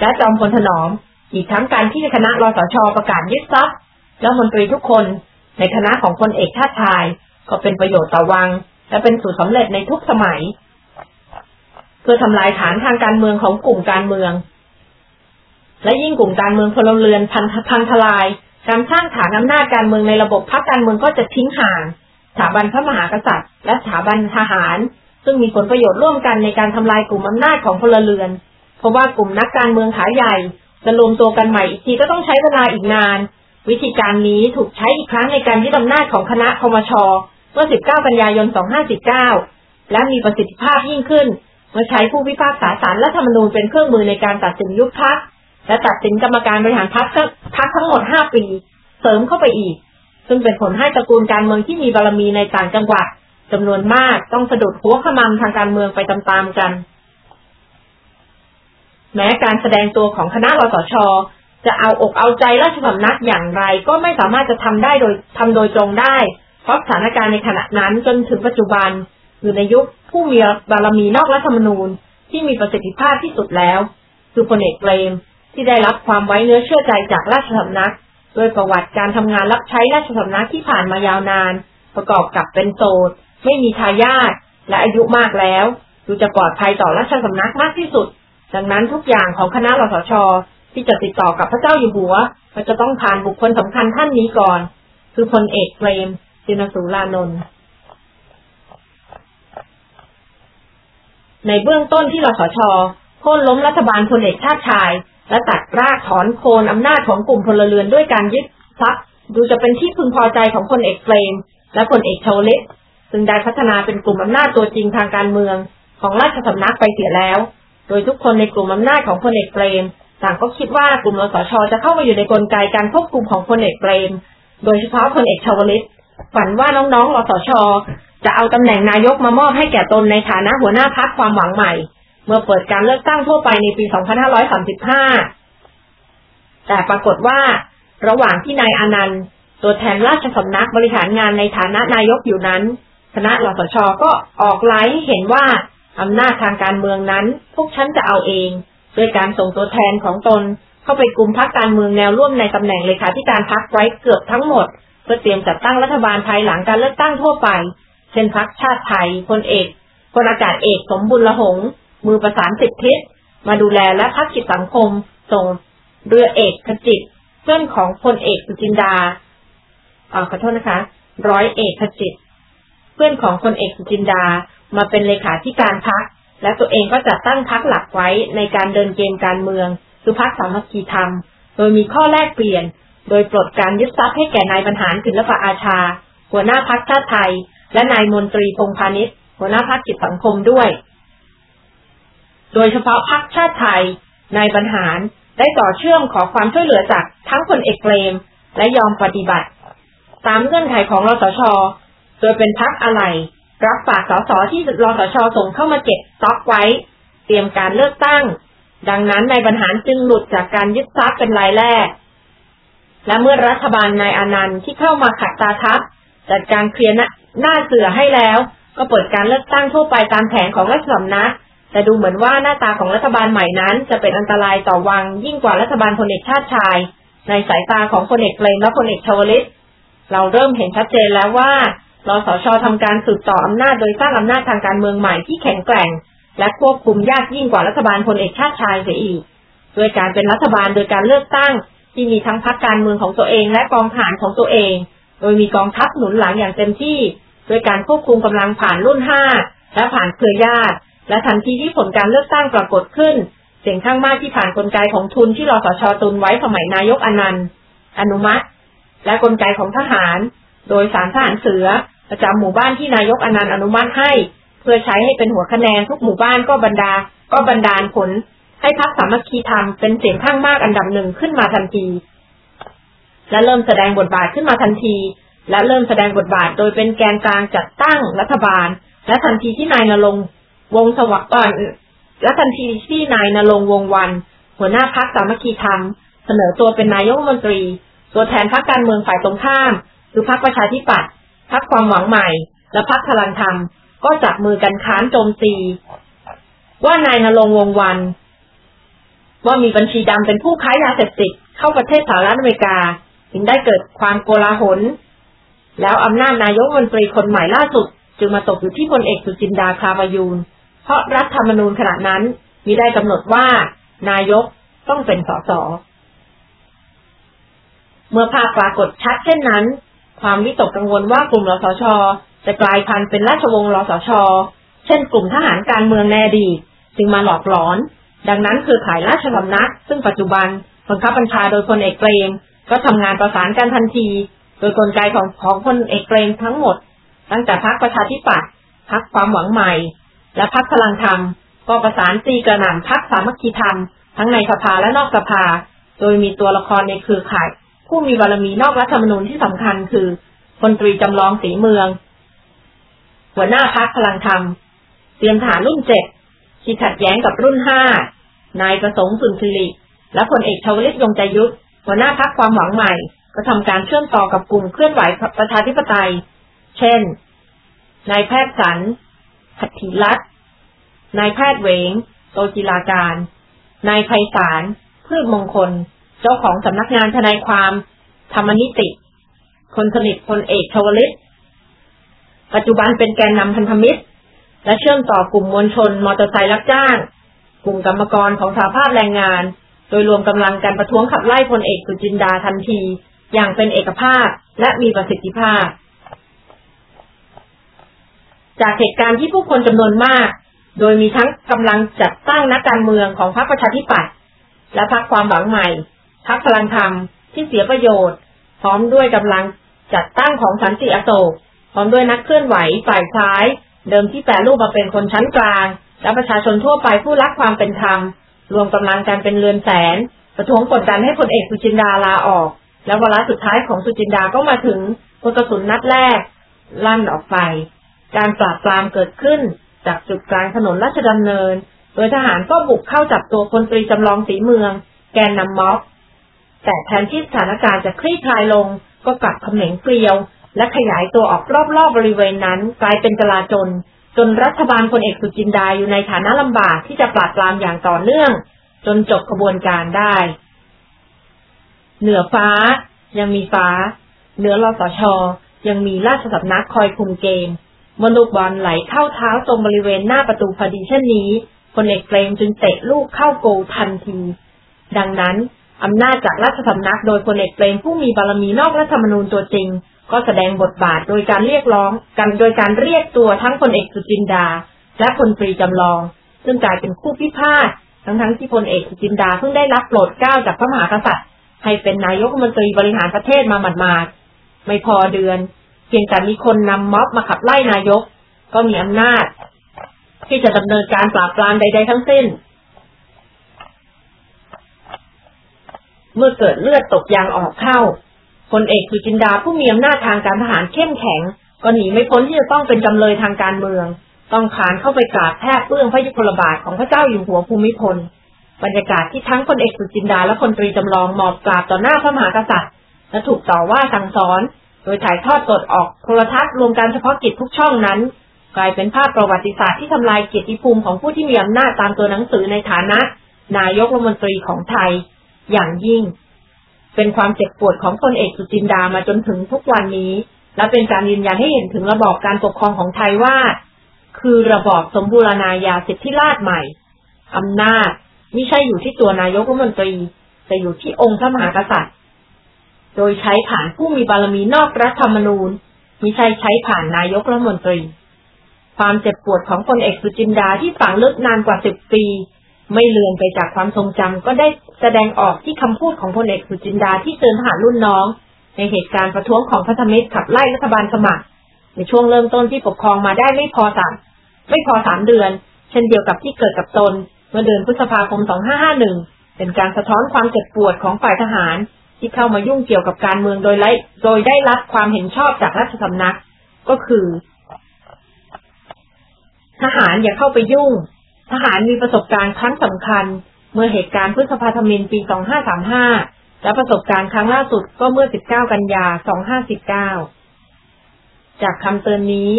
และจอมพลถนอม อีกทั้งการที่คณะรสชประกาศยึดทรัพย์และมนตรีทุกคนในคณะของพลเอกชาติชาย ก็เป็นประโยชน์ต่อวัง และเป็นสูตรสำเร็จในทุกสมัย เพื่อทำลายฐานทางการเมืองของกลุ่มการเมือง และยิ่งกลุ่มการเมืองพลเรือนพันพังทลาย การสร้างฐานอำนาจการเมืองในระบบพรรคการเมืองก็จะทิ้งห่างสถาบันพระมหากษัตริย์ และสถาบันทหาร ซึ่งมีผลประโยชน์ร่วมกันในการทำลายกลุ่มอำนาจของพลเรือน เพราะว่ากลุ่มนักการเมืองขาใหญ่จะรวมตัวกันใหม่อีกทีก็ต้องใช้เวลาอีกนาน วิธีการนี้ถูกใช้อีกครั้งในการยึดอำนาจของคณะคมชเมื่อ 19 กันยายน 2519 และมีประสิทธิภาพยิ่งขึ้น เมื่อใช้ผู้พิพากษาศาลรัฐธรรมนูญเป็นเครื่องมือในการตัดสินยุบพัก และตัดสินกรรมการบริหารพักพักทั้งหมด5ปี เสริมเข้าไปอีก ซึ่งเป็นผลให้ตระกูลการเมืองที่มีบารมีในต่างจังหวัดจำนวนมากต้องสะดุดหัวขมำทางการเมืองไปตามๆกัน แม้การแสดงตัวของคณะรสช จะเอาอกเอาใจราชสำนักอย่างไรก็ไม่สามารถจะทำได้โดยทำโดยตรงได้ เพราะสถานการณ์ในขณะนั้นจนถึงปัจจุบันอยู่ในยุคผู้มีบารมีนอกรัฐธรรมนูญที่มีประสิทธิภาพที่สุดแล้ว คือพลเอกเปรม ที่ได้รับความไว้เนื้อเชื่อใจจากราชสำนัก โดยประวัติการทำงานรับใช้ราชสำนักที่ผ่านมายาวนาน ประกอบกับเป็นโสด ไม่มีทายาทและอายุมากแล้วดูจะปลอดภัยต่อราชสำนักมากที่สุด ดังนั้นทุกอย่างของคณะรสช ที่จะติดต่อกับพระเจ้าอยู่หัวก็จะต้องผ่านบุคคลสำคัญท่านนี้ก่อน คือพลเอกเปรมจินสุรานนท์ในเบื้องต้นที่รสชโค่นล้มรัฐบาลพลเอกชาติชาย และตัดรากถอนโคนอำนาจของกลุ่มพลเรือนด้วยการยึดทรัพย์ดูจะเป็นที่พึงพอใจของพลเอกเปรม และพลเอกชาวลิตซึ่งได้พัฒนาเป็นกลุ่มอำนาจตัวจริงทางการเมือง ของราชสำนักไปเสียแล้ว โดยทุกคนในกลุ่มอำนาจของพลเอกเปรมต่างก็คิดว่ากลุ่มรสชจะเข้ามาอยู่ในกลไกการควบคุมของพลเอกเปรม โดยเฉพาะพลเอกชาวลิตฝันว่าน้องๆรสชจะเอาตำแหน่งนายกมามอบให้แก่ตนในฐานะหัวหน้าพักความหวังใหม่ เมื่อเปิดการเลือกตั้งทั่วไปในปี 2535 แต่ปรากฏว่า ระหว่างที่นายอนันต์ ตัวแทนราชสำนักบริหารงานในฐานะนายกอยู่นั้น คณะรสชก็ออกไลน์ให้เห็นว่าอำนาจทางการเมืองนั้น พวกฉันจะเอาเองด้วยการส่งตัวแทนของตนเข้าไปกลุ่มพักการเมืองแนวร่วมในตำแหน่งเลขาธิการพักไว้เกือบทั้งหมด เพื่อเตรียมจัดตั้งรัฐบาลภายหลังการเลือกตั้งทั่วไป เช่นพักชาติไทยพลเอกพลอากาศเอกสมบุญละหง มือประสานสิทธิมาดูแลและพักกิจสังคม ส่งเรือเอกขจิต เพื่อนของพลเอกสุจินดาอาขอโทษนะคะ ร้อยเอกขจิต เพื่อนของพลเอกสุจินดามาเป็นเลขาธิการพัก และตัวเองก็จะตั้งพักหลักไว้ในการเดินเกมการเมือง คือพักสามัคคีธรรม โดยมีข้อแลกเปลี่ยน โดยปลดการยึดทรัพย์ให้แก่นายบรรหารศิลปะอาชา หัวหน้าพักชาติไทย และนายมนตรีพงพาณิชย์หัวหน้าพักจิตสังคมด้วย โดยเฉพาะพักชาติไทย นายบรรหารได้ต่อเชื่อมขอความช่วยเหลือจากทั้งคนเอกเปรม และยอมปฏิบัติ ตามเงื่อนไขของรสช โดยเป็นพักอะไร รับฝากสสที่รสชส่งเข้ามาเก็บสต็อกไว้ เตรียมการเลือกตั้ง ดังนั้นนายบรรหารจึงหลุดจากการยึดทรัพย์เป็นรายแรก และเมื่อรัฐบาลนายอนันต์ที่เข้ามาขัดตาทัพจัดการเคลียร์หน้าเสือให้แล้ว ก็เปิดการเลือกตั้งทั่วไปตามแผนของรัฐสำนัก แต่ดูเหมือนว่าหน้าตาของรัฐบาลใหม่นั้น จะเป็นอันตรายต่อวังยิ่งกว่ารัฐบาลพลเอกชาติชาย ในสายตาของพลเอกเปรมและพลเอกชวลิต เราเริ่มเห็นชัดเจนแล้วว่ารสชทำการสืบต่ออำนาจโดยสร้างอำนาจทางการเมืองใหม่ที่แข็งแกร่ง และควบคุมยากยิ่งกว่ารัฐบาลพลเอกชาติชายเสียอีกด้วยการเป็นรัฐบาลโดยการเลือกตั้ง ที่มีทั้งพรรคการเมืองของตัวเอง และกองทหารของตัวเอง โดยมีกองทัพหนุนหลังอย่างเต็มที่ด้วยการควบคุมกำลังผ่านรุ่นห้าและผ่านเครือญาติ และทันทีที่ผลการเลือกตั้งปรากฏขึ้น เสียงข้างมากที่ผ่านกลไกของทุนที่รสชตุนไว้สมัยนายกอนันต์ อนุมัติ และกลไกของทหาร โดยสารทหารเสือ ประจำหมู่บ้านที่นายกอนันต์อนุมัติให้ เพื่อใช้ให้เป็นหัวคะแนนทุกหมู่บ้านก็บรรดา ก็บรรดาลผล ให้พักสามัคคีธรรมเป็นเสียงข้างมากอันดับหนึ่งขึ้นมาทันที และเริ่มแสดงบทบาทขึ้นมาทันที และเริ่มแสดงบทบาทโดยเป็นแกนกลางจัดตั้งรัฐบาล และทันทีที่นายนรง วงสวัสดิ์และทันทีที่นายนรงวงวัน หัวหน้าพักสามัคคีธรรม เสนอตัวเป็นนายกรัฐมนตรี ตัวแทนพรรคการเมืองฝ่ายตรงข้าม คือพรรคประชาธิปัตย์พรรคความหวังใหม่ และพรรคพลังธรรม ก็จับมือกันค้านโจมตี ว่านายนรงวงวัน ว่ามีบัญชีดำเป็นผู้ค้ายาเสพติดเข้าประเทศสหรัฐอเมริกาจึงได้เกิดความโกลาหล แล้วอำนาจนายกรัฐมนตรีคนใหม่ล่าสุด จึงมาตกอยู่ที่พลเอกสุจินดาคาบายูน เพราะรัฐธรรมนูญขณะนั้นมีได้กำหนดว่านายกต้องเป็นสสเมื่อภาพปรากฏชัดเช่นนั้น ความวิตกกังวลว่ากลุ่มรสช จะกลายพันธุ์เป็นราชวงศ์รสช เช่นกลุ่มทหารการเมืองแนดีจึงมาหลอกหลอน ดังนั้นคือขายราชสำนัก ซึ่งปัจจุบันบังคับบัญชาโดยพลเอกเปรมก็ทำงานประสานกันทันที โดยกลไกของของพลเอกเปรมทั้งหมด ตั้งแต่พรรคประชาธิปัตย์พรรคความหวังใหม่ และพรรคพลังธรรม ก็ประสานตีกระหน่ำพรรคสามัคคีธรรม ทั้งในสภาและนอกสภา โดยมีตัวละครในเครือข่าย ผู้มีบารมีนอกรัฐธรรมนูญที่สำคัญคือพลตรีจำลองสีเมือง หัวหน้าพรรคพลังธรรม เตรียมฐานรุ่นเจ็ดที่ขัดแย้งกับรุ่นห้านายประสงค์สุนทรีและพลเอกชวลิตยงใจยุทธหัวหน้าพักความหวังใหม่ ก็ทำการเชื่อมต่อกับกลุ่มเคลื่อนไหวประชาธิปไตย เช่น นายแพทย์สัน ขัตถิรัตน์นายแพทย์เวง โตจิลาการ นายไพศาล พืชมงคล เจ้าของสำนักงานทนายความ ธรรมนิติ คนสนิทพลเอกชวลิต ปัจจุบันเป็นแกนนำพันธมิตร และเชื่อมต่อกลุ่มมวลชน มอเตอร์ไซค์รับจ้าง กลุ่มกรรมกรของสาภาพแรงงาน โดยรวมกำลังการประท้วงขับไล่พลเอกสุจินดาทันที อย่างเป็นเอกภาพและมีประสิทธิภาพ จากเหตุการณ์ที่ผู้คนจำนวนมาก โดยมีทั้งกำลังจัดตั้งนักการเมืองของพรรคประชาธิปัตย์และพรรคความหวังใหม่พรรคพลังธรรมที่เสียประโยชน์ พร้อมด้วยกำลังจัดตั้งของสันติอโศกพร้อมด้วยนักเคลื่อนไหวฝ่ายซ้าย เดิมที่แปรรูปมาเป็นคนชั้นกลาง และประชาชนทั่วไปผู้รักความเป็นธรรม รวมกำลังกันเป็นเรือนแสน ประท้วงกดดันให้พลเอกสุจินดาลาออก แล้ววาระสุดท้ายของสุจินดาก็มาถึงพลกระสุนนัดแรก ลั่นออกไป การปราบปรามเกิดขึ้น จากจุดกลางถนนราชดำเนิน โดยทหารก็บุกเข้าจับตัวพลตรีจำลองสีเมือง แกนนำม็อบ แต่แทนที่สถานการณ์จะคลี่คลายลง ก็กลับเขม็งเกลียว และขยายตัวออกรอบๆบบริเวณนั้น กลายเป็นจลาจลจนรัฐบาลพลเอกสุจินดาอยู่ในฐานะลำบากที่จะปราบปรามอย่างต่อเนื่อง จนจบขบวนการได้ เหนือฟ้า ยังมีฟ้า เหนือรอสชยังมีราชสำนักคอยคุมเกม มลูกบอลไหลเข้าเท้าตรงบริเวณหน้าประตูพอดีเช่นนี้พลเอกเกรมจึงเตะลูกเข้าโกทันที ดังนั้นอำนาจจากราชสำนักโดยพลเอกเกรมผู้มีบารมีนอกรัฐธรรมนูญตัวจริง ก็แสดงบทบาทโดยการเรียกร้องกันโดยการเรียกตัวทั้งพลเอกสุจินดา และพลตรีจำลอง ซึ่งกลายเป็นคู่พิพาททั้งทั้งที่พลเอกสุจินดาเพิ่งได้รับโปรดเกล้าจากพระมหากษัตริย์ ให้เป็นนายกรัฐมนตรีบริหารประเทศมาหมาดๆไม่พอเดือน พียงแต่มีคนนำม็อบมาขับไล่นายก ก็มีอำนาจ ที่จะดำเนินการปราบปรามใด ๆ ทั้งสิ้น เมื่อเกิดเลือดตกยางออกเข้าพลเอกสุจินดาผู้มีอำนาจทางการทหารเข้มแข็ง ก็หนีไม่พ้นที่จะต้องเป็นจำเลยทางการเมือง ต้องขานเข้าไปกราบแทบเบื้องพระยุคลบาทของพระเจ้าอยู่หัวภูมิพลบรรยากาศที่ทั้งพลเอกสุจินดาและพลตรีจำลองหมอบกราบต่อหน้าพระมหากษัตริย์และถูกต่อว่าสั่งสอน โดยถ่ายทอดสดออกโทรทัศน์รวมการเฉพาะกิจทุกช่องนั้น กลายเป็นภาพประวัติศาสตร์ที่ทำลายเกียรติภูมิของผู้ที่มีอำนาจตามตัวหนังสือในฐานะ นายกรัฐมนตรีของไทย อย่างยิ่ง เป็นความเจ็บปวดของพลเอกสุจินดามาจนถึงทุกวันนี้ และเป็นการยืนยันให้เห็นถึงระบอบการปกครองของไทยว่า คือระบอบสมบูรณาญาสิทธิราชใหม่อำนาจไม่ใช่อยู่ที่ตัวนายกรัฐมนตรี แต่อยู่ที่องค์พระมหากษัตริย์ โดยใช้ผ่านผู้มีบารมีนอกรัฐธรรมนูญมิใช่ใช้ผ่านนายกรัฐมนตรี ความเจ็บปวดของพลเอกสุจินดาที่ฝังลึกนานกว่าสิบปี ไม่เลือนไปจากความทรงจำก็ได้แสดงออกที่คำพูดของพลเอกสุจินดาที่เตือนทหารรุ่นน้อง ในเหตุการณ์ประท้วงของพัฒมิตรขับไล่รัฐบาลสมัคร ในช่วงเริ่มต้นที่ปกครองมาได้ไม่พอสามไม่พอสามเดือน เช่นเดียวกับที่เกิดกับตน เมื่อเดือนพฤษภาคม 2551 เป็นการสะท้อนความเจ็บปวดของฝ่ายทหาร ที่เข้ามายุ่งเกี่ยวกับการเมืองโดยไโดยได้รับความเห็นชอบจากราชสำนัก ก็คือ ทหารอย่าเข้าไปยุ่ง ทหารมีประสบการณ์ครั้งสำคัญ เมื่อเหตุการณ์พฤษภาธมินปี 2535 และประสบการณ์ครั้งล่าสุดก็เมื่อ 19 กันยา 2519 จากคำเตือนนี้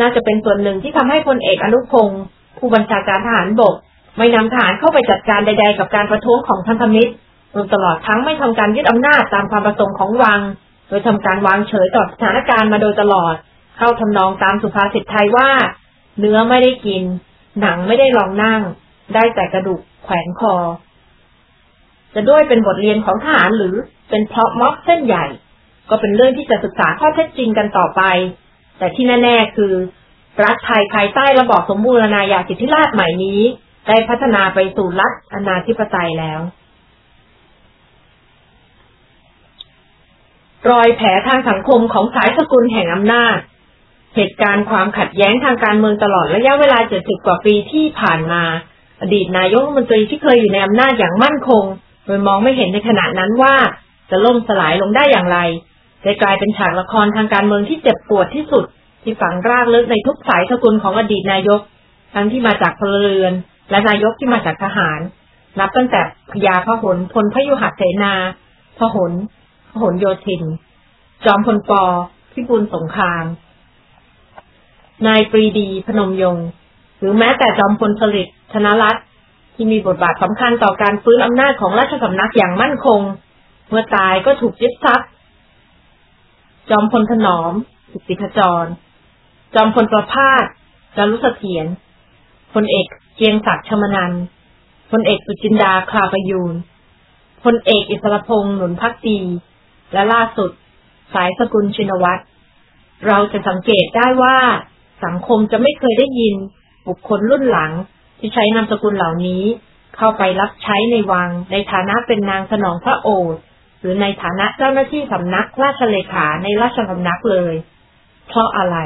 น่าจะเป็นส่วนหนึ่งที่ทำให้พลเอกอนุพงศ์ผู้บัญชาการทหารบก ไม่นำทหารเข้าไปจัดการใด ๆ กับการประท้วงของพันธมิตร รวมตลอดทั้งไม่ทำการยึดอำนาจตามความประสงค์ของวัง โดยทำการวางเฉยต่อสถานการณ์มาโดยตลอด เข้าทำนองตามสุภาษิตไทยว่า เนื้อไม่ได้กิน หนังไม่ได้ลองนั่ง ได้แต่กระดูกแขวนคอ จะด้วยเป็นบทเรียนของทหารหรือเป็นเพราะม็อบเส้นใหญ่ ก็เป็นเรื่องที่จะศึกษาข้อเท็จจริงกันต่อไป แต่ที่แน่ ๆ คือ รัฐไทยภายใต้ระบอบสมบูรณาญาสิทธิราชใหม่นี้ ได้พัฒนาไปสู่รัฐอนาธิปไตยแล้ว รอยแผลทางสังคมของสายสกุลแห่งอำนาจ เหตุการณ์ความขัดแย้งทางการเมืองตลอดระยะเวลาเจ็ดสิบกว่าปีที่ผ่านมา อดีตนายกรัฐมนตรีที่เคยอยู่ในอำนาจอย่างมั่นคง โดยมองไม่เห็นในขณะนั้นว่า จะล่มสลายลงได้อย่างไรได้กลายเป็นฉากละครทางการเมืองที่เจ็บปวดที่สุด ที่ฝังรากลึกในทุกสายสกุลของอดีตนายก ทั้งที่มาจากพลเรือน และนายกที่มาจากทหาร นับตั้งแต่พยาพหลพลพยุหัสเสนาพหล พหนโยธิน จอมพลปอพิบูลสงคราม นายปรีดี พนมยงค์หรือแม้แต่จอมพลผลิตธนรัตน์ที่มีบทบาทสำคัญต่อการฟื้นอำนาจของราชสำนักอย่างมั่นคง เมื่อตายก็ถูกยึดทรัพย์ จอมพลถนอมสุติขจร จอมพลประพาสจารุเสถียรพลเอกเกียงศักดิ์ชมนันพลเอกสุจินดาคลาประยูนพลเอกอิสรพงษ์หนุนพักดี และล่าสุด สายสกุลชินวัตรเราจะสังเกตได้ว่า สังคมจะไม่เคยได้ยิน บุคคลรุ่นหลัง ที่ใช้นามสกุลเหล่านี้ เข้าไปรับใช้ในวัง ในฐานะเป็นนางสนองพระโอษฐ์หรือในฐานะเจ้าหน้าที่สำนักราชเลขาในราชสำนักเลย เพราะอะไร